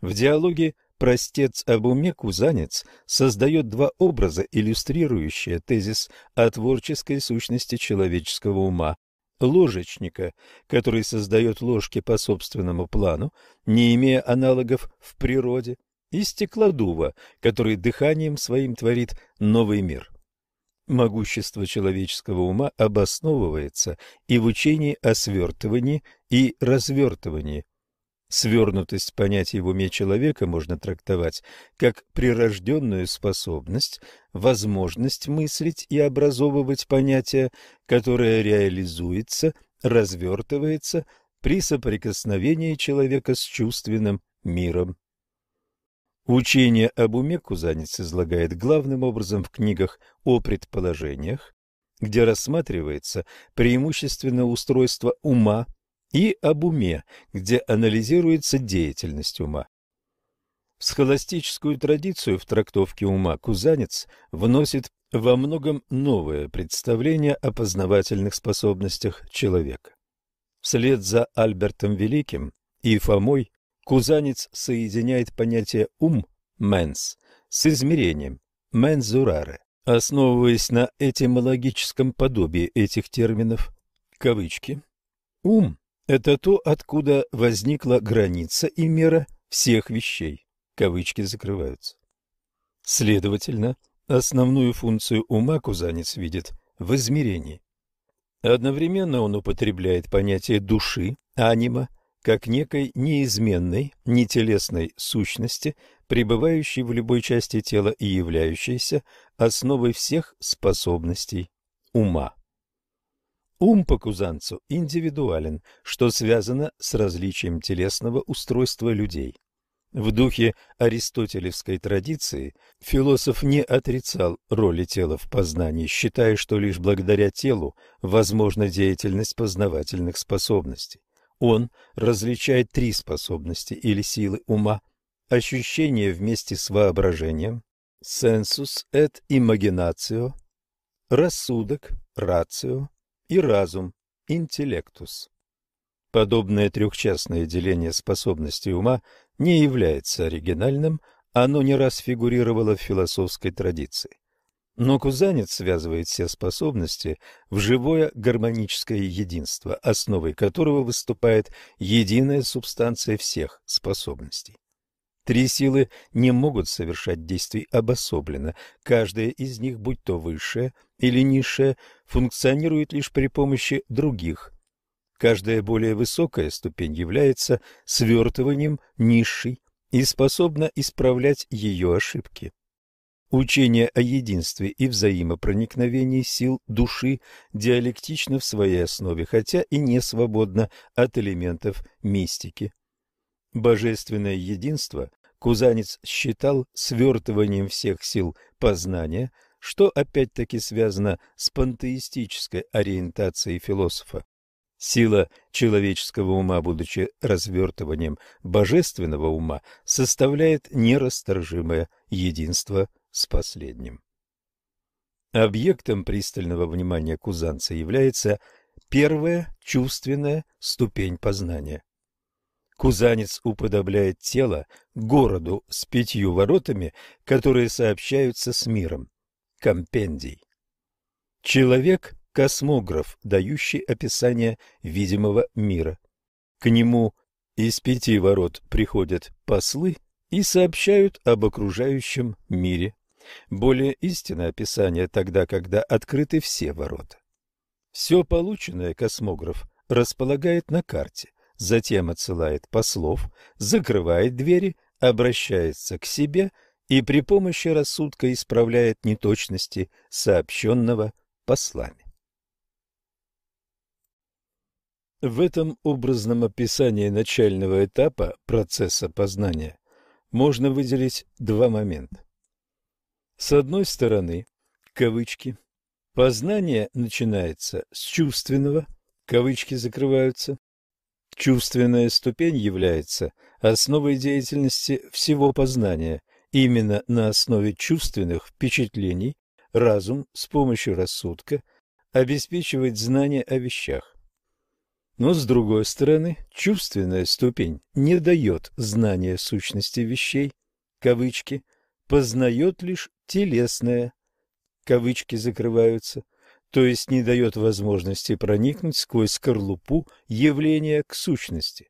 Speaker 1: В диалоге «Простец об уме» Кузанец создает два образа, иллюстрирующие тезис о творческой сущности человеческого ума. Ложечника, который создает ложки по собственному плану, не имея аналогов в природе, и стеклодува, который дыханием своим творит новый мир. Могущество человеческого ума обосновывается и в учении о свертывании и развертывании. Свернутость понятий в уме человека можно трактовать как прирожденную способность, возможность мыслить и образовывать понятия, которая реализуется, развертывается при соприкосновении человека с чувственным миром. Учение об уме Кузанец излагает главным образом в книгах о предположениях, где рассматривается преимущественно устройство ума и об уме, где анализируется деятельность ума. В схоластическую традицию в трактовке ума Кузанец вносит во многом новое представление о познавательных способностях человека. Вслед за Альбертом Великим и Фомой Кузанец соединяет понятие «ум» – «менс» с измерением «мензураре», основываясь на этимологическом подобии этих терминов. Кавычки. «Ум» Это то, откуда возникла граница и мера всех вещей. Кавычки закрываются. Следовательно, основную функцию ума Кузанец видит в измерении. Одновременно он употребляет понятие души, анима, как некой неизменной, нетелесной сущности, пребывающей в любой части тела и являющейся основой всех способностей ума. Ум по Кузанцу индивидуален, что связано с различием телесного устройства людей. В духе аристотелевской традиции философ не отрицал роли тела в познании, считая, что лишь благодаря телу возможна деятельность познавательных способностей. Он различает три способности или силы ума – ощущение вместе с воображением, сенсус et imaginatio, рассудок, рацио и разум, интеллектус. Подобное трехчастное деление способностей ума не является оригинальным, оно не раз фигурировало в философской традиции. Но Кузанец связывает все способности в живое гармоническое единство, основой которого выступает единая субстанция всех способностей. Три силы не могут совершать действий обособленно. Каждая из них, будь то высшая или низшая, функционирует лишь при помощи других. Каждая более высокая ступень является свертыванием низшей и способна исправлять ее ошибки. Учение о единстве и взаимопроникновении сил души диалектично в своей основе, хотя и не свободно от элементов мистики. Божественное единство Кузанец считал свертыванием всех сил познания, что опять-таки связано с пантеистической ориентацией философа. Сила человеческого ума, будучи развертыванием божественного ума, составляет нерасторжимое единство с последним. Объектом пристального внимания кузанца является первая чувственная ступень познания. Кузанец уподобляет тело городу с пятью воротами, которые сообщаются с миром. Компендий. Человек – космограф, дающий описание видимого мира. К нему из пяти ворот приходят послы и сообщают об окружающем мире. Более истинное описание тогда, когда открыты все ворота. Все полученное космограф располагает на карте – затем отсылает послов, закрывает двери, обращается к себе и при помощи рассудка исправляет неточности сообщенного послами. В этом образном описании начального этапа процесса познания можно выделить два момента. С одной стороны, кавычки, познание начинается с чувственного, кавычки закрываются, Чувственная ступень является основой деятельности всего познания. Именно на основе чувственных впечатлений разум с помощью рассудка обеспечивает знание о вещах. Но, с другой стороны, чувственная ступень не дает знания сущности вещей, кавычки, познает лишь телесное, кавычки закрываются, то есть не дает возможности проникнуть сквозь скорлупу явления к сущности.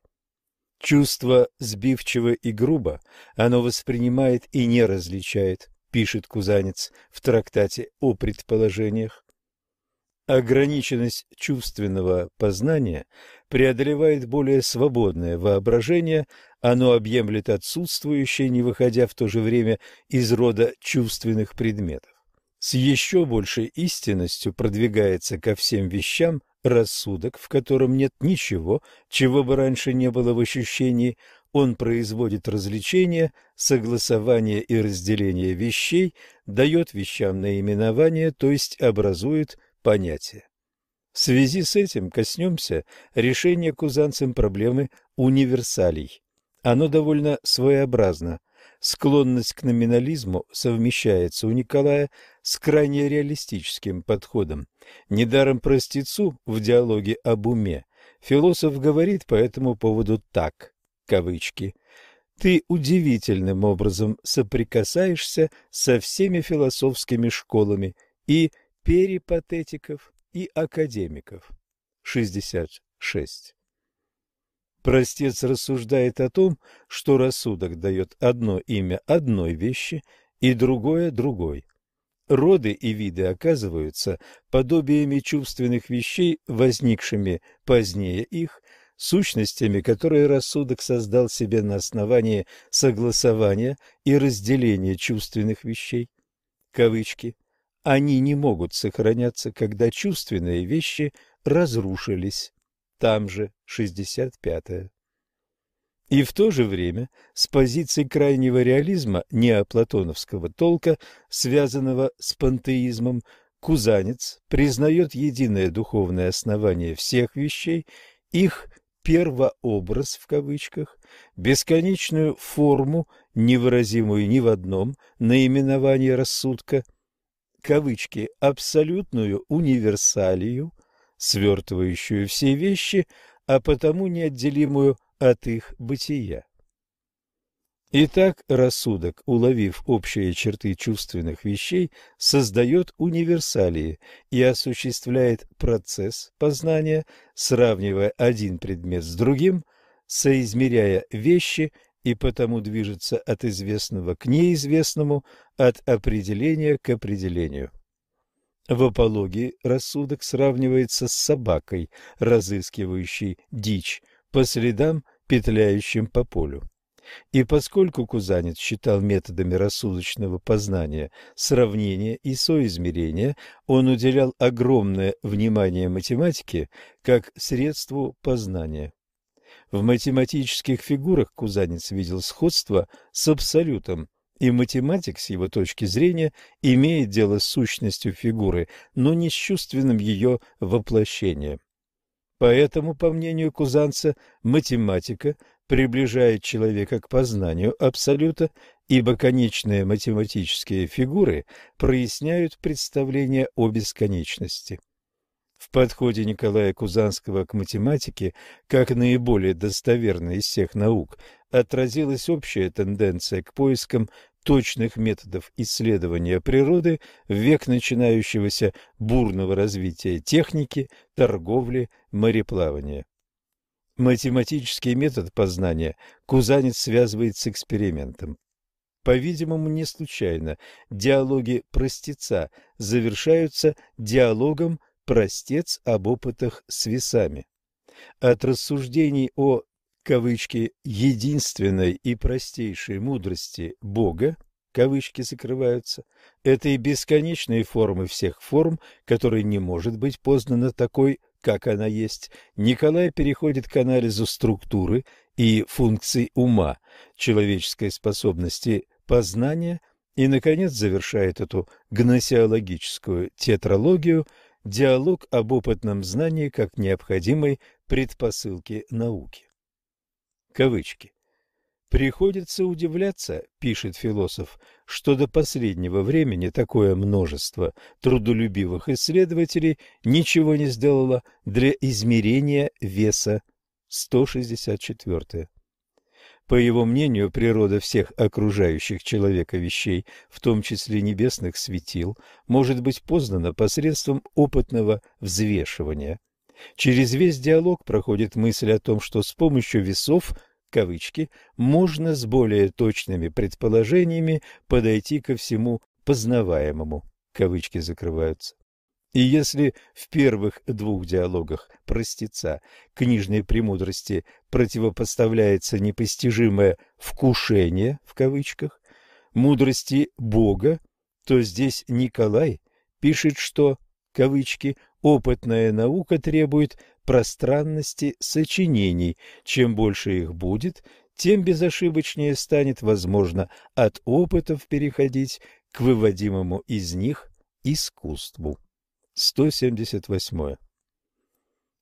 Speaker 1: Чувство сбивчиво и грубо оно воспринимает и не различает, пишет Кузанец в трактате о предположениях. Ограниченность чувственного познания преодолевает более свободное воображение, оно объемлет отсутствующее, не выходя в то же время из рода чувственных предметов. С еще большей истинностью продвигается ко всем вещам рассудок, в котором нет ничего, чего бы раньше не было в ощущении, он производит развлечение, согласование и разделение вещей, дает вещам наименование, то есть образует понятия. В связи с этим коснемся решения кузанцем проблемы универсалей. Оно довольно своеобразно. Склонность к номинализму совмещается у Николая с крайне реалистическим подходом. Недаром простецу в диалоге об уме философ говорит по этому поводу так, кавычки, «Ты удивительным образом соприкасаешься со всеми философскими школами и перипатетиков и академиков. 66. Простец рассуждает о том, что рассудок дает одно имя одной вещи и другое другой. Роды и виды оказываются подобиями чувственных вещей, возникшими позднее их, сущностями, которые рассудок создал себе на основании согласования и разделения чувственных вещей. Кавычки. Они не могут сохраняться, когда чувственные вещи разрушились. Там же 65-е. И в то же время с позиции крайнего реализма неоплатоновского толка, связанного с пантеизмом, Кузанец признает единое духовное основание всех вещей, их первообраз в кавычках, бесконечную форму, невыразимую ни в одном наименовании рассудка, кавычки, абсолютную универсалию, свертывающую все вещи, а потому неотделимую от их бытия. Итак, рассудок, уловив общие черты чувственных вещей, создает универсалии и осуществляет процесс познания, сравнивая один предмет с другим, соизмеряя вещи и потому движется от известного к неизвестному, от определения к определению. В апологии рассудок сравнивается с собакой, разыскивающей дичь, по следам, петляющим по полю. И поскольку Кузанец считал методами рассудочного познания сравнения и соизмерения, он уделял огромное внимание математике как средству познания. В математических фигурах Кузанец видел сходство с абсолютом, и математик, с его точки зрения, имеет дело с сущностью фигуры, но не с чувственным ее воплощением. Поэтому, по мнению Кузанца, математика приближает человека к познанию абсолюта, ибо конечные математические фигуры проясняют представление о бесконечности. В подходе Николая Кузанского к математике, как наиболее достоверной из всех наук, отразилась общая тенденция к поискам точных методов исследования природы в век начинающегося бурного развития техники, торговли, мореплавания. Математический метод познания Кузанец связывает с экспериментом. По-видимому, не случайно диалоги простеца завершаются диалогом простец об опытах с весами. От рассуждений о кавычки единственной и простейшей мудрости Бога кавычки закрываются, этой бесконечной формы всех форм, которая не может быть познана такой, как она есть, Николай переходит к анализу структуры и функций ума, человеческой способности познания и, наконец, завершает эту гносеологическую тетралогию – диалог об опытном знании как необходимой предпосылке науки. Кавычки. Приходится удивляться, пишет философ, что до последнего времени такое множество трудолюбивых исследователей ничего не сделало для измерения веса 164. По его мнению, природа всех окружающих человека вещей, в том числе небесных светил, может быть познана посредством опытного взвешивания. Через весь диалог проходит мысль о том, что с помощью весов кавычки, можно с более точными предположениями подойти ко всему познаваемому, кавычки закрываются. И если в первых двух диалогах простеца книжной премудрости противопоставляется непостижимое «вкушение» в кавычках, мудрости Бога, то здесь Николай пишет, что кавычки «опытная наука требует пространности сочинений. Чем больше их будет, тем безошибочнее станет возможно от опытов переходить к выводимому из них искусству. 178.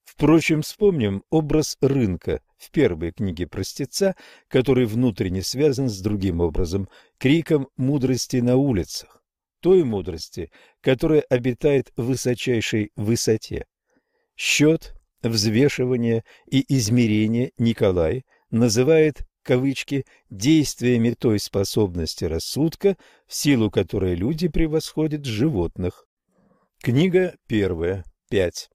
Speaker 1: Впрочем, вспомним образ рынка в первой книге простеца, который внутренне связан с другим образом, криком мудрости на улицах, той мудрости, которая обитает в высочайшей высоте. Счет, взвешивание и измерение Николай называет кавычки действиями той способности рассудка, в силу которой люди превосходят животных. Книга первая, 5.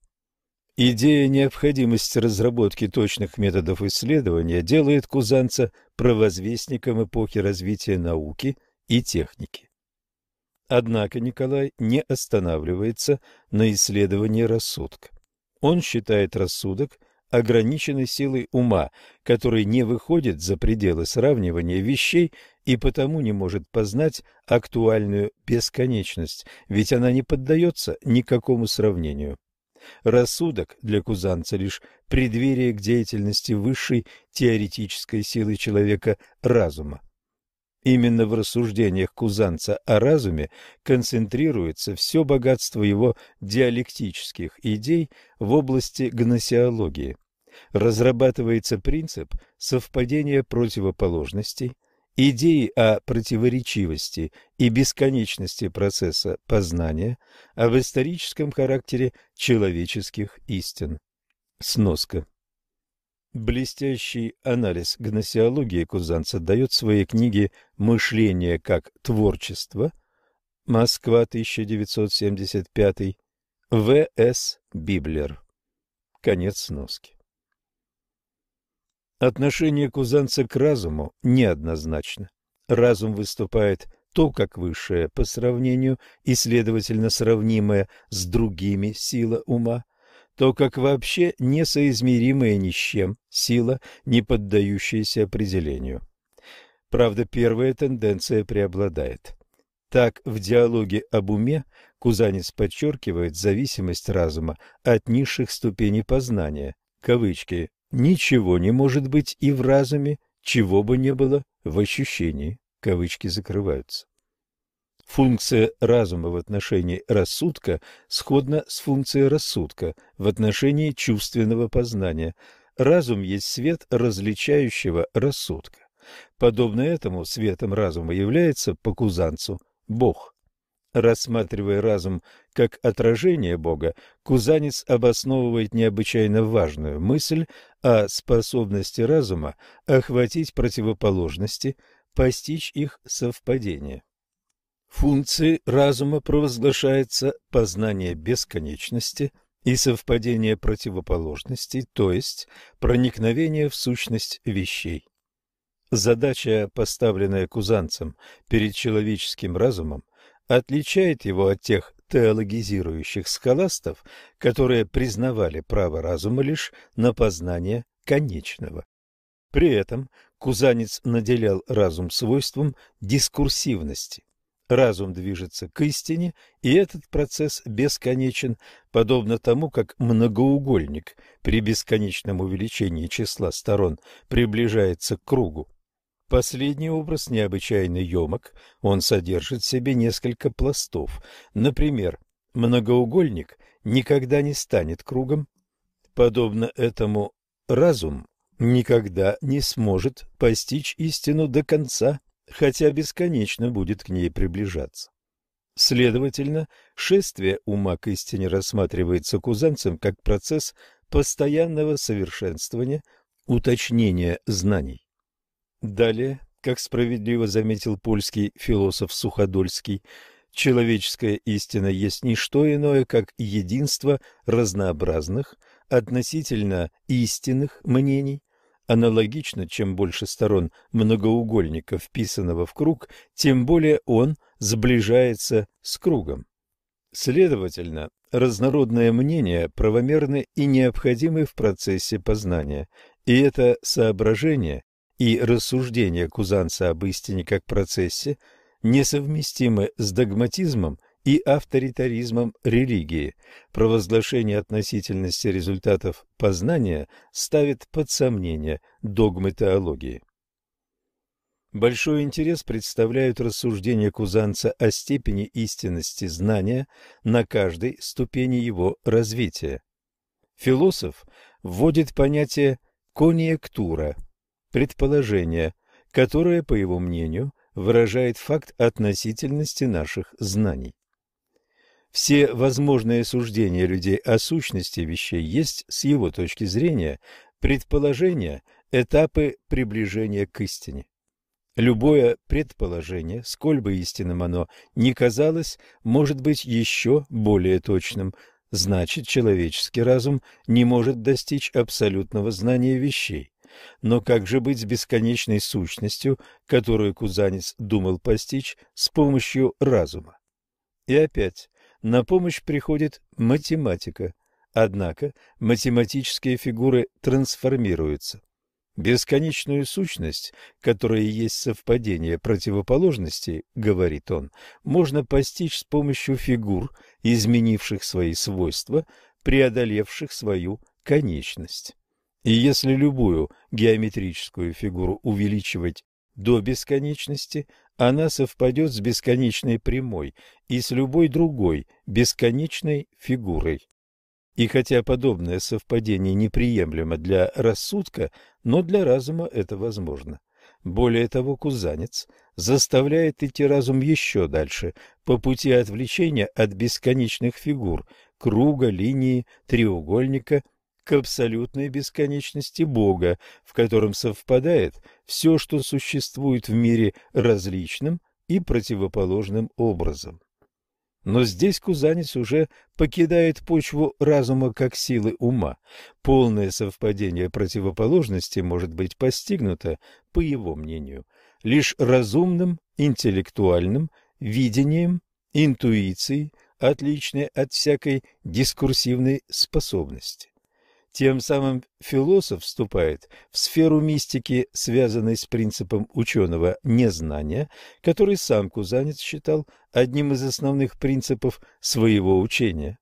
Speaker 1: Идея необходимости разработки точных методов исследования делает Кузанца провозвестником эпохи развития науки и техники. Однако Николай не останавливается на исследовании рассудка. Он считает рассудок ограниченной силой ума, который не выходит за пределы сравнивания вещей и потому не может познать актуальную бесконечность, ведь она не поддается никакому сравнению. Рассудок для кузанца лишь преддверие к деятельности высшей теоретической силы человека разума. Именно в рассуждениях Кузанца о разуме концентрируется все богатство его диалектических идей в области гносеологии. Разрабатывается принцип совпадения противоположностей, идеи о противоречивости и бесконечности процесса познания, об историческом характере человеческих истин. Сноска Блестящий анализ гносеологии Кузанца дает в своей книге «Мышление как творчество» Москва, 1975, В.С. Библер. Конец сноски. Отношение Кузанца к разуму неоднозначно. Разум выступает то как высшее по сравнению и, следовательно, сравнимое с другими сила ума – то как вообще несоизмеримая ни с чем сила, не поддающаяся определению. Правда, первая тенденция преобладает. Так, в диалоге об уме Кузанец подчеркивает зависимость разума от низших ступеней познания. Кавычки. «Ничего не может быть и в разуме, чего бы не было в ощущении». Кавычки закрываются. Функция разума в отношении рассудка сходна с функцией рассудка в отношении чувственного познания. Разум есть свет различающего рассудка. Подобно этому светом разума является по Кузанцу Бог. Рассматривая разум как отражение Бога, Кузанец обосновывает необычайно важную мысль о способности разума охватить противоположности, постичь их совпадение. Функцией разума провозглашается познание бесконечности и совпадение противоположностей, то есть проникновение в сущность вещей. Задача, поставленная кузанцем перед человеческим разумом, отличает его от тех теологизирующих схоластов, которые признавали право разума лишь на познание конечного. При этом Кузанец наделял разум свойством дискурсивности, Разум движется к истине, и этот процесс бесконечен, подобно тому, как многоугольник при бесконечном увеличении числа сторон приближается к кругу. Последний образ необычайно емок, он содержит в себе несколько пластов. Например, многоугольник никогда не станет кругом. Подобно этому разум никогда не сможет постичь истину до конца хотя бесконечно будет к ней приближаться. Следовательно, шествие ума к истине рассматривается кузанцем как процесс постоянного совершенствования, уточнения знаний. Далее, как справедливо заметил польский философ Суходольский, человеческая истина есть не что иное, как единство разнообразных, относительно истинных мнений, Аналогично, чем больше сторон многоугольника вписанного в круг, тем более он сближается с кругом. Следовательно, разнородные мнения правомерны и необходимы в процессе познания, и это соображение и рассуждение кузанца об истине как процессе несовместимы с догматизмом и авторитаризмом религии. Провозглашение относительности результатов познания ставит под сомнение догмы теологии. Большой интерес представляют рассуждения Кузанца о степени истинности знания на каждой ступени его развития. Философ вводит понятие конъюнктура, предположение, которое, по его мнению, выражает факт относительности наших знаний. Все возможные суждения людей о сущности вещей есть, с его точки зрения, предположения, этапы приближения к истине. Любое предположение, сколь бы истинным оно ни казалось, может быть еще более точным. Значит, человеческий разум не может достичь абсолютного знания вещей. Но как же быть с бесконечной сущностью, которую Кузанец думал постичь с помощью разума? И опять, на помощь приходит математика. Однако математические фигуры трансформируются. Бесконечную сущность, которая есть совпадение противоположностей, говорит он, можно постичь с помощью фигур, изменивших свои свойства, преодолевших свою конечность. И если любую геометрическую фигуру увеличивать до бесконечности, она совпадет с бесконечной прямой и с любой другой бесконечной фигурой. И хотя подобное совпадение неприемлемо для рассудка, но для разума это возможно. Более того, кузанец заставляет идти разум еще дальше, по пути отвлечения от бесконечных фигур, круга, линии, треугольника, к абсолютной бесконечности Бога, в котором совпадает все, что существует в мире различным и противоположным образом. Но здесь Кузанец уже покидает почву разума как силы ума. Полное совпадение противоположностей может быть постигнуто, по его мнению, лишь разумным, интеллектуальным видением, интуицией, отличной от всякой дискурсивной способности. Тем самым философ вступает в сферу мистики, связанной с принципом ученого незнания, который сам Кузанец считал одним из основных принципов своего учения.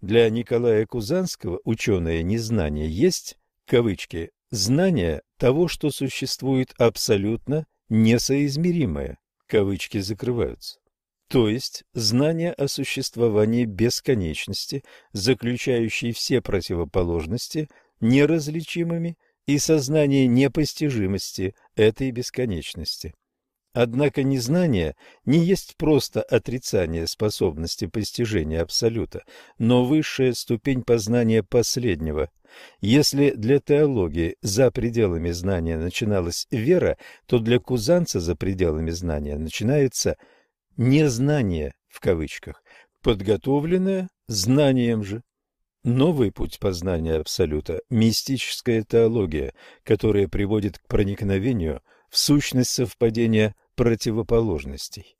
Speaker 1: Для Николая Кузанского ученое незнание есть, кавычки, знание того, что существует абсолютно несоизмеримое, кавычки закрываются то есть знание о существовании бесконечности, заключающей все противоположности неразличимыми, и сознание непостижимости этой бесконечности. Однако незнание не есть просто отрицание способности постижения Абсолюта, но высшая ступень познания последнего. Если для теологии за пределами знания начиналась вера, то для кузанца за пределами знания начинается – незнание в кавычках, подготовленное знанием же. Новый путь познания Абсолюта – мистическая теология, которая приводит к проникновению в сущность совпадения противоположностей.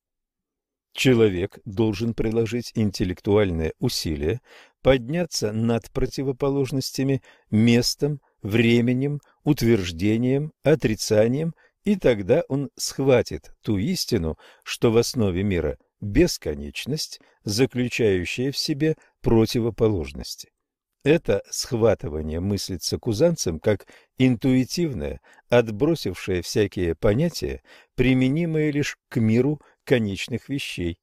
Speaker 1: Человек должен приложить интеллектуальные усилия, подняться над противоположностями, местом, временем, утверждением, отрицанием – и тогда он схватит ту истину, что в основе мира бесконечность, заключающая в себе противоположности. Это схватывание мыслится кузанцем как интуитивное, отбросившее всякие понятия, применимые лишь к миру конечных вещей,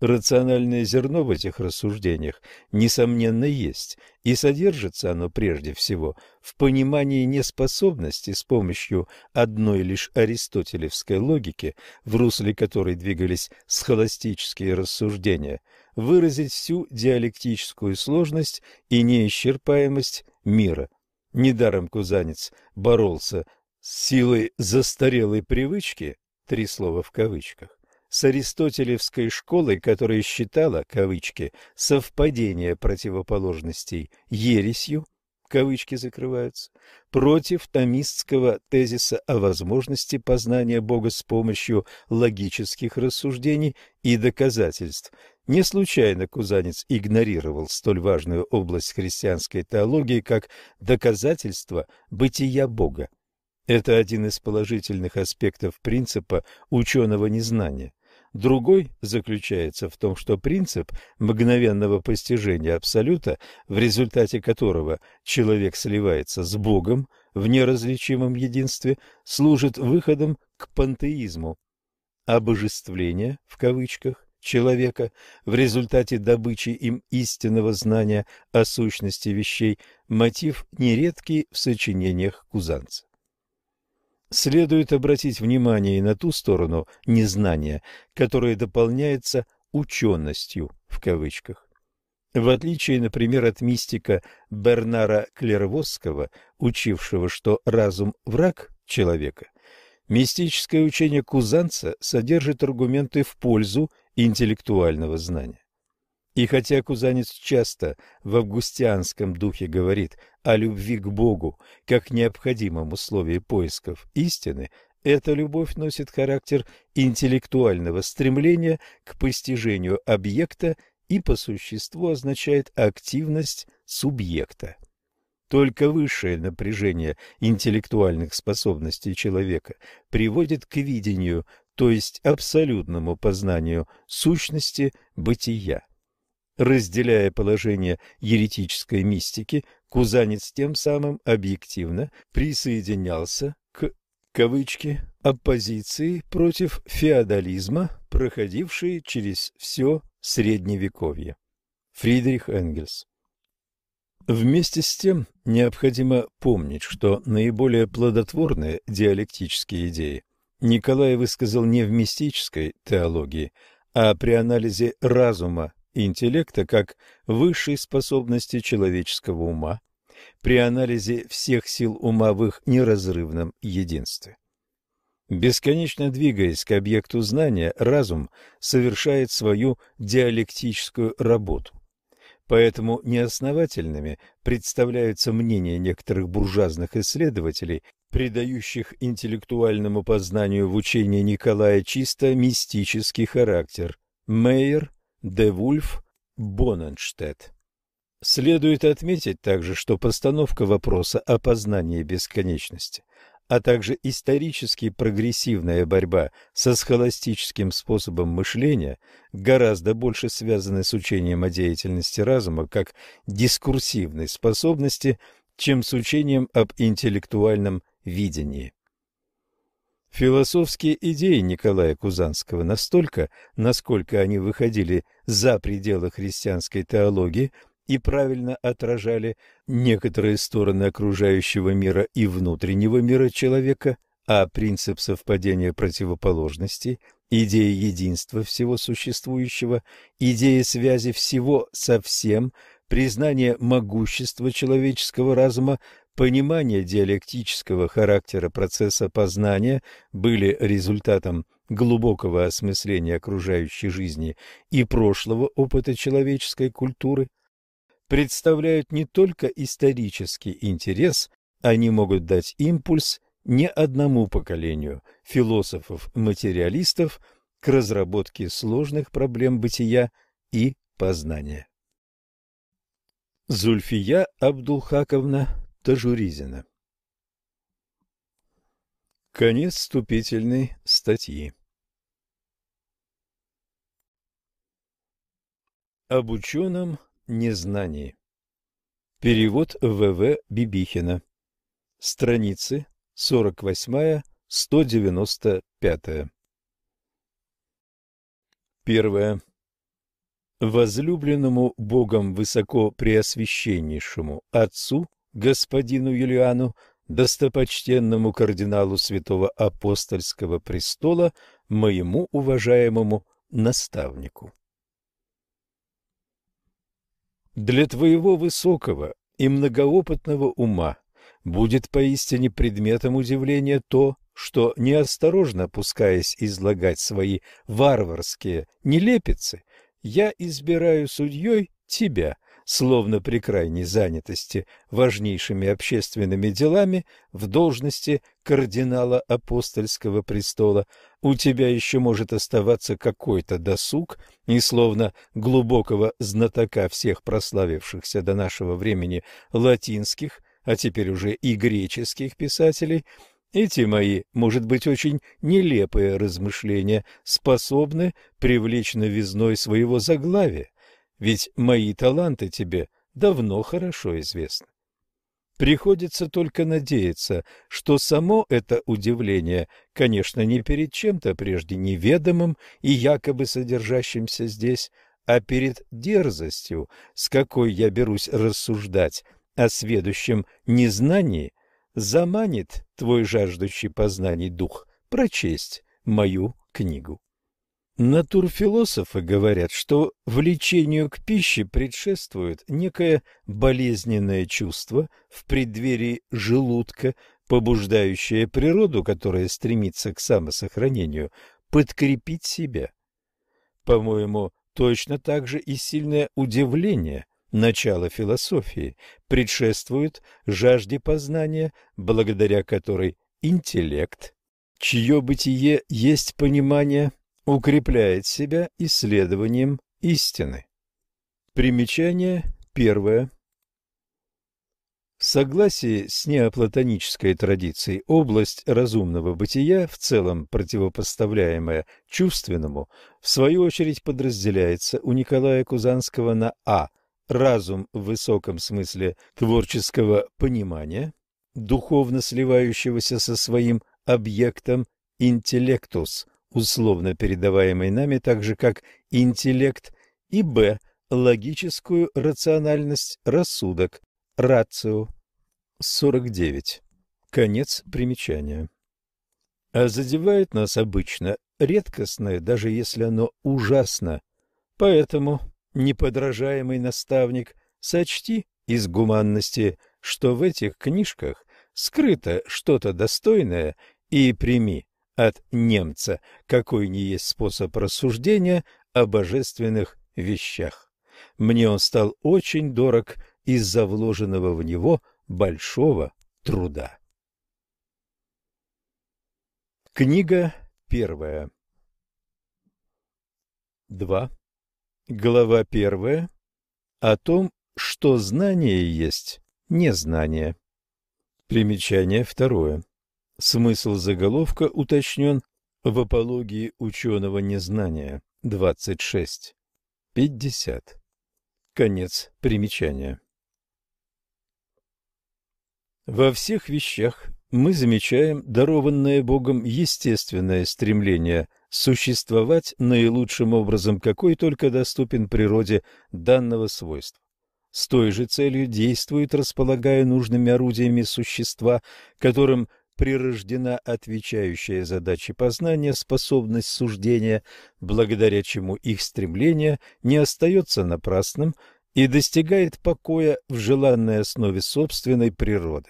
Speaker 1: Рациональное зерно в этих рассуждениях, несомненно, есть, и содержится оно прежде всего в понимании неспособности с помощью одной лишь аристотелевской логики, в русле которой двигались схоластические рассуждения, выразить всю диалектическую сложность и неисчерпаемость мира. Недаром Кузанец боролся с силой застарелой привычки, три слова в кавычках, с аристотелевской школой, которая считала, кавычки, совпадение противоположностей ересью, кавычки закрываются, против томистского тезиса о возможности познания Бога с помощью логических рассуждений и доказательств. Не случайно Кузанец игнорировал столь важную область христианской теологии, как доказательство бытия Бога. Это один из положительных аспектов принципа ученого незнания. Другой заключается в том, что принцип мгновенного постижения Абсолюта, в результате которого человек сливается с Богом в неразличимом единстве, служит выходом к пантеизму. Обожествление, в кавычках, человека в результате добычи им истинного знания о сущности вещей – мотив нередкий в сочинениях Кузанца. Следует обратить внимание и на ту сторону незнания, которая дополняется «ученостью» в кавычках. В отличие, например, от мистика Бернара Клервосского, учившего, что разум – враг человека, мистическое учение Кузанца содержит аргументы в пользу интеллектуального знания. И хотя Кузанец часто в августианском духе говорит о любви к Богу как необходимом условии поисков истины, эта любовь носит характер интеллектуального стремления к постижению объекта и по существу означает активность субъекта. Только высшее напряжение интеллектуальных способностей человека приводит к видению, то есть абсолютному познанию сущности бытия. Разделяя положение еретической мистики, Кузанец тем самым объективно присоединялся к кавычки оппозиции против феодализма, проходившей через все Средневековье. Фридрих Энгельс Вместе с тем необходимо помнить, что наиболее плодотворные диалектические идеи Николай высказал не в мистической теологии, а при анализе разума интеллекта как высшей способности человеческого ума при анализе всех сил ума в их неразрывном единстве. Бесконечно двигаясь к объекту знания, разум совершает свою диалектическую работу. Поэтому неосновательными представляются мнения некоторых буржуазных исследователей, придающих интеллектуальному познанию в учении Николая чисто мистический характер. Мейер де Вульф, Боненштедт. Следует отметить также, что постановка вопроса о познании бесконечности, а также исторически прогрессивная борьба со схоластическим способом мышления гораздо больше связаны с учением о деятельности разума как дискурсивной способности, чем с учением об интеллектуальном видении. Философские идеи Николая Кузанского настолько, насколько они выходили за пределы христианской теологии и правильно отражали некоторые стороны окружающего мира и внутреннего мира человека, а принцип совпадения противоположностей, идея единства всего существующего, идея связи всего со всем, признание могущества человеческого разума понимание диалектического характера процесса познания были результатом глубокого осмысления окружающей жизни и прошлого опыта человеческой культуры, представляют не только исторический интерес, они могут дать импульс не одному поколению философов-материалистов к разработке сложных проблем бытия и познания. Зульфия Абдулхаковна Тажуризина. Конец вступительной статьи. Об ученом незнании. Перевод В.В. Бибихина. Страницы 48-195. Первое. Возлюбленному Богом высоко преосвященнейшему Отцу – господину Юлиану, достопочтенному кардиналу Святого Апостольского престола, моему уважаемому наставнику. Для твоего высокого и многоопытного ума будет поистине предметом удивления то, что, неосторожно пускаясь излагать свои варварские нелепицы, я избираю судьей тебя – словно при крайней занятости важнейшими общественными делами в должности кардинала апостольского престола, у тебя еще может оставаться какой-то досуг, и словно глубокого знатока всех прославившихся до нашего времени латинских, а теперь уже и греческих писателей, эти мои, может быть, очень нелепые размышления способны привлечь новизной своего заглавия, ведь мои таланты тебе давно хорошо известны. Приходится только надеяться, что само это удивление, конечно, не перед чем-то прежде неведомым и якобы содержащимся здесь, а перед дерзостью, с какой я берусь рассуждать о сведущем незнании, заманит твой жаждущий познаний дух прочесть мою книгу. Натурфилософы говорят, что влечению к пище предшествует некое болезненное чувство в преддверии желудка, побуждающее природу, которая стремится к самосохранению, подкрепить себя. По-моему, точно так же и сильное удивление начала философии предшествует жажде познания, благодаря которой интеллект, чье бытие есть понимание, укрепляет себя исследованием истины. Примечание первое. В согласии с неоплатонической традицией область разумного бытия, в целом противопоставляемая чувственному, в свою очередь подразделяется у Николая Кузанского на А – разум в высоком смысле творческого понимания, духовно сливающегося со своим объектом, интеллектус – условно передаваемый нами так же, как интеллект, и б. логическую рациональность, рассудок, рацио. 49. Конец примечания. А задевает нас обычно редкостное, даже если оно ужасно. Поэтому, неподражаемый наставник, сочти из гуманности, что в этих книжках скрыто что-то достойное, и прими от немца, какой ни есть способ рассуждения о божественных вещах. Мне он стал очень дорог из-за вложенного в него большого труда. Книга первая 2. Глава первая о том, что знание есть незнание. Примечание второе. Смысл заголовка уточнен в апологии ученого незнания 26. 50. Конец примечания. Во всех вещах мы замечаем дарованное Богом естественное стремление существовать наилучшим образом, какой только доступен природе данного свойства. С той же целью действует, располагая нужными орудиями существа, которым прирождена отвечающая задаче познания способность суждения, благодаря чему их стремление не остается напрасным и достигает покоя в желанной основе собственной природы.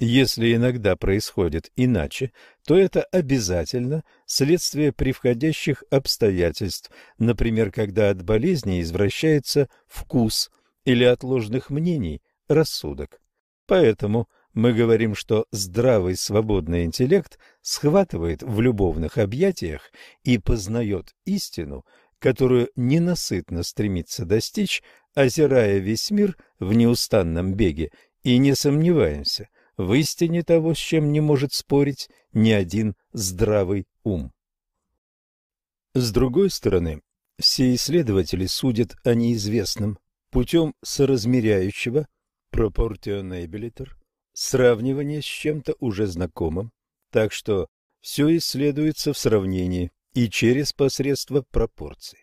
Speaker 1: Если иногда происходит иначе, то это обязательно следствие превходящих обстоятельств, например, когда от болезни извращается вкус или от ложных мнений рассудок. Поэтому мы говорим, что здравый свободный интеллект схватывает в любовных объятиях и познает истину, которую ненасытно стремится достичь, озирая весь мир в неустанном беге, и не сомневаемся в истине того, с чем не может спорить ни один здравый ум. С другой стороны, все исследователи судят о неизвестном путем соразмеряющего proportionability сравнивание с чем-то уже знакомым, так что все исследуется в сравнении и через посредство пропорций.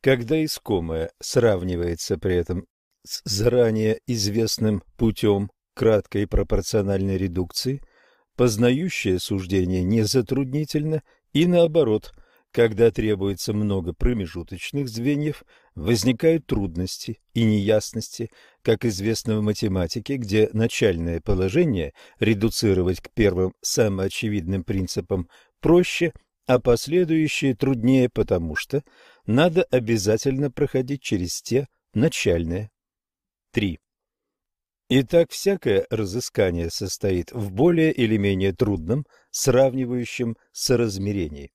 Speaker 1: Когда искомое сравнивается при этом с заранее известным путем краткой пропорциональной редукции, познающее суждение не затруднительно и наоборот, когда требуется много промежуточных звеньев, возникают трудности и неясности, как известно в математике, где начальное положение редуцировать к первым самоочевидным принципам проще, а последующие труднее, потому что надо обязательно проходить через те начальное. 3. Итак, всякое разыскание состоит в более или менее трудном, сравнивающем соразмерении.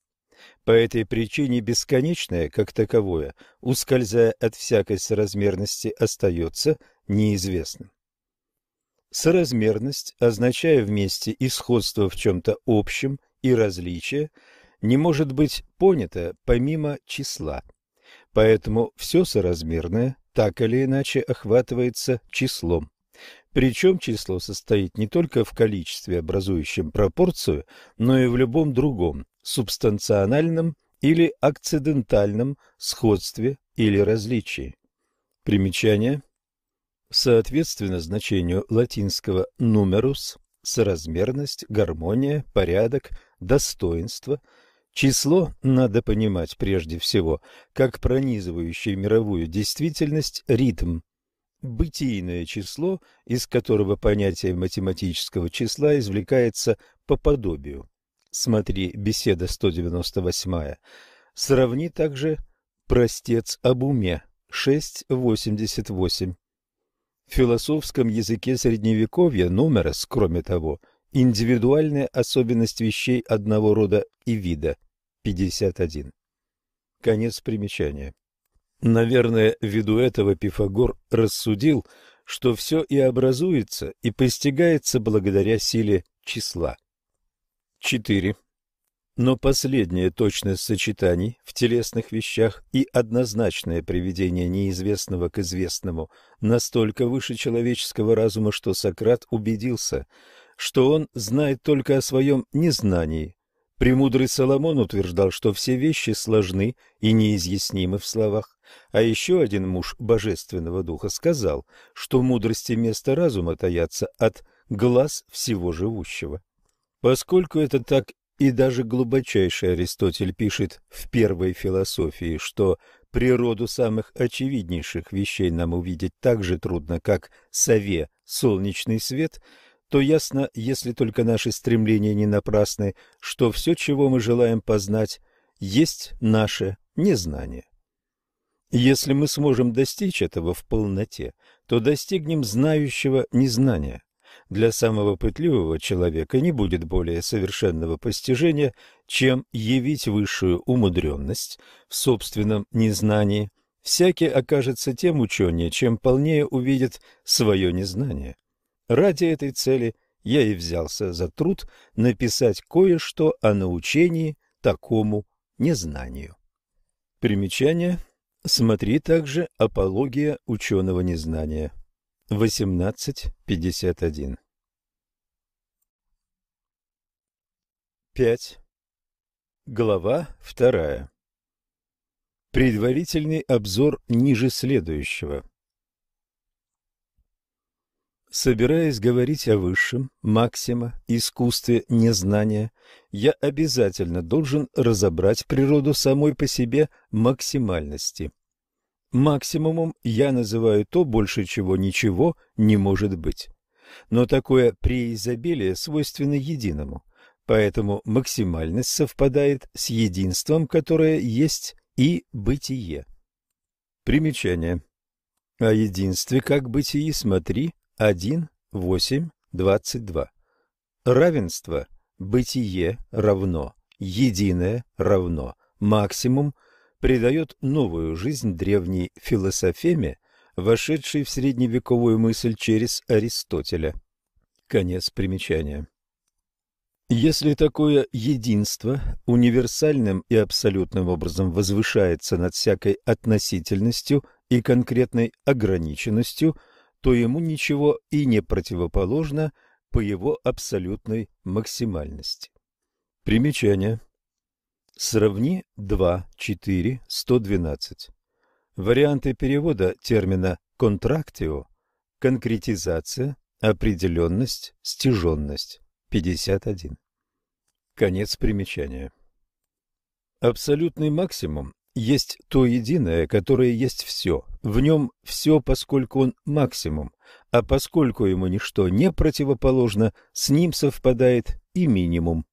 Speaker 1: По этой причине бесконечное, как таковое, ускользая от всякой соразмерности, остается неизвестным. Соразмерность, означая вместе и сходство в чем-то общем, и различие, не может быть понята помимо числа. Поэтому все соразмерное так или иначе охватывается числом. Причем число состоит не только в количестве, образующем пропорцию, но и в любом другом, субстанциональном или акцидентальном сходстве или различии. Примечание. Соответственно значению латинского numerus – соразмерность, гармония, порядок, достоинство – Число надо понимать прежде всего как пронизывающий мировую действительность ритм, бытийное число, из которого понятие математического числа извлекается по подобию. Смотри, беседа 198. Сравни также простец об уме 6.88. В философском языке Средневековья нумерос, кроме того, индивидуальная особенность вещей одного рода и вида 51. Конец примечания. Наверное, ввиду этого Пифагор рассудил, что все и образуется, и постигается благодаря силе числа. 4. Но последняя точность сочетаний в телесных вещах и однозначное приведение неизвестного к известному настолько выше человеческого разума, что Сократ убедился, что он знает только о своем незнании, Премудрый Соломон утверждал, что все вещи сложны и неизъяснимы в словах, а еще один муж божественного духа сказал, что мудрости место разума таятся от глаз всего живущего. Поскольку это так и даже глубочайший Аристотель пишет в первой философии, что природу самых очевиднейших вещей нам увидеть так же трудно, как сове солнечный свет – то ясно, если только наши стремления не напрасны, что все, чего мы желаем познать, есть наше незнание. Если мы сможем достичь этого в полноте, то достигнем знающего незнания. Для самого пытливого человека не будет более совершенного постижения, чем явить высшую умудренность в собственном незнании. Всякий окажется тем ученее, чем полнее увидит свое незнание. Ради этой цели я и взялся за труд написать кое-что о научении такому незнанию. Примечание. Смотри также «Апология ученого незнания». 18.51 5. Глава 2. Предварительный обзор ниже следующего. Собираясь говорить о высшем, максима, искусстве незнания, я обязательно должен разобрать природу самой по себе максимальности. Максимумом я называю то, больше чего ничего не может быть. Но такое преизобилие свойственно единому, поэтому максимальность совпадает с единством, которое есть и бытие. Примечание. О единстве как бытии смотри 1, 8, 22. Равенство, бытие равно, единое равно, максимум придает новую жизнь древней философеме, вошедшей в средневековую мысль через Аристотеля. Конец примечания. Если такое единство универсальным и абсолютным образом возвышается над всякой относительностью и конкретной ограниченностью – то ему ничего и не противоположно по его абсолютной максимальности. Примечание. Сравни 2, 4, 112. Варианты перевода термина «контрактио» – конкретизация, определенность, стяженность. 51. Конец примечания. Абсолютный максимум есть то единое, которое есть все. В нем все, поскольку он максимум, а поскольку ему ничто не противоположно, с ним совпадает и минимум.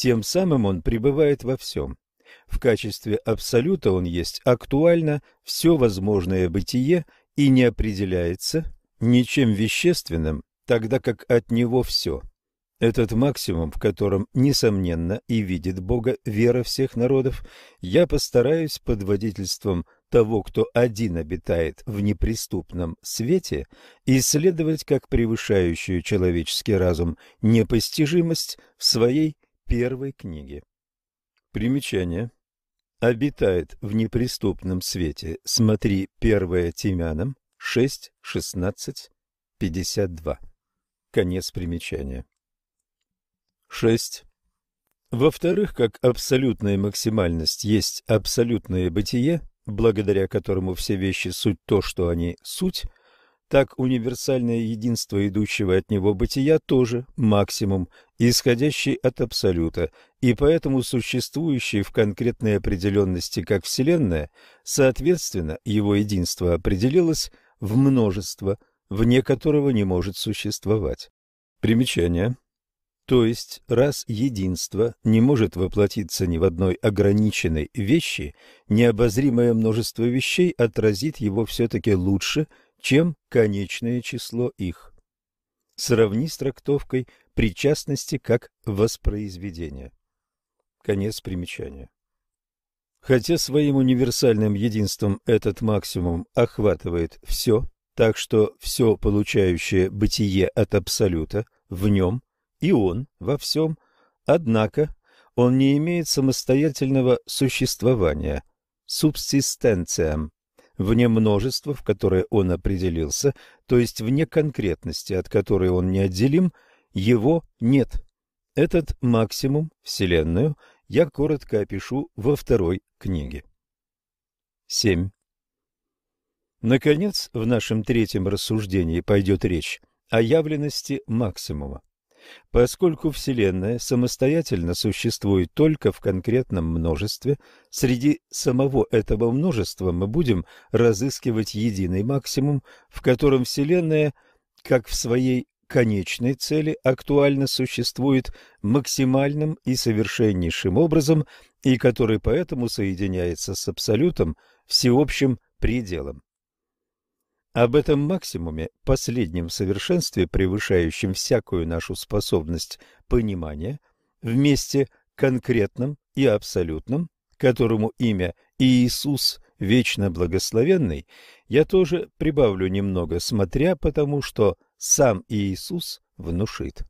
Speaker 1: Тем самым он пребывает во всем. В качестве абсолюта он есть актуально все возможное бытие и не определяется ничем вещественным, тогда как от него все. Этот максимум, в котором, несомненно, и видит Бога вера всех народов, я постараюсь под водительством того, кто один обитает в неприступном свете, исследовать как превышающую человеческий разум непостижимость в своей первой книге. Примечание. Обитает в неприступном свете. Смотри, первое Тимянам, 6, 16, 52. Конец примечания. 6. Во-вторых, как абсолютная максимальность есть абсолютное бытие, благодаря которому все вещи суть то, что они суть, так универсальное единство идущего от него бытия тоже максимум, исходящий от абсолюта, и поэтому существующий в конкретной определенности как Вселенная, соответственно, его единство определилось в множество, вне которого не может существовать. Примечание. То есть, раз единство не может воплотиться ни в одной ограниченной вещи, необозримое множество вещей отразит его все-таки лучше, чем конечное число их. Сравни с трактовкой причастности как воспроизведения. Конец примечания. Хотя своим универсальным единством этот максимум охватывает все, так что все получающее бытие от Абсолюта в нем и он во всем, однако он не имеет самостоятельного существования, субсистенциям, вне множества, в которое он определился, то есть вне конкретности, от которой он неотделим, его нет. Этот максимум, Вселенную, я коротко опишу во второй книге. 7. Наконец, в нашем третьем рассуждении пойдет речь о явленности максимума. Поскольку Вселенная самостоятельно существует только в конкретном множестве, среди самого этого множества мы будем разыскивать единый максимум, в котором Вселенная, как в своей конечной цели, актуально существует максимальным и совершеннейшим образом и который поэтому соединяется с Абсолютом всеобщим пределом. Об этом максимуме, последнем совершенстве, превышающем всякую нашу способность понимания, вместе конкретном и абсолютном, которому имя Иисус вечно благословенный, я тоже прибавлю немного, смотря потому, что сам Иисус внушит.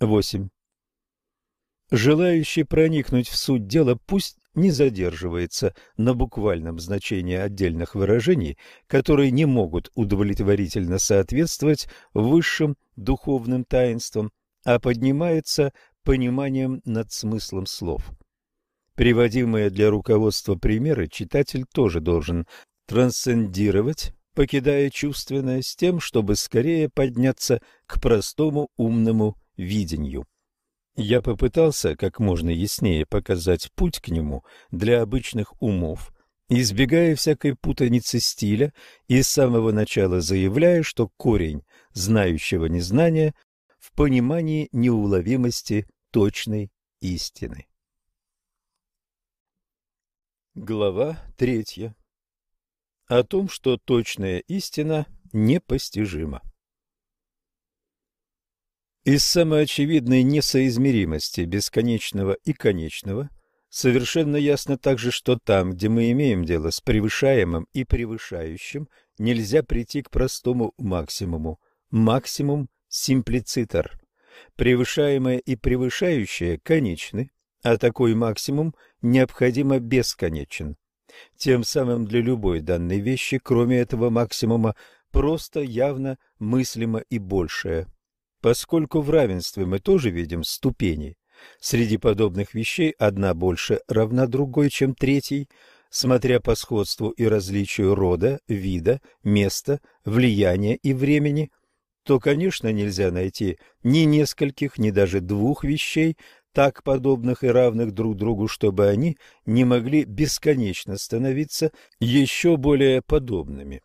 Speaker 1: 8. Желающий проникнуть в суть дела пусть не задерживается на буквальном значении отдельных выражений, которые не могут удовлетворительно соответствовать высшим духовным таинствам, а поднимается пониманием над смыслом слов. Приводимые для руководства примеры читатель тоже должен трансцендировать, покидая чувственное с тем, чтобы скорее подняться к простому умному видению. Я попытался как можно яснее показать путь к нему для обычных умов, избегая всякой путаницы стиля и с самого начала заявляя, что корень знающего незнания в понимании неуловимости точной истины. Глава третья. О том, что точная истина непостижима. Из самоочевидной несоизмеримости бесконечного и конечного совершенно ясно также, что там, где мы имеем дело с превышаемым и превышающим, нельзя прийти к простому максимуму. Максимум симплицитар. Превышаемое и превышающее конечны, а такой максимум необходимо бесконечен. Тем самым для любой данной вещи, кроме этого максимума, просто явно мыслимо и большее. Поскольку в равенстве мы тоже видим ступени, среди подобных вещей одна больше равна другой, чем третьей, смотря по сходству и различию рода, вида, места, влияния и времени, то, конечно, нельзя найти ни нескольких, ни даже двух вещей, так подобных и равных друг другу, чтобы они не могли бесконечно становиться еще более подобными.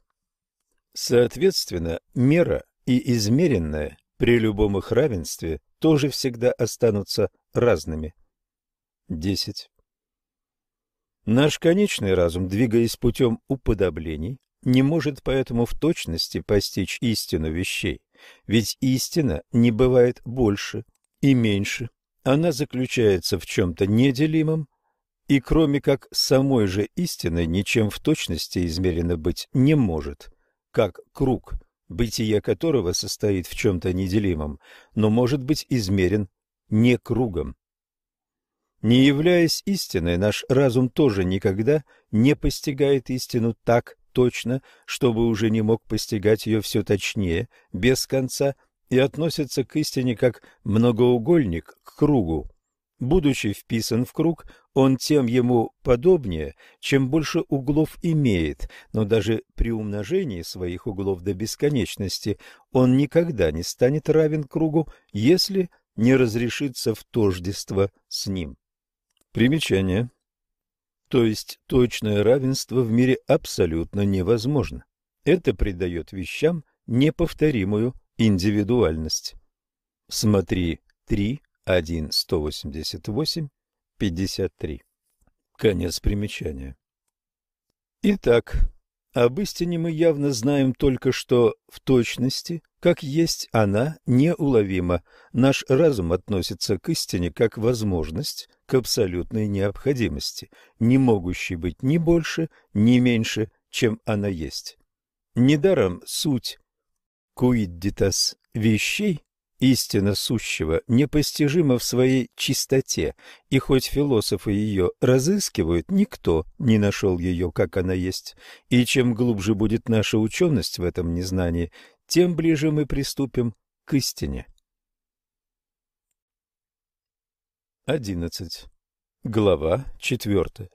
Speaker 1: Соответственно, мера и измеренное при любом их равенстве тоже всегда останутся разными. 10. Наш конечный разум, двигаясь путем уподоблений, не может поэтому в точности постичь истину вещей, ведь истина не бывает больше и меньше, она заключается в чем-то неделимом, и кроме как самой же истины ничем в точности измерено быть не может, как круг, бытие которого состоит в чем-то неделимом, но может быть измерен не кругом. Не являясь истиной, наш разум тоже никогда не постигает истину так точно, чтобы уже не мог постигать ее все точнее, без конца, и относится к истине как многоугольник к кругу. Будучи вписан в круг, он тем ему подобнее, чем больше углов имеет, но даже при умножении своих углов до бесконечности он никогда не станет равен кругу, если не разрешится в тождество с ним. Примечание. То есть точное равенство в мире абсолютно невозможно. Это придает вещам неповторимую индивидуальность. Смотри 3, 1, 188, 53. Конец примечания. Итак, об истине мы явно знаем только, что в точности, как есть она, неуловима. Наш разум относится к истине как возможность, к абсолютной необходимости, не могущей быть ни больше, ни меньше, чем она есть. Недаром суть куиддитас вещей Истина сущего непостижима в своей чистоте, и хоть философы ее разыскивают, никто не нашел ее, как она есть. И чем глубже будет наша ученость в этом незнании, тем ближе мы приступим к истине. 11. Глава 4.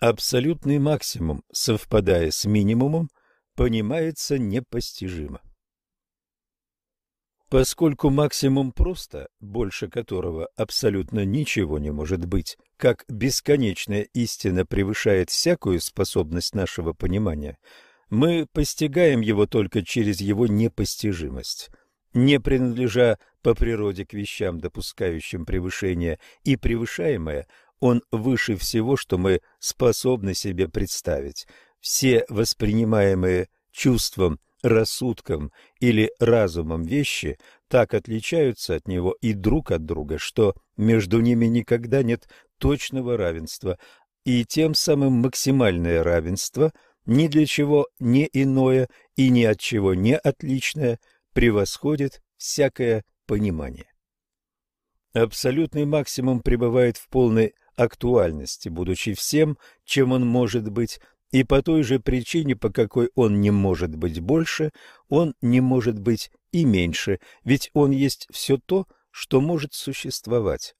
Speaker 1: Абсолютный максимум, совпадая с минимумом, понимается непостижимо. Поскольку максимум просто, больше которого абсолютно ничего не может быть, как бесконечная истина превышает всякую способность нашего понимания, мы постигаем его только через его непостижимость. Не принадлежа по природе к вещам, допускающим превышение, и превышаемое, он выше всего, что мы способны себе представить. Все воспринимаемые чувством рассудком или разумом вещи так отличаются от него и друг от друга, что между ними никогда нет точного равенства, и тем самым максимальное равенство ни для чего не иное и ни от чего не отличное превосходит всякое понимание. Абсолютный максимум пребывает в полной актуальности, будучи всем, чем он может быть, и по той же причине, по какой он не может быть больше, он не может быть и меньше, ведь он есть все то, что может существовать.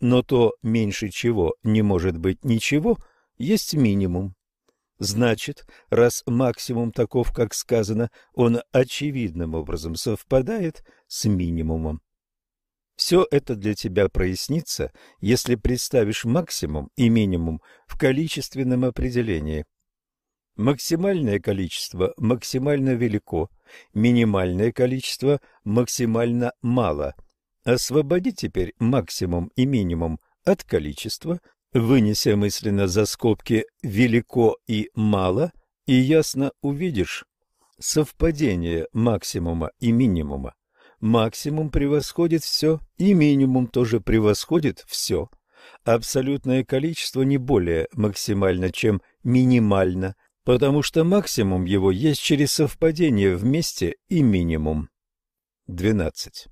Speaker 1: Но то, меньше чего не может быть ничего, есть минимум. Значит, раз максимум таков, как сказано, он очевидным образом совпадает с минимумом. Все это для тебя прояснится, если представишь максимум и минимум в количественном определении. Максимальное количество максимально велико, минимальное количество максимально мало. Освободи теперь максимум и минимум от количества, вынеся мысленно за скобки «велико» и «мало», и ясно увидишь совпадение максимума и минимума. Максимум превосходит все, и минимум тоже превосходит все. Абсолютное количество не более максимально, чем минимально, потому что максимум его есть через совпадение вместе и минимум. 12.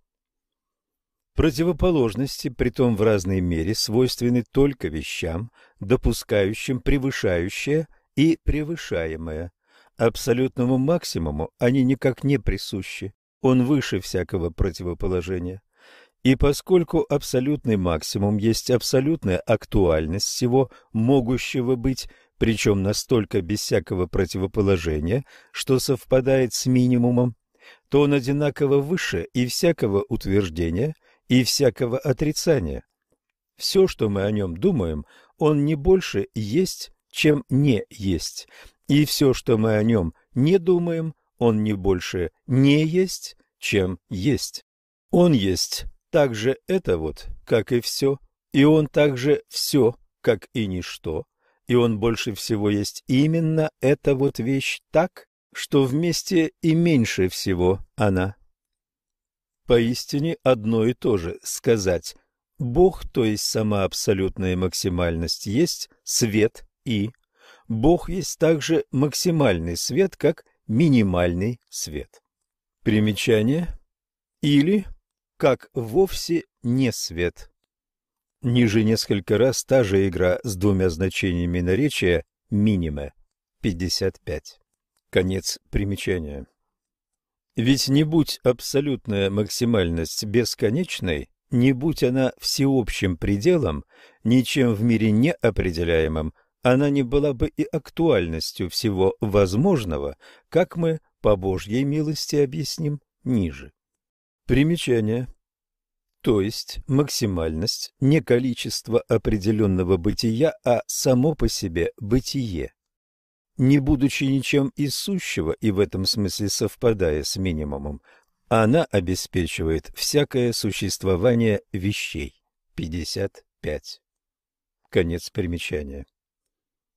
Speaker 1: Противоположности, притом в разной мере, свойственны только вещам, допускающим превышающее и превышаемое. Абсолютному максимуму они никак не присущи, он выше всякого противоположения. И поскольку абсолютный максимум есть абсолютная актуальность всего могущего быть, причем настолько без всякого противоположения, что совпадает с минимумом, то он одинаково выше и всякого утверждения, и всякого отрицания. Все, что мы о нем думаем, он не больше есть, чем не есть, и все, что мы о нем не думаем, он не больше не есть, чем есть. Он есть также это вот, как и все, и он также все, как и ничто, и он больше всего есть именно эта вот вещь так, что вместе и меньше всего она. Поистине одно и то же сказать Бог, то есть сама абсолютная максимальность, есть свет и Бог есть также максимальный свет, как минимальный свет. Примечание или как вовсе не свет. Ниже несколько раз та же игра с двумя значениями наречия миниме 55. Конец примечания. Ведь не будь абсолютная максимальность бесконечной, не будь она всеобщим пределом, ничем в мире не определяемым, она не была бы и актуальностью всего возможного, как мы по Божьей милости объясним ниже. Примечание. То есть максимальность не количество определенного бытия, а само по себе бытие. Не будучи ничем из сущего и в этом смысле совпадая с минимумом, она обеспечивает всякое существование вещей. 55. Конец примечания.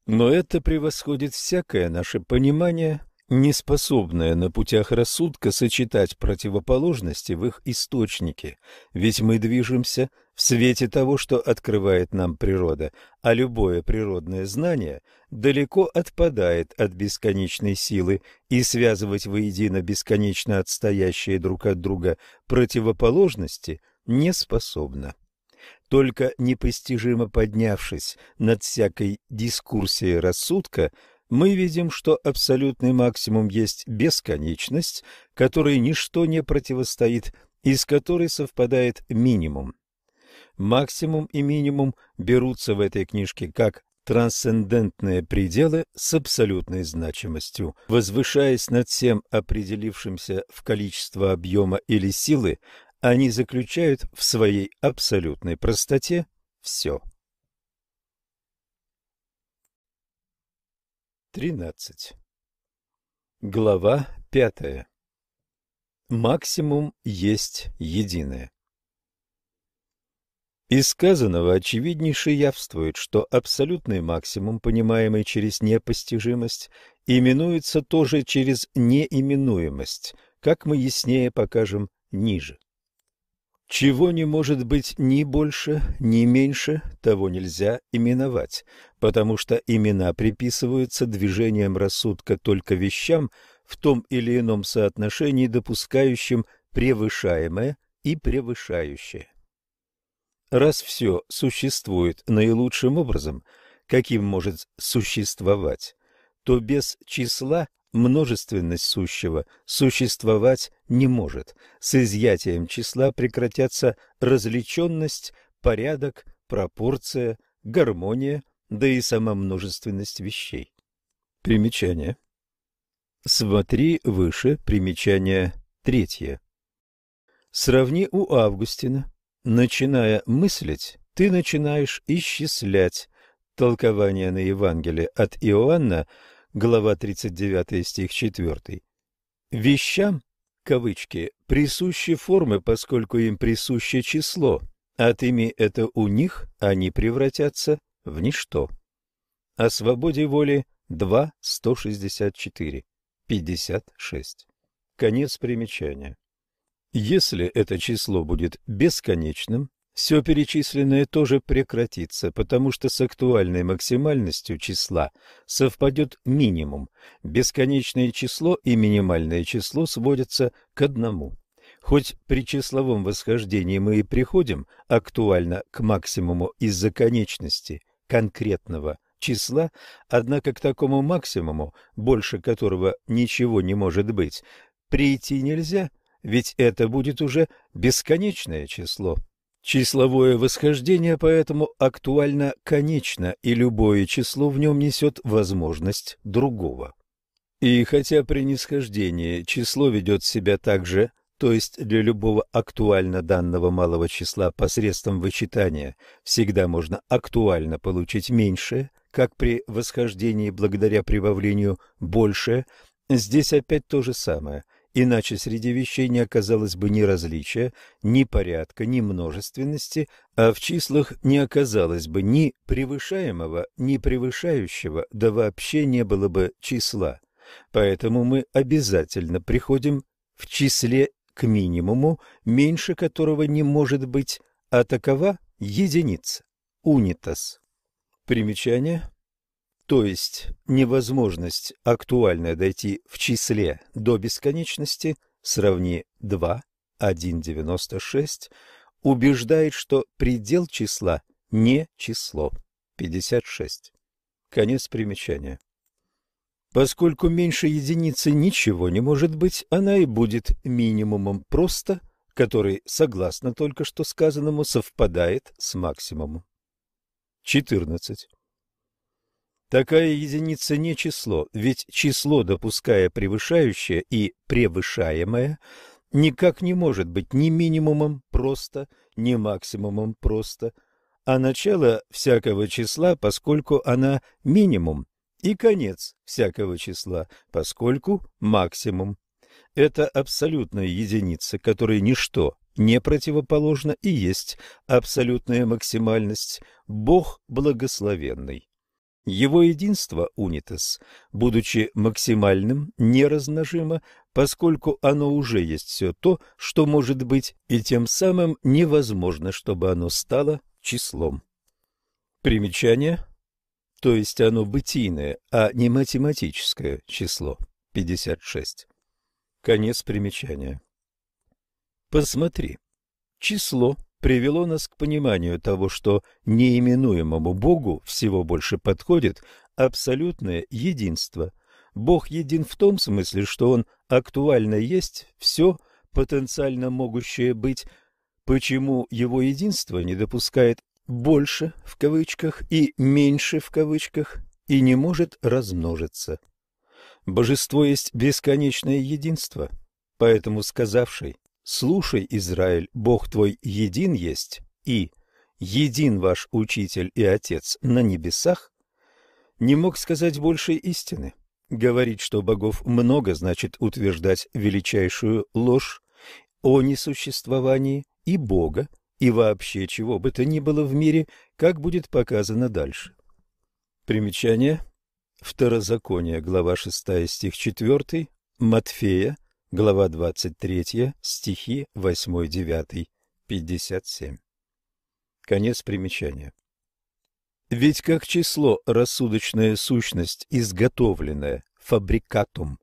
Speaker 1: Но это превосходит всякое наше понимание, неспособное на путях рассудка сочетать противоположности в их источнике, ведь мы движемся в свете того, что открывает нам природа, а любое природное знание далеко отпадает от бесконечной силы, и связывать воедино бесконечно отстоящие друг от друга противоположности не способно. Только непостижимо поднявшись над всякой дискурсией рассудка, мы видим, что абсолютный максимум есть бесконечность, которой ничто не противостоит и с которой совпадает минимум. Максимум и минимум берутся в этой книжке как трансцендентные пределы с абсолютной значимостью. Возвышаясь над всем определившимся в количество объема или силы, они заключают в своей абсолютной простоте все. 13. Глава 5. Максимум есть единое. Из сказанного очевиднейше явствует, что абсолютный максимум, понимаемый через непостижимость, именуется тоже через неименуемость, как мы яснее покажем ниже. Чего не может быть ни больше, ни меньше, того нельзя именовать, потому что имена приписываются движением рассудка только вещам в том или ином соотношении, допускающим превышаемое и превышающее. Раз все существует наилучшим образом, каким может существовать, то без числа множественность сущего существовать не может. С изъятием числа прекратятся различенность, порядок, пропорция, гармония, да и сама множественность вещей. Примечание. Смотри выше примечание третье. Сравни у Августина. Начиная мыслить, ты начинаешь исчислять. Толкование на Евангелие от Иоанна – глава 39 стих 4. Вещам, кавычки, присущи формы, поскольку им присуще число, отыми это у них, они превратятся в ничто. О свободе воли 2, 164, 56. Конец примечания. Если это число будет бесконечным, все перечисленное тоже прекратится, потому что с актуальной максимальностью числа совпадет минимум. Бесконечное число и минимальное число сводятся к одному. Хоть при числовом восхождении мы и приходим актуально к максимуму из-за конечности конкретного числа, однако к такому максимуму, больше которого ничего не может быть, прийти нельзя, ведь это будет уже бесконечное число. Числовое восхождение поэтому актуально конечно, и любое число в нем несет возможность другого. И хотя при нисхождении число ведет себя так же, то есть для любого актуально данного малого числа посредством вычитания всегда можно актуально получить меньшее, как при восхождении благодаря прибавлению большее, здесь опять то же самое – Иначе среди вещей не оказалось бы ни различия, ни порядка, ни множественности, а в числах не оказалось бы ни превышаемого, ни превышающего, да вообще не было бы числа. Поэтому мы обязательно приходим в числе к минимуму, меньше которого не может быть, а такова единица, унитас. Примечание то есть невозможность актуально дойти в числе до бесконечности, сравни 2, 1,96, убеждает, что предел числа не число 56. Конец примечания. Поскольку меньше единицы ничего не может быть, она и будет минимумом просто, который, согласно только что сказанному, совпадает с максимумом. 14. Такая единица не число, ведь число, допуская превышающее и превышаемое, никак не может быть ни минимумом просто, ни максимумом просто, а начало всякого числа, поскольку она минимум, и конец всякого числа, поскольку максимум. Это абсолютная единица, которой ничто не противоположно и есть абсолютная максимальность, Бог благословенный. Его единство унитас, будучи максимальным, неразмножимо, поскольку оно уже есть все то, что может быть, и тем самым невозможно, чтобы оно стало числом. Примечание, то есть оно бытийное, а не математическое число. 56. Конец примечания. Посмотри. Число привело нас к пониманию того, что неименуемому Богу всего больше подходит абсолютное единство. Бог един в том смысле, что Он актуально есть все, потенциально могущее быть, почему Его единство не допускает «больше» в кавычках и «меньше» в кавычках и не может размножиться. Божество есть бесконечное единство, поэтому сказавший Слушай, Израиль, Бог твой един есть, и един ваш учитель и отец на небесах, не мог сказать большей истины. Говорить, что богов много, значит утверждать величайшую ложь о несуществовании и Бога, и вообще чего бы то ни было в мире, как будет показано дальше. Примечание. Второзаконие, глава 6, стих 4, Матфея, Глава 23, стихи 8-9, 57. Конец примечания. Ведь как число рассудочная сущность, изготовленная фабрикатум,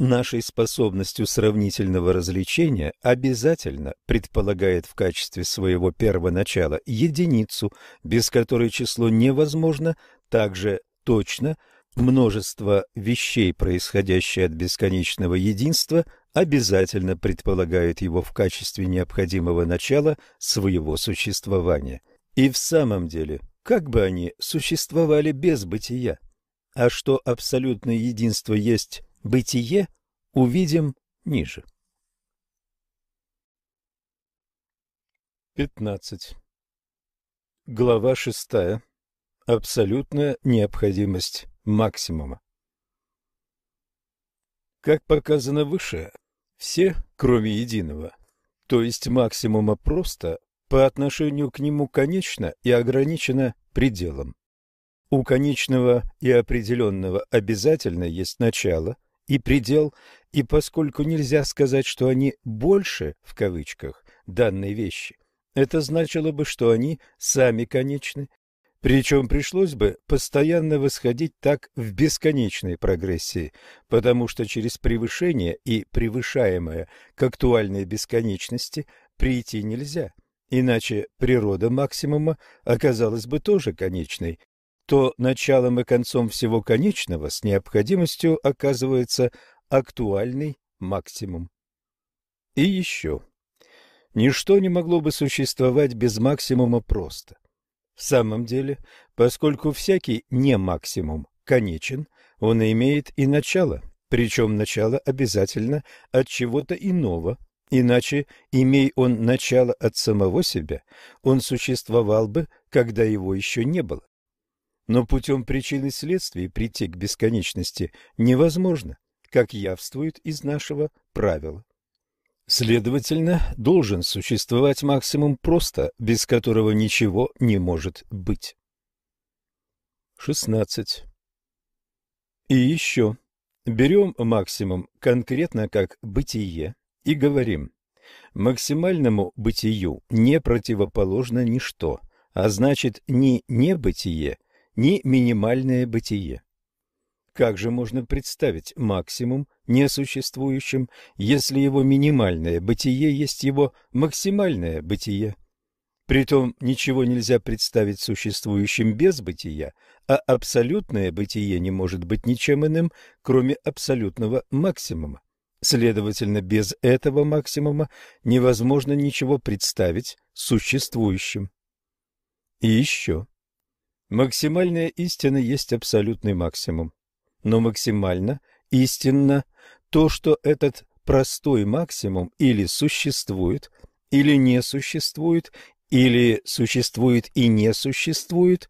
Speaker 1: нашей способностью сравнительного развлечения обязательно предполагает в качестве своего первоначала единицу, без которой число невозможно, также точно – Множество вещей, происходящие от бесконечного единства, обязательно предполагают его в качестве необходимого начала своего существования. И в самом деле, как бы они существовали без бытия? А что абсолютное единство есть бытие, увидим ниже. 15. Глава 6. Абсолютная необходимость максимума. Как показано выше, все, кроме единого, то есть максимума просто, по отношению к нему конечно и ограничено пределом. У конечного и определенного обязательно есть начало и предел, и поскольку нельзя сказать, что они «больше» в кавычках данной вещи, это значило бы, что они сами конечны причем пришлось бы постоянно восходить так в бесконечной прогрессии, потому что через превышение и превышаемое к актуальной бесконечности прийти нельзя, иначе природа максимума оказалась бы тоже конечной, то началом и концом всего конечного с необходимостью оказывается актуальный максимум. И еще. Ничто не могло бы существовать без максимума просто – в самом деле, поскольку всякий не максимум конечен, он имеет и начало, причем начало обязательно от чего-то иного, иначе, имей он начало от самого себя, он существовал бы, когда его еще не было. Но путем причин и следствий прийти к бесконечности невозможно. как явствует из нашего правила. Следовательно, должен существовать максимум просто, без которого ничего не может быть. 16. И еще. Берем максимум конкретно как бытие и говорим, максимальному бытию не противоположно ничто, а значит ни небытие, ни минимальное бытие. Как же можно представить максимум несуществующим, если его минимальное бытие есть его максимальное бытие? Притом ничего нельзя представить существующим без бытия, а абсолютное бытие не может быть ничем иным, кроме абсолютного максимума. Следовательно, без этого максимума невозможно ничего представить существующим. И еще. Максимальная истина есть абсолютный максимум но максимально истинно то, что этот простой максимум или существует, или не существует, или существует и не существует,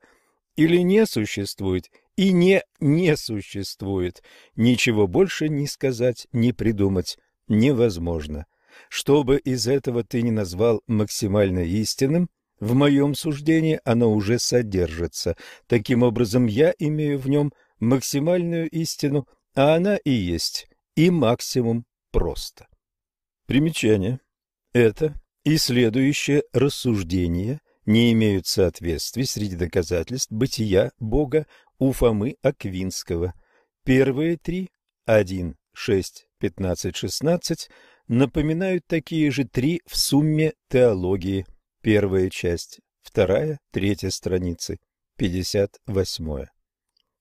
Speaker 1: или не существует и не не существует. Ничего больше не сказать, не придумать невозможно. Что бы из этого ты ни назвал максимально истинным, в моем суждении оно уже содержится. Таким образом, я имею в нем максимальную истину, а она и есть и максимум просто. Примечание. Это и следующее рассуждение не имеют соответствий среди доказательств бытия Бога у Фомы Аквинского. Первые три, 1, 6, 15, 16, напоминают такие же три в сумме теологии. Первая часть, вторая, третья страницы, 58.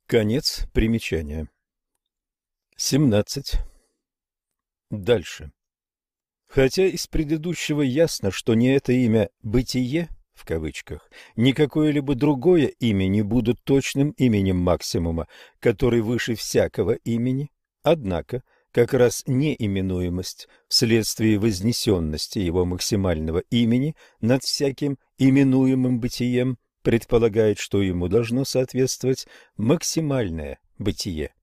Speaker 1: Конец примечания. 17. Дальше. Хотя из предыдущего ясно, что не это имя «бытие» в кавычках, ни какое-либо другое имя не будут точным именем максимума, который выше всякого имени, однако как раз неименуемость вследствие вознесенности его максимального имени над всяким именуемым бытием – предполагает, что ему должно соответствовать максимальное бытие.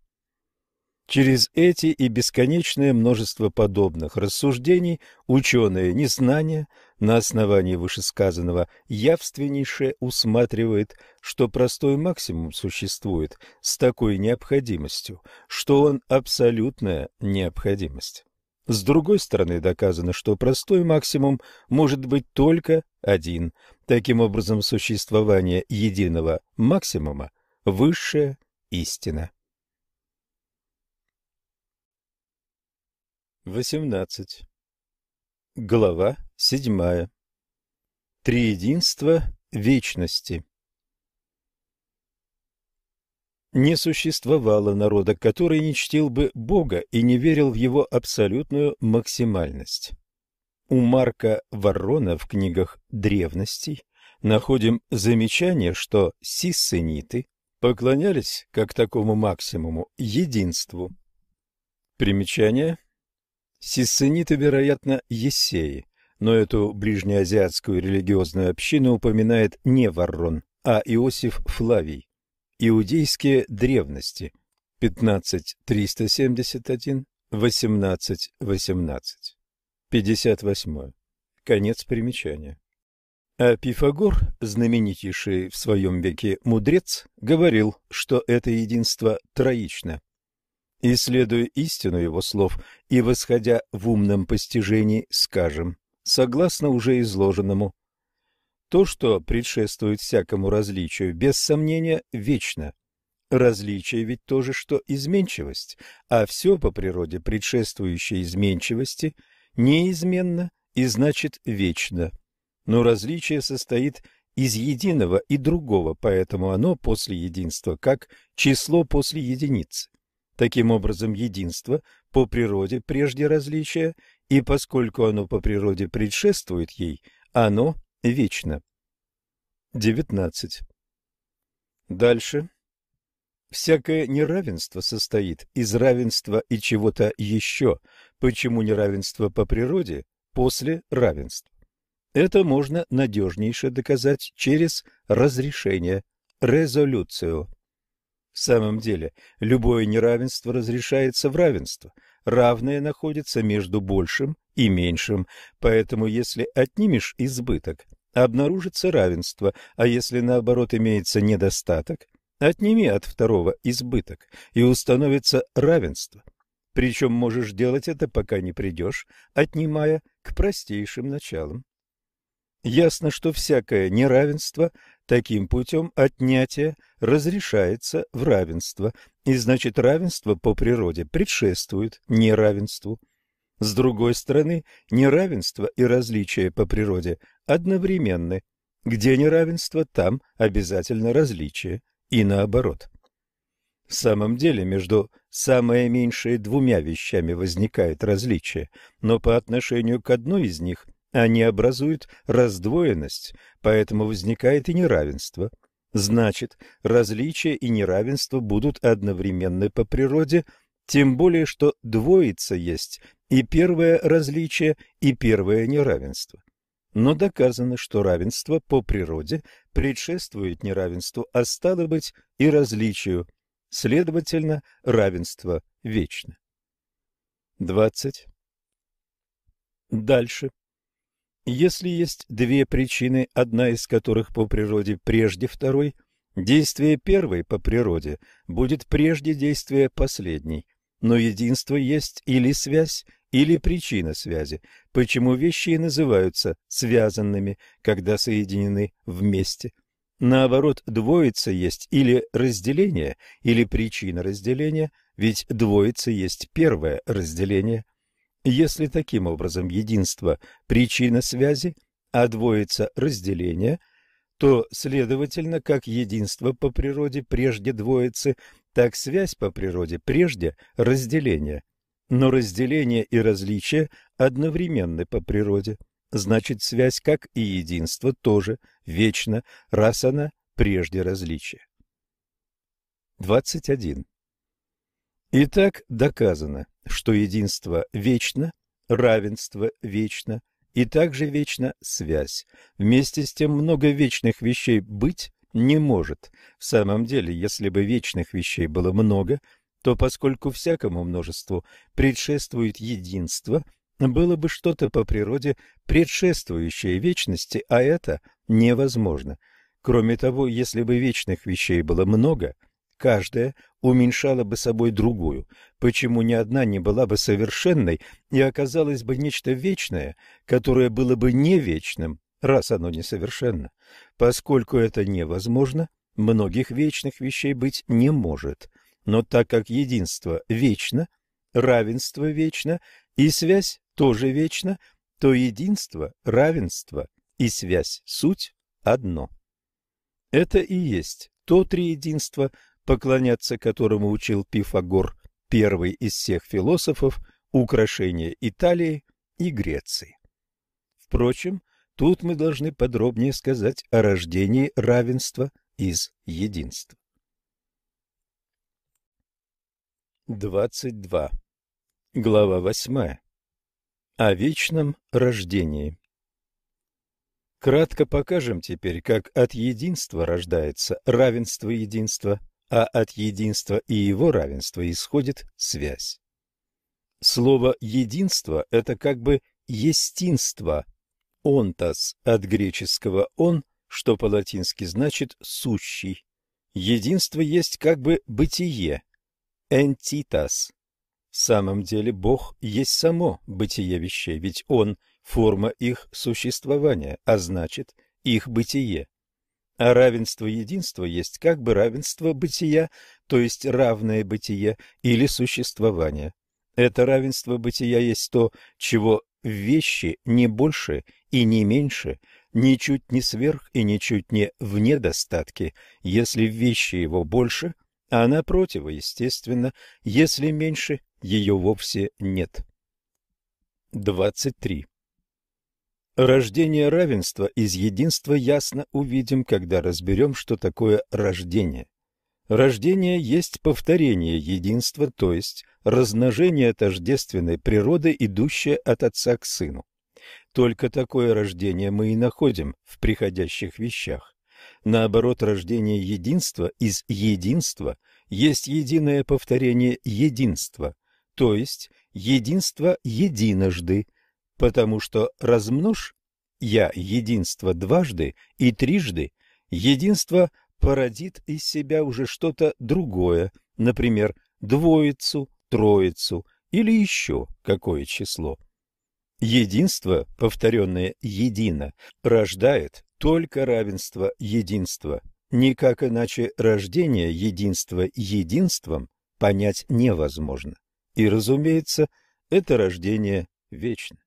Speaker 1: Через эти и бесконечное множество подобных рассуждений ученые незнания на основании вышесказанного явственнейше усматривает, что простой максимум существует с такой необходимостью, что он абсолютная необходимость. С другой стороны, доказано, что простой максимум может быть только один. Таким образом, существование единого максимума – высшая истина. 18. Глава 7. Триединство вечности. Не существовало народа, который не чтил бы Бога и не верил в его абсолютную максимальность. У Марка Варрона в книгах древностей находим замечание, что сиссениты поклонялись, как такому максимуму, единству. Примечание. Сиссениты, вероятно, ессеи, но эту ближнеазиатскую религиозную общину упоминает не Варрон, а Иосиф Флавий. Иудейские древности 15.371, 18.18. 58. Конец примечания. А Пифагор, знаменитейший в своем веке мудрец, говорил, что это единство троично. Исследуя истину его слов и восходя в умном постижении, скажем, согласно уже изложенному, то, что предшествует всякому различию, без сомнения, вечно. Различие ведь то же, что изменчивость, а все по природе предшествующее изменчивости неизменно и значит вечно. Но различие состоит из единого и другого, поэтому оно после единства как число после единицы. Таким образом, единство по природе прежде различия, и поскольку оно по природе предшествует ей, оно вечно. 19. Дальше. Всякое неравенство состоит из равенства и чего-то еще. Почему неравенство по природе после равенства? Это можно надежнейше доказать через разрешение, резолюцию. В самом деле, любое неравенство разрешается в равенство. Равное находится между большим и меньшим, поэтому если отнимешь избыток, обнаружится равенство, а если наоборот имеется недостаток, отними от второго избыток, и установится равенство. Причем можешь делать это, пока не придешь, отнимая к простейшим началам. Ясно, что всякое неравенство таким путем отнятия разрешается в равенство, и значит равенство по природе предшествует неравенству. С другой стороны, неравенство и различие по природе одновременны. Где неравенство, там обязательно различие, и наоборот. В самом деле между самое меньшее двумя вещами возникает различие, но по отношению к одной из них они образуют раздвоенность, поэтому возникает и неравенство. Значит, различия и неравенство будут одновременны по природе, тем более что двоица есть и первое различие, и первое неравенство. Но доказано, что равенство по природе предшествует неравенству, а стало быть и различию. Следовательно, равенство вечно. 20. Дальше. Если есть две причины, одна из которых по природе прежде второй, действие первой по природе будет прежде действия последней. Но единство есть или связь, или причина связи, почему вещи и называются связанными, когда соединены вместе. Наоборот, двоица есть или разделение, или причина разделения, ведь двоица есть первое разделение. Если таким образом единство – причина связи, а двоица – разделение, то, следовательно, как единство по природе прежде двоицы, так связь по природе прежде разделения. Но разделение и различие одновременны по природе. Значит, связь, как и единство, тоже вечна, раз она прежде различия. 21. Итак, доказано, что единство вечно, равенство вечно, и также вечна связь. Вместе с тем много вечных вещей быть не может. В самом деле, если бы вечных вещей было много, то поскольку всякому множеству предшествует единство, было бы что-то по природе предшествующее вечности, а это невозможно. Кроме того, если бы вечных вещей было много – каждая уменьшала бы собой другую, почему ни одна не была бы совершенной и оказалось бы нечто вечное, которое было бы не вечным, раз оно несовершенно. Поскольку это невозможно, многих вечных вещей быть не может. Но так как единство вечно, равенство вечно и связь тоже вечна, то единство, равенство и связь суть одно. Это и есть то триединство, поклоняться которому учил Пифагор, первый из всех философов, украшение Италии и Греции. Впрочем, тут мы должны подробнее сказать о рождении равенства из единства. 22. Глава 8. О вечном рождении. Кратко покажем теперь, как от единства рождается равенство единства, а от единства и его равенства исходит связь. Слово «единство» — это как бы «естинство», «онтос» от греческого «он», что по-латински значит «сущий». Единство есть как бы бытие, «энтитас». В самом деле Бог есть само бытие вещей, ведь Он — форма их существования, а значит, их бытие. А равенство единства есть как бы равенство бытия, то есть равное бытие или существование. Это равенство бытия есть то, чего вещи не больше и не меньше, ничуть не сверх и ничуть не в недостатке, если вещи его больше, а напротив, естественно, если меньше, ее вовсе нет. 23. Рождение равенства из единства ясно увидим, когда разберем, что такое рождение. Рождение есть повторение единства, то есть размножение тождественной природы, идущее от отца к сыну. Только такое рождение мы и находим в приходящих вещах. Наоборот, рождение единства из единства есть единое повторение единства, то есть единство единожды, потому что размножь я единство дважды и трижды, единство породит из себя уже что-то другое, например, двоицу, троицу или еще какое число. Единство, повторенное едино, рождает только равенство единства. Никак иначе рождение единства единством понять невозможно. И, разумеется, это рождение вечно.